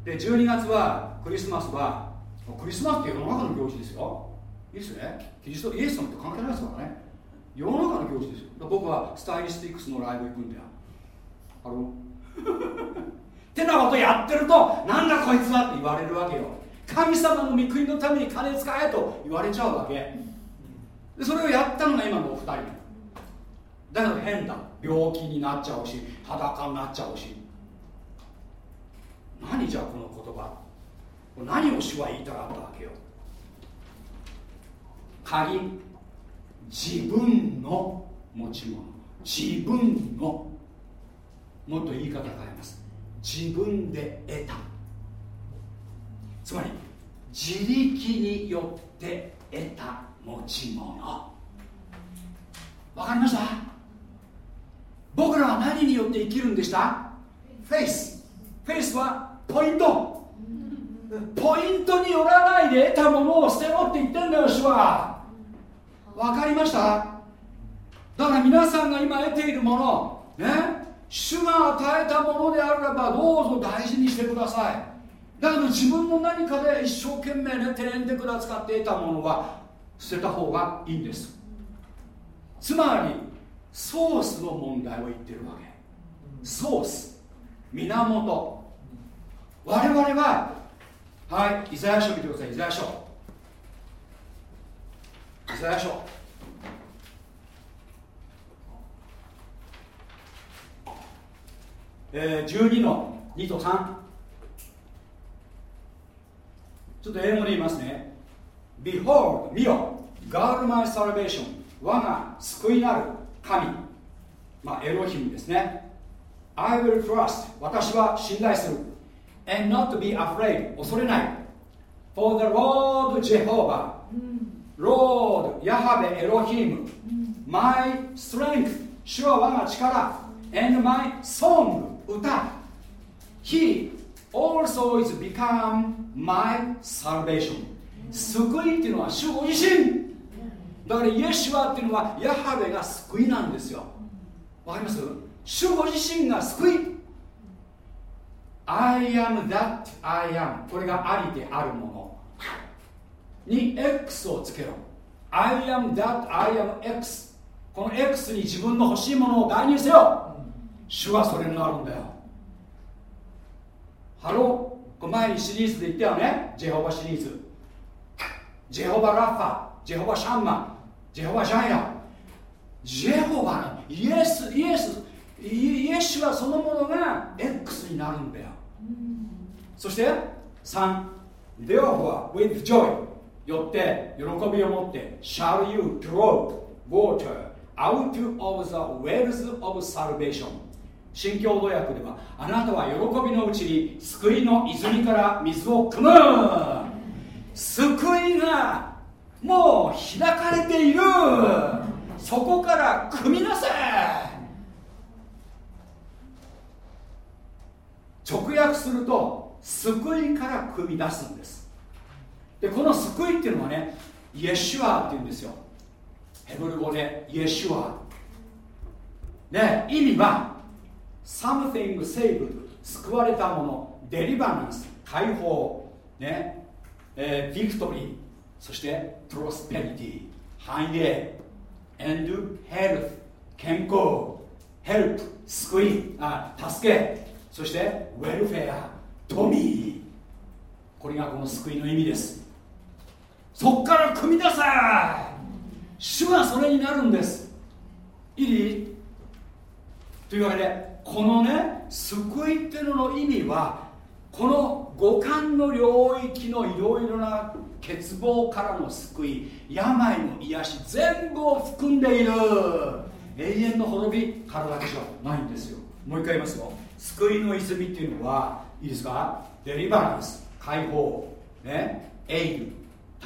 で12月はクリスマスはクリスマスって世の中の行事ですよ。いいですね。キリストイエス様って関係ないですからね。世の中の行事ですよ。僕はスタイリスティックスのライブ行くんだよ。あの。ってなことやってるとなんだこいつはって言われるわけよ。神様の御国のために金使えと言われちゃうわけ。でそれをやったのが今のお二人。だけど変だ。病気になっちゃうし裸になっちゃうし。何じゃこの言葉。何を主は言いたかったわけよ。鍵自分の持ち物自分のもっと言い方変えます。自分で得た。つまり自力によって得た持ち物。わかりました？僕らは何によって生きるんでした？フェイス。フェイスはポイント。ポイントによらないで得たものを捨てろって言ってんだよ主は分かりました？だから皆さんが今得ているものね？主が与えたものであればどうぞ大事にしてください。だけど自分の何かで一生懸命ね手練手管使って得たものは捨てた方がいいんです。つまりソースの問題を言ってるわけ。ソース。源。我々ははいイザヤ書見てくださいイザヤ書。イザヤ書えー、12の2と3ちょっと英語で言いますね Behold 見よ God my salvation 我が救いなる神まあエロヒムですね I will trust 私は信頼する and not be afraid 恐れない For the Lord Jehovah、Lord ヤハベエロヒム、My strength 主は我が力 and my song 歌。He also is become my salvation. 救いっていうのは主ご自身。だからイエシュアっていうのはヤハベが救いなんですよ。わかります？主ご自身が救い。I am that I am これがありであるもの。に X をつけろ。I am that I am X この X に自分の欲しいものを代入せよ。主はそれになるんだよ。 Hello。これ前にシリーズで言ったよね。ジェホバシリーズ。ジェホバラッファ。ジェホバシャンマジェホバジャイラ。ジェホバイエスイエス。イエスはそのものが X になるんだよ。そして3 Therefore with joy よって喜びを持って Shall you draw water out of the wells of salvation? 新共同訳ではあなたは喜びのうちに救いの泉から水を汲む。救いがもう開かれている。そこから汲みなせ。直訳すると救いから汲み出すんです。でこの救いっていうのはねイエシュアっていうんですよ。ヘブル語でイエシュア。で意味は something saved 救われたものデリバランス解放。ねえー、ビクトリーそしてプロスペリティ繁栄。and health 健康。ヘルプ救いあ助け。そしてウェルフェア富。これがこの救いの意味です。そっから組み出せ主がそれになるんです。いいというわけでこのね救いっていうのの意味はこの五感の領域のいろいろな欠乏からの救い病の癒し全部を含んでいる。永遠の滅びからだけじゃないんですよ。もう一回言いますよ。救いの泉っていうのはいいですか？ deliverance 解放。ね？エイル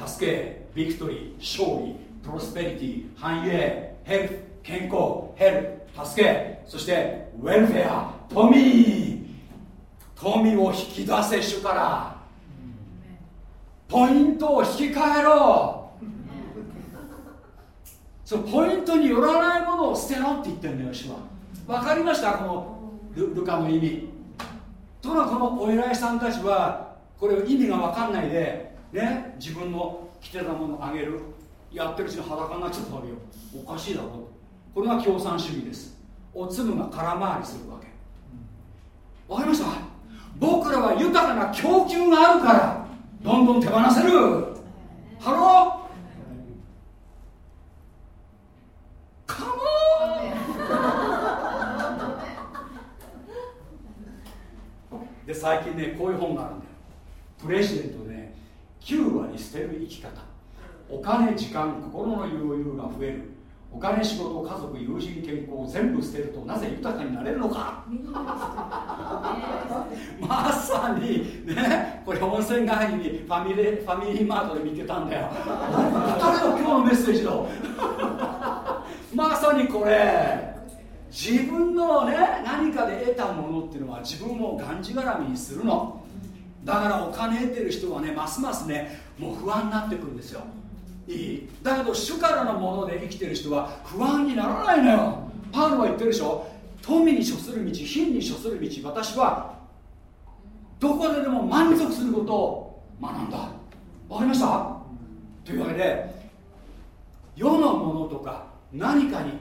助け victory 勝利 prosperity 繁栄 health 健康 help 助け。そしてウェルフェア富。富を引き出せ主から。ポイントを引き換えろ。そうポイントによらないものを捨てろって言ってるんだよ主は。分かりました？このルルカの意味。ところがこのお偉いさんたちはこれ意味が分かんないでね。自分の着てたものをあげるやってるうちに裸になっちゃったわけよ。おかしいだろ。これが共産主義です。お粒が空回りするわけ。分かりました。僕らは豊かな供給があるからどんどん手放せる。ハロー。カモンで最近ねこういう本があるんだよ。プレジデントでね9割捨てる生き方。お金時間心の余裕が増える。お金仕事家族友人健康を全部捨てるとなぜ豊かになれるのか。まさにねこれ温泉帰りにファミレファミリーマートで見てたんだよ。誰の今日のメッセージだ？まさにこれ。自分のね何かで得たものっていうのは自分をがんじがらみにするのだからお金得てる人はねますますねもう不安になってくるんですよ。いい？だけど主からのもので生きてる人は不安にならないのよ。パウロは言ってるでしょ。富に処する道貧に処する道私はどこででも満足することを学んだ。わかりました？というわけで世のものとか何かに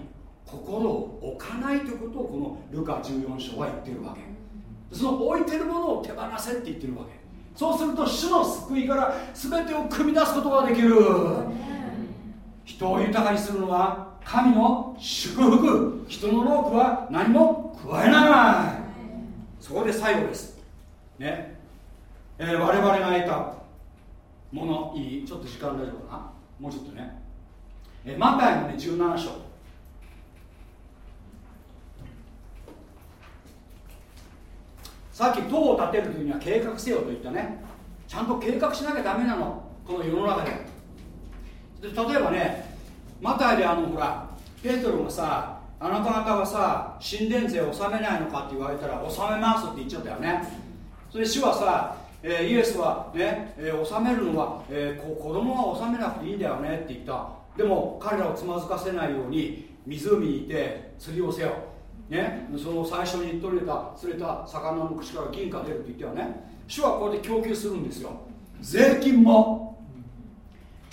心を置かないということをこのルカ14章は言ってるわけ。その置いてるものを手放せって言ってるわけ。そうすると主の救いから全てを組み出すことができる。人を豊かにするのは神の祝福。人の労苦は何も加えない。そこで最後です。ね。えー、我々が得たものいい。ちょっと時間大丈夫かな？もうちょっとね、えー、マタイのね17章。さっき塔を建てる時には計画せよと言ったね。ちゃんと計画しなきゃダメなの。この世の中で。で例えばねマタイであのほらペトロがさあなた方はさ神殿税を納めないのかって言われたら納めますって言っちゃったよね。それで主はさ、えー、イエスはね、えー、納めるのは、えー、子供は納めなくていいんだよねって言った。でも彼らをつまずかせないように湖にいて釣りをせよ。ね、その最初に取れた釣れた魚の口から銀貨出るって言ったよね。主はこうやって供給するんですよ。税金も。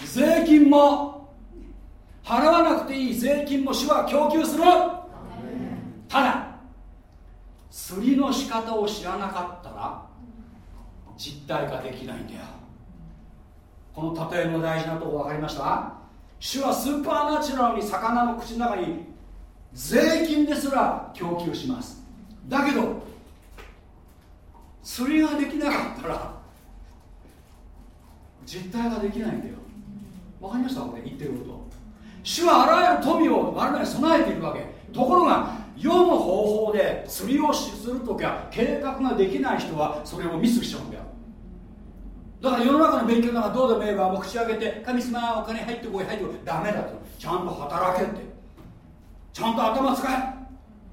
税金も。払わなくていい税金も。主は供給する。ただ釣りの仕方を知らなかったら実体化できないんだよ。この例えの大事なとこ分かりました？主はスーパーナチュラルに魚の口の中に税金ですら供給します。だけど釣りができなかったら実体ができないんだよ。わかりました？これ言ってること。主はあらゆる富を我々に備えているわけ。ところが世の方法で釣りをするときは計画ができない人はそれをミスしちゃうんだよ。だから世の中の勉強なんかどうでもええばもう口開けて神様お金入ってこい入ってこい。ダメだと。ちゃんと働けって。ちゃんと頭使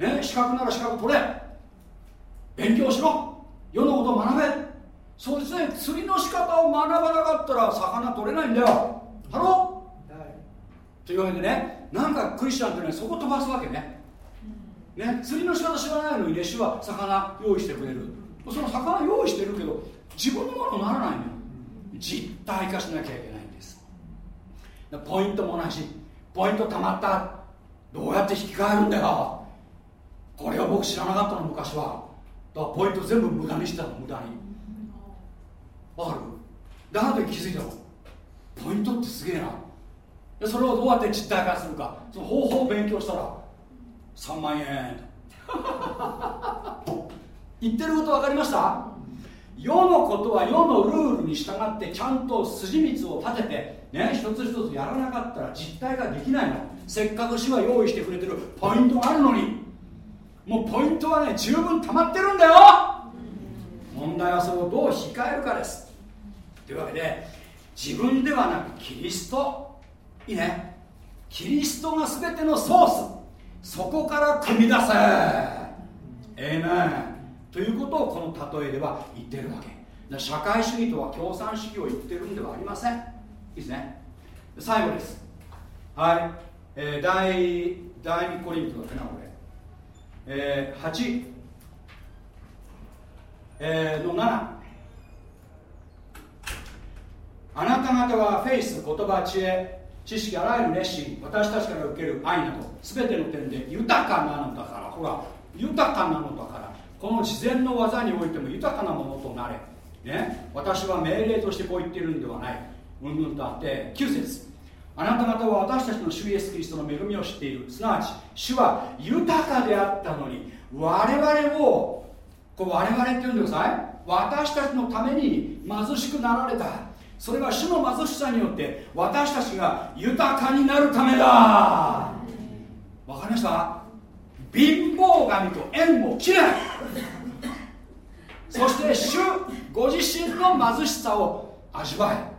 え、ね、資格なら資格取れ。勉強しろ。世のことを学べ。そうですね。釣りの仕方を学ばなかったら魚取れないんだよ。ハロー、はい、というわけでねなんかクリスチャンってねそこ飛ばすわけね。ね釣りの仕方知らないのにね主は魚用意してくれる。その魚用意してるけど自分のものにならないのよ。実体化しなきゃいけないんです。ポイントも同じ。ポイントたまった。どうやって引き換えるんだよ。これは僕知らなかったの昔は。だからポイント全部無駄にしてたの無駄に。わかる？であの時気づいたの。ポイントってすげえな。でそれをどうやって実体化するか。その方法を勉強したら3万円。言ってること分かりました？世のことは世のルールに従ってちゃんと筋道を立ててね一つ一つやらなかったら実体ができないの。せっかく主は用意してくれてるポイントがあるのに。もうポイントはね十分溜まってるんだよ。問題はそれをどう控えるかです。というわけで自分ではなくキリスト。いいね。キリストが全てのソース。そこから組み出せ。ええねということをこの例えでは言ってるわけ。社会主義とは共産主義を言ってるんではありません。いいですね。最後です。はい、えー、第第2コリントだってなこれ、えー、8、えー、の7あなた方はフェイス言葉知恵知識あらゆる熱心私たちから受ける愛など全ての点で豊かなのだから。ほら豊かなのだから。この事前の技においても豊かなものとなれ、ね、私は命令としてこう言ってるんではない。うんうんとあって9節。あなた方は私たちの主イエス・キリストの恵みを知っている。すなわち主は豊かであったのに我々をこれ我々って言うんでください？私たちのために貧しくなられた。それは主の貧しさによって私たちが豊かになるためだ。わかりました？貧乏神と縁を切れそして主ご自身の貧しさを味わえ。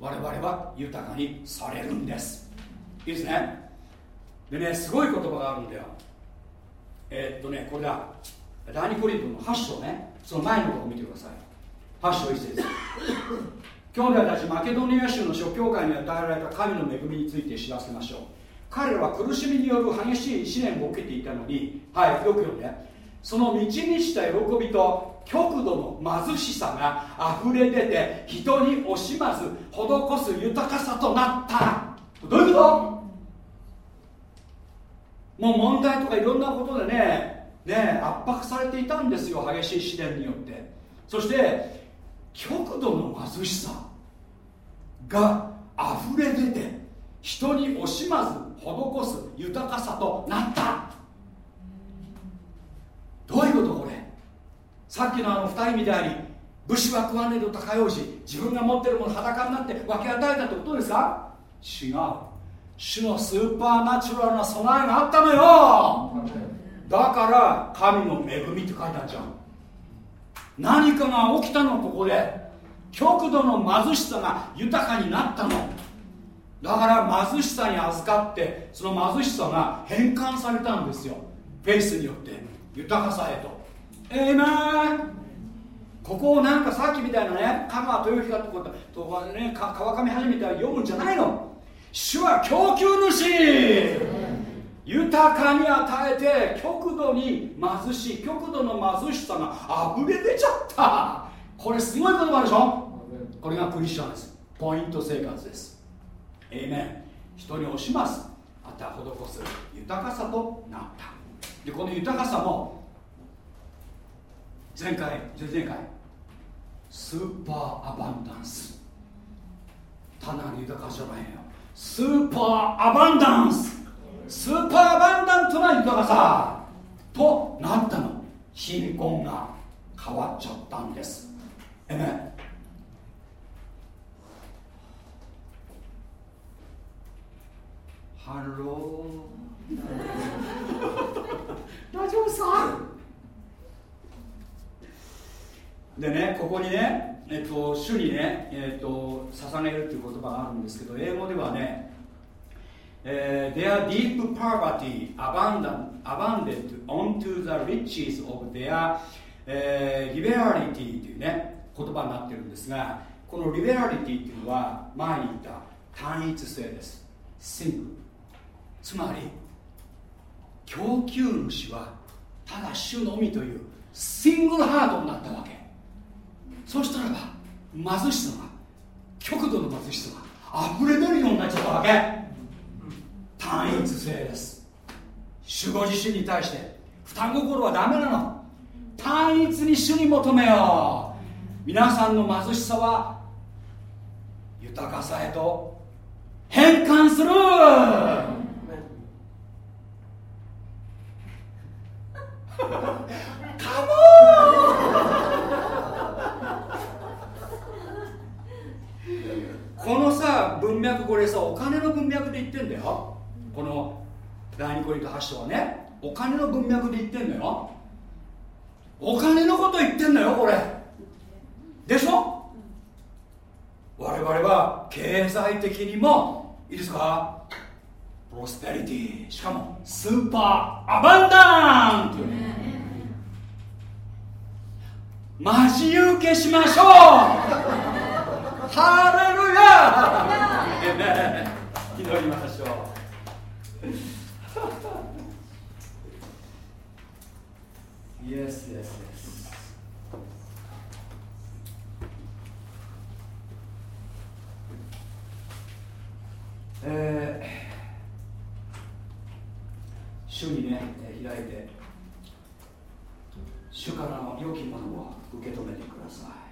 我々は豊かにされるんです。いいですね。でねすごい言葉があるんだよ。えー、っとねこれだ。第二コリントの8章ね。その前のところ見てください。8章1節。兄弟たちマケドニア州の諸教会に与えられた神の恵みについて知らせましょう。彼らは苦しみによる激しい試練を受けていたのにはいよく読んで。その満ち満ちた喜びと極度の貧しさが溢れ出て人に惜しまず施す豊かさとなった。どういうこと？もう問題とかいろんなことでねね圧迫されていたんですよ激しい試練によって。そして極度の貧しさが溢れ出て人に惜しまず施す豊かさとなった。どういうことこれ？さっきのあの二人みたいに武士は食わねえと高用し自分が持ってるもの裸になって分け与えたってことですか？違う。主のスーパーナチュラルな備えがあったのよ。だから神の恵みって書いてあるじゃん。何かが起きたのここで。極度の貧しさが豊かになったの。だから貧しさに預かってその貧しさが変換されたんですよ。フェイスによって。豊かさへと。ええー、ここをなんかさっきみたいなね香川豊彦とかとかねか川上始めたら読むんじゃないの。主は供給主。豊かに与えて極度に貧しい極度の貧しさが溢れ出ちゃった。これすごい言葉でしょ。これがクリスチャンです。ポイント生活です。えいめん人に惜します。また施す。豊かさとなった。でこの豊かさも前回前々回スーパーアバンダンス。単なる豊かじゃないよ。スーパーアバンダンス。スーパーアバンダントな豊かさ。となったの。貧困が変わっちゃったんです。えめハロー大丈夫さ。でねここにね、えっと、主にね、えっと、捧げるっていう言葉があるんですけど英語ではね、えー、their deep poverty abounded, abounded unto the riches of their、えー、liberality というね言葉になってるんですがこのリベラリティっていうのは前に言った単一性です。シングつまり供給主はただ主のみというシングルハートになったわけ。そしたらば貧しさが極度の貧しさが溢れ出るようになっちゃったわけ。単一性です。守護自身に対して双心はダメなの。単一に主に求めよう。皆さんの貧しさは豊かさへと変換する。カモン。このさ文脈これさお金の文脈で言ってんだよ。この第二コリント8章はね。お金の文脈で言ってんだよ。お金のこと言ってんだよこれ。でしょ？我々は経済的にもいいですか？プロスペリティしかもスーパーアバンダントマジ受けしましょう。ハレルヤ。祈りましょう。イエスイエスイエスえー、主にね開いて主からの良きものを受け止めてください。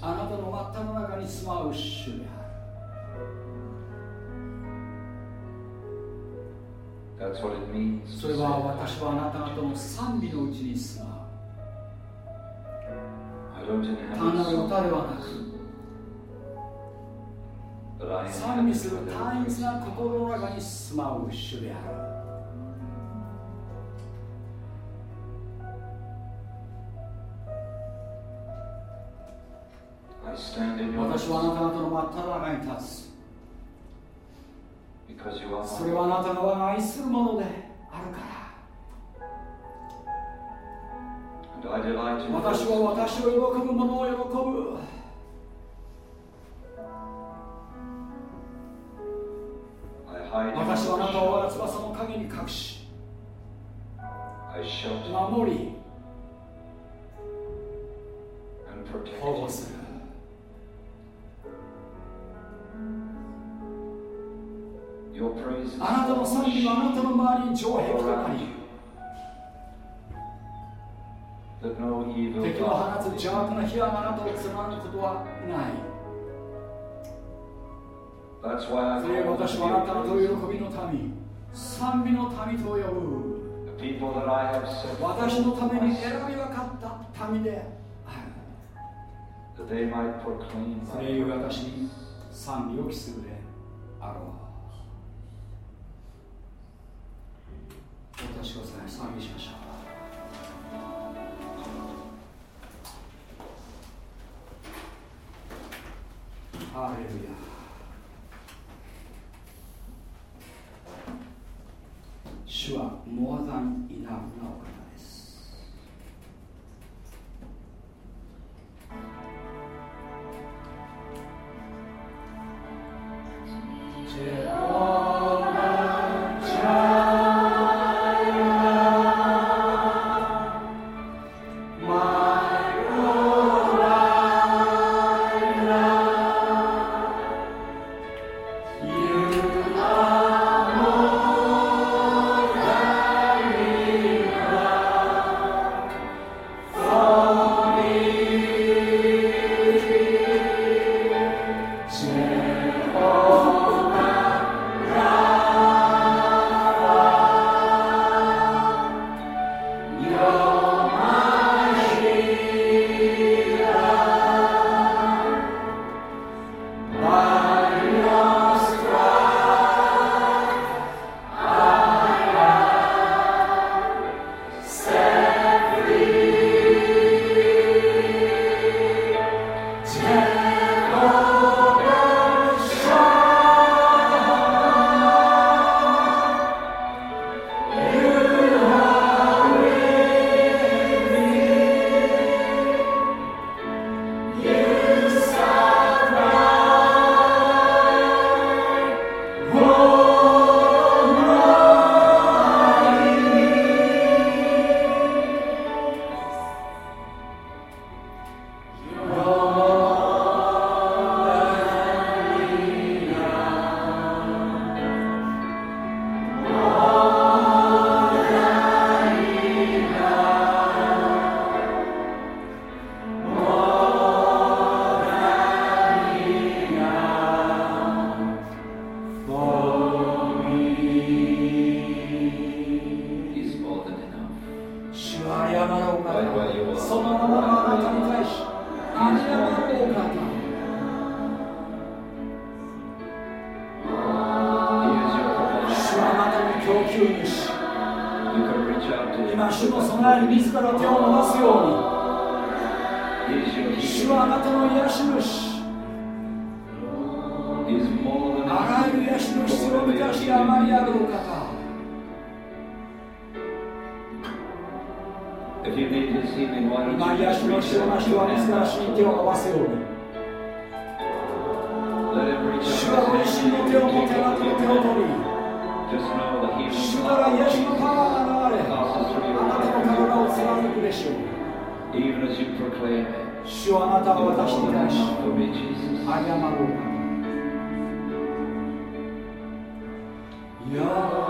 あなたの真っ只中に住まう主である。それは私はあなた方の賛美のうちに住まう。単なる歌ではなく。賛美する単一な心の中に住まう主である私はあなた方の真っ只中に立つ。それはあなたが我が愛するものであるから。私は私を喜ぶものを喜ぶ。私はあなたを我が翼の影に隠し守り保護する。あなたの賛美はあなたの周りに城壁となり敵を放つ邪悪な火はあなたをつまむことはない。それは私はあなたの喜びの民。賛美の民と呼ぶ。私のために選び分かった民でそれゆえ私に賛美を期するであろう。お立ちください賛美しましょうハレルヤ。主はモアザンイナフなお方です。ジェ今癒し主の人はですから主に手を合わせよう主はご自身の手を持てなくて手を取り主から癒しのパが流れあなたの体を貫くでしょう主はあなたを私に対し謝ろうか Yeah.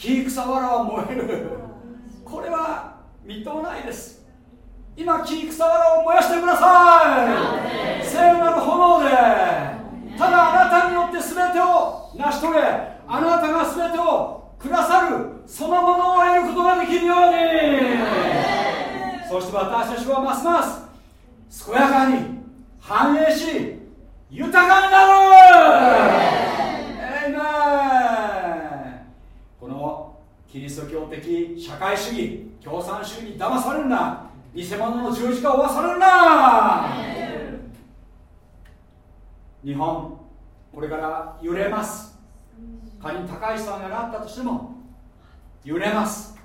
木草わらは燃えるこれはみっともないです。今木草わらを燃やしてください。聖なる炎で。ただあなたによって全てを成し遂げあなたが全てをくださるそのものを得ることができるように。そして私たちはますます健やかに繁栄し豊かになるエイメのキリスト教的社会主義共産主義に騙されるな。偽物の十字架を負わされるな。日本これから揺れます。仮に高市さんがなったとしても揺れます。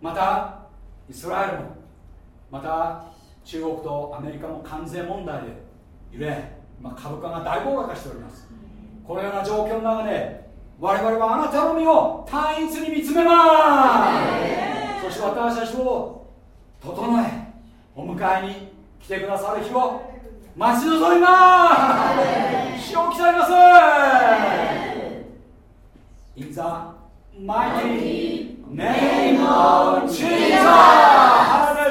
またイスラエルもまた中国とアメリカも関税問題で揺れ、まあ、株価が大暴落しております。このような状況の中で我々はあなたの身を単一に見つめますそして私たちを整えお迎えに来てくださる日を待ち望みます死を鍛えます In the mighty name of Jesus! Hallelujah!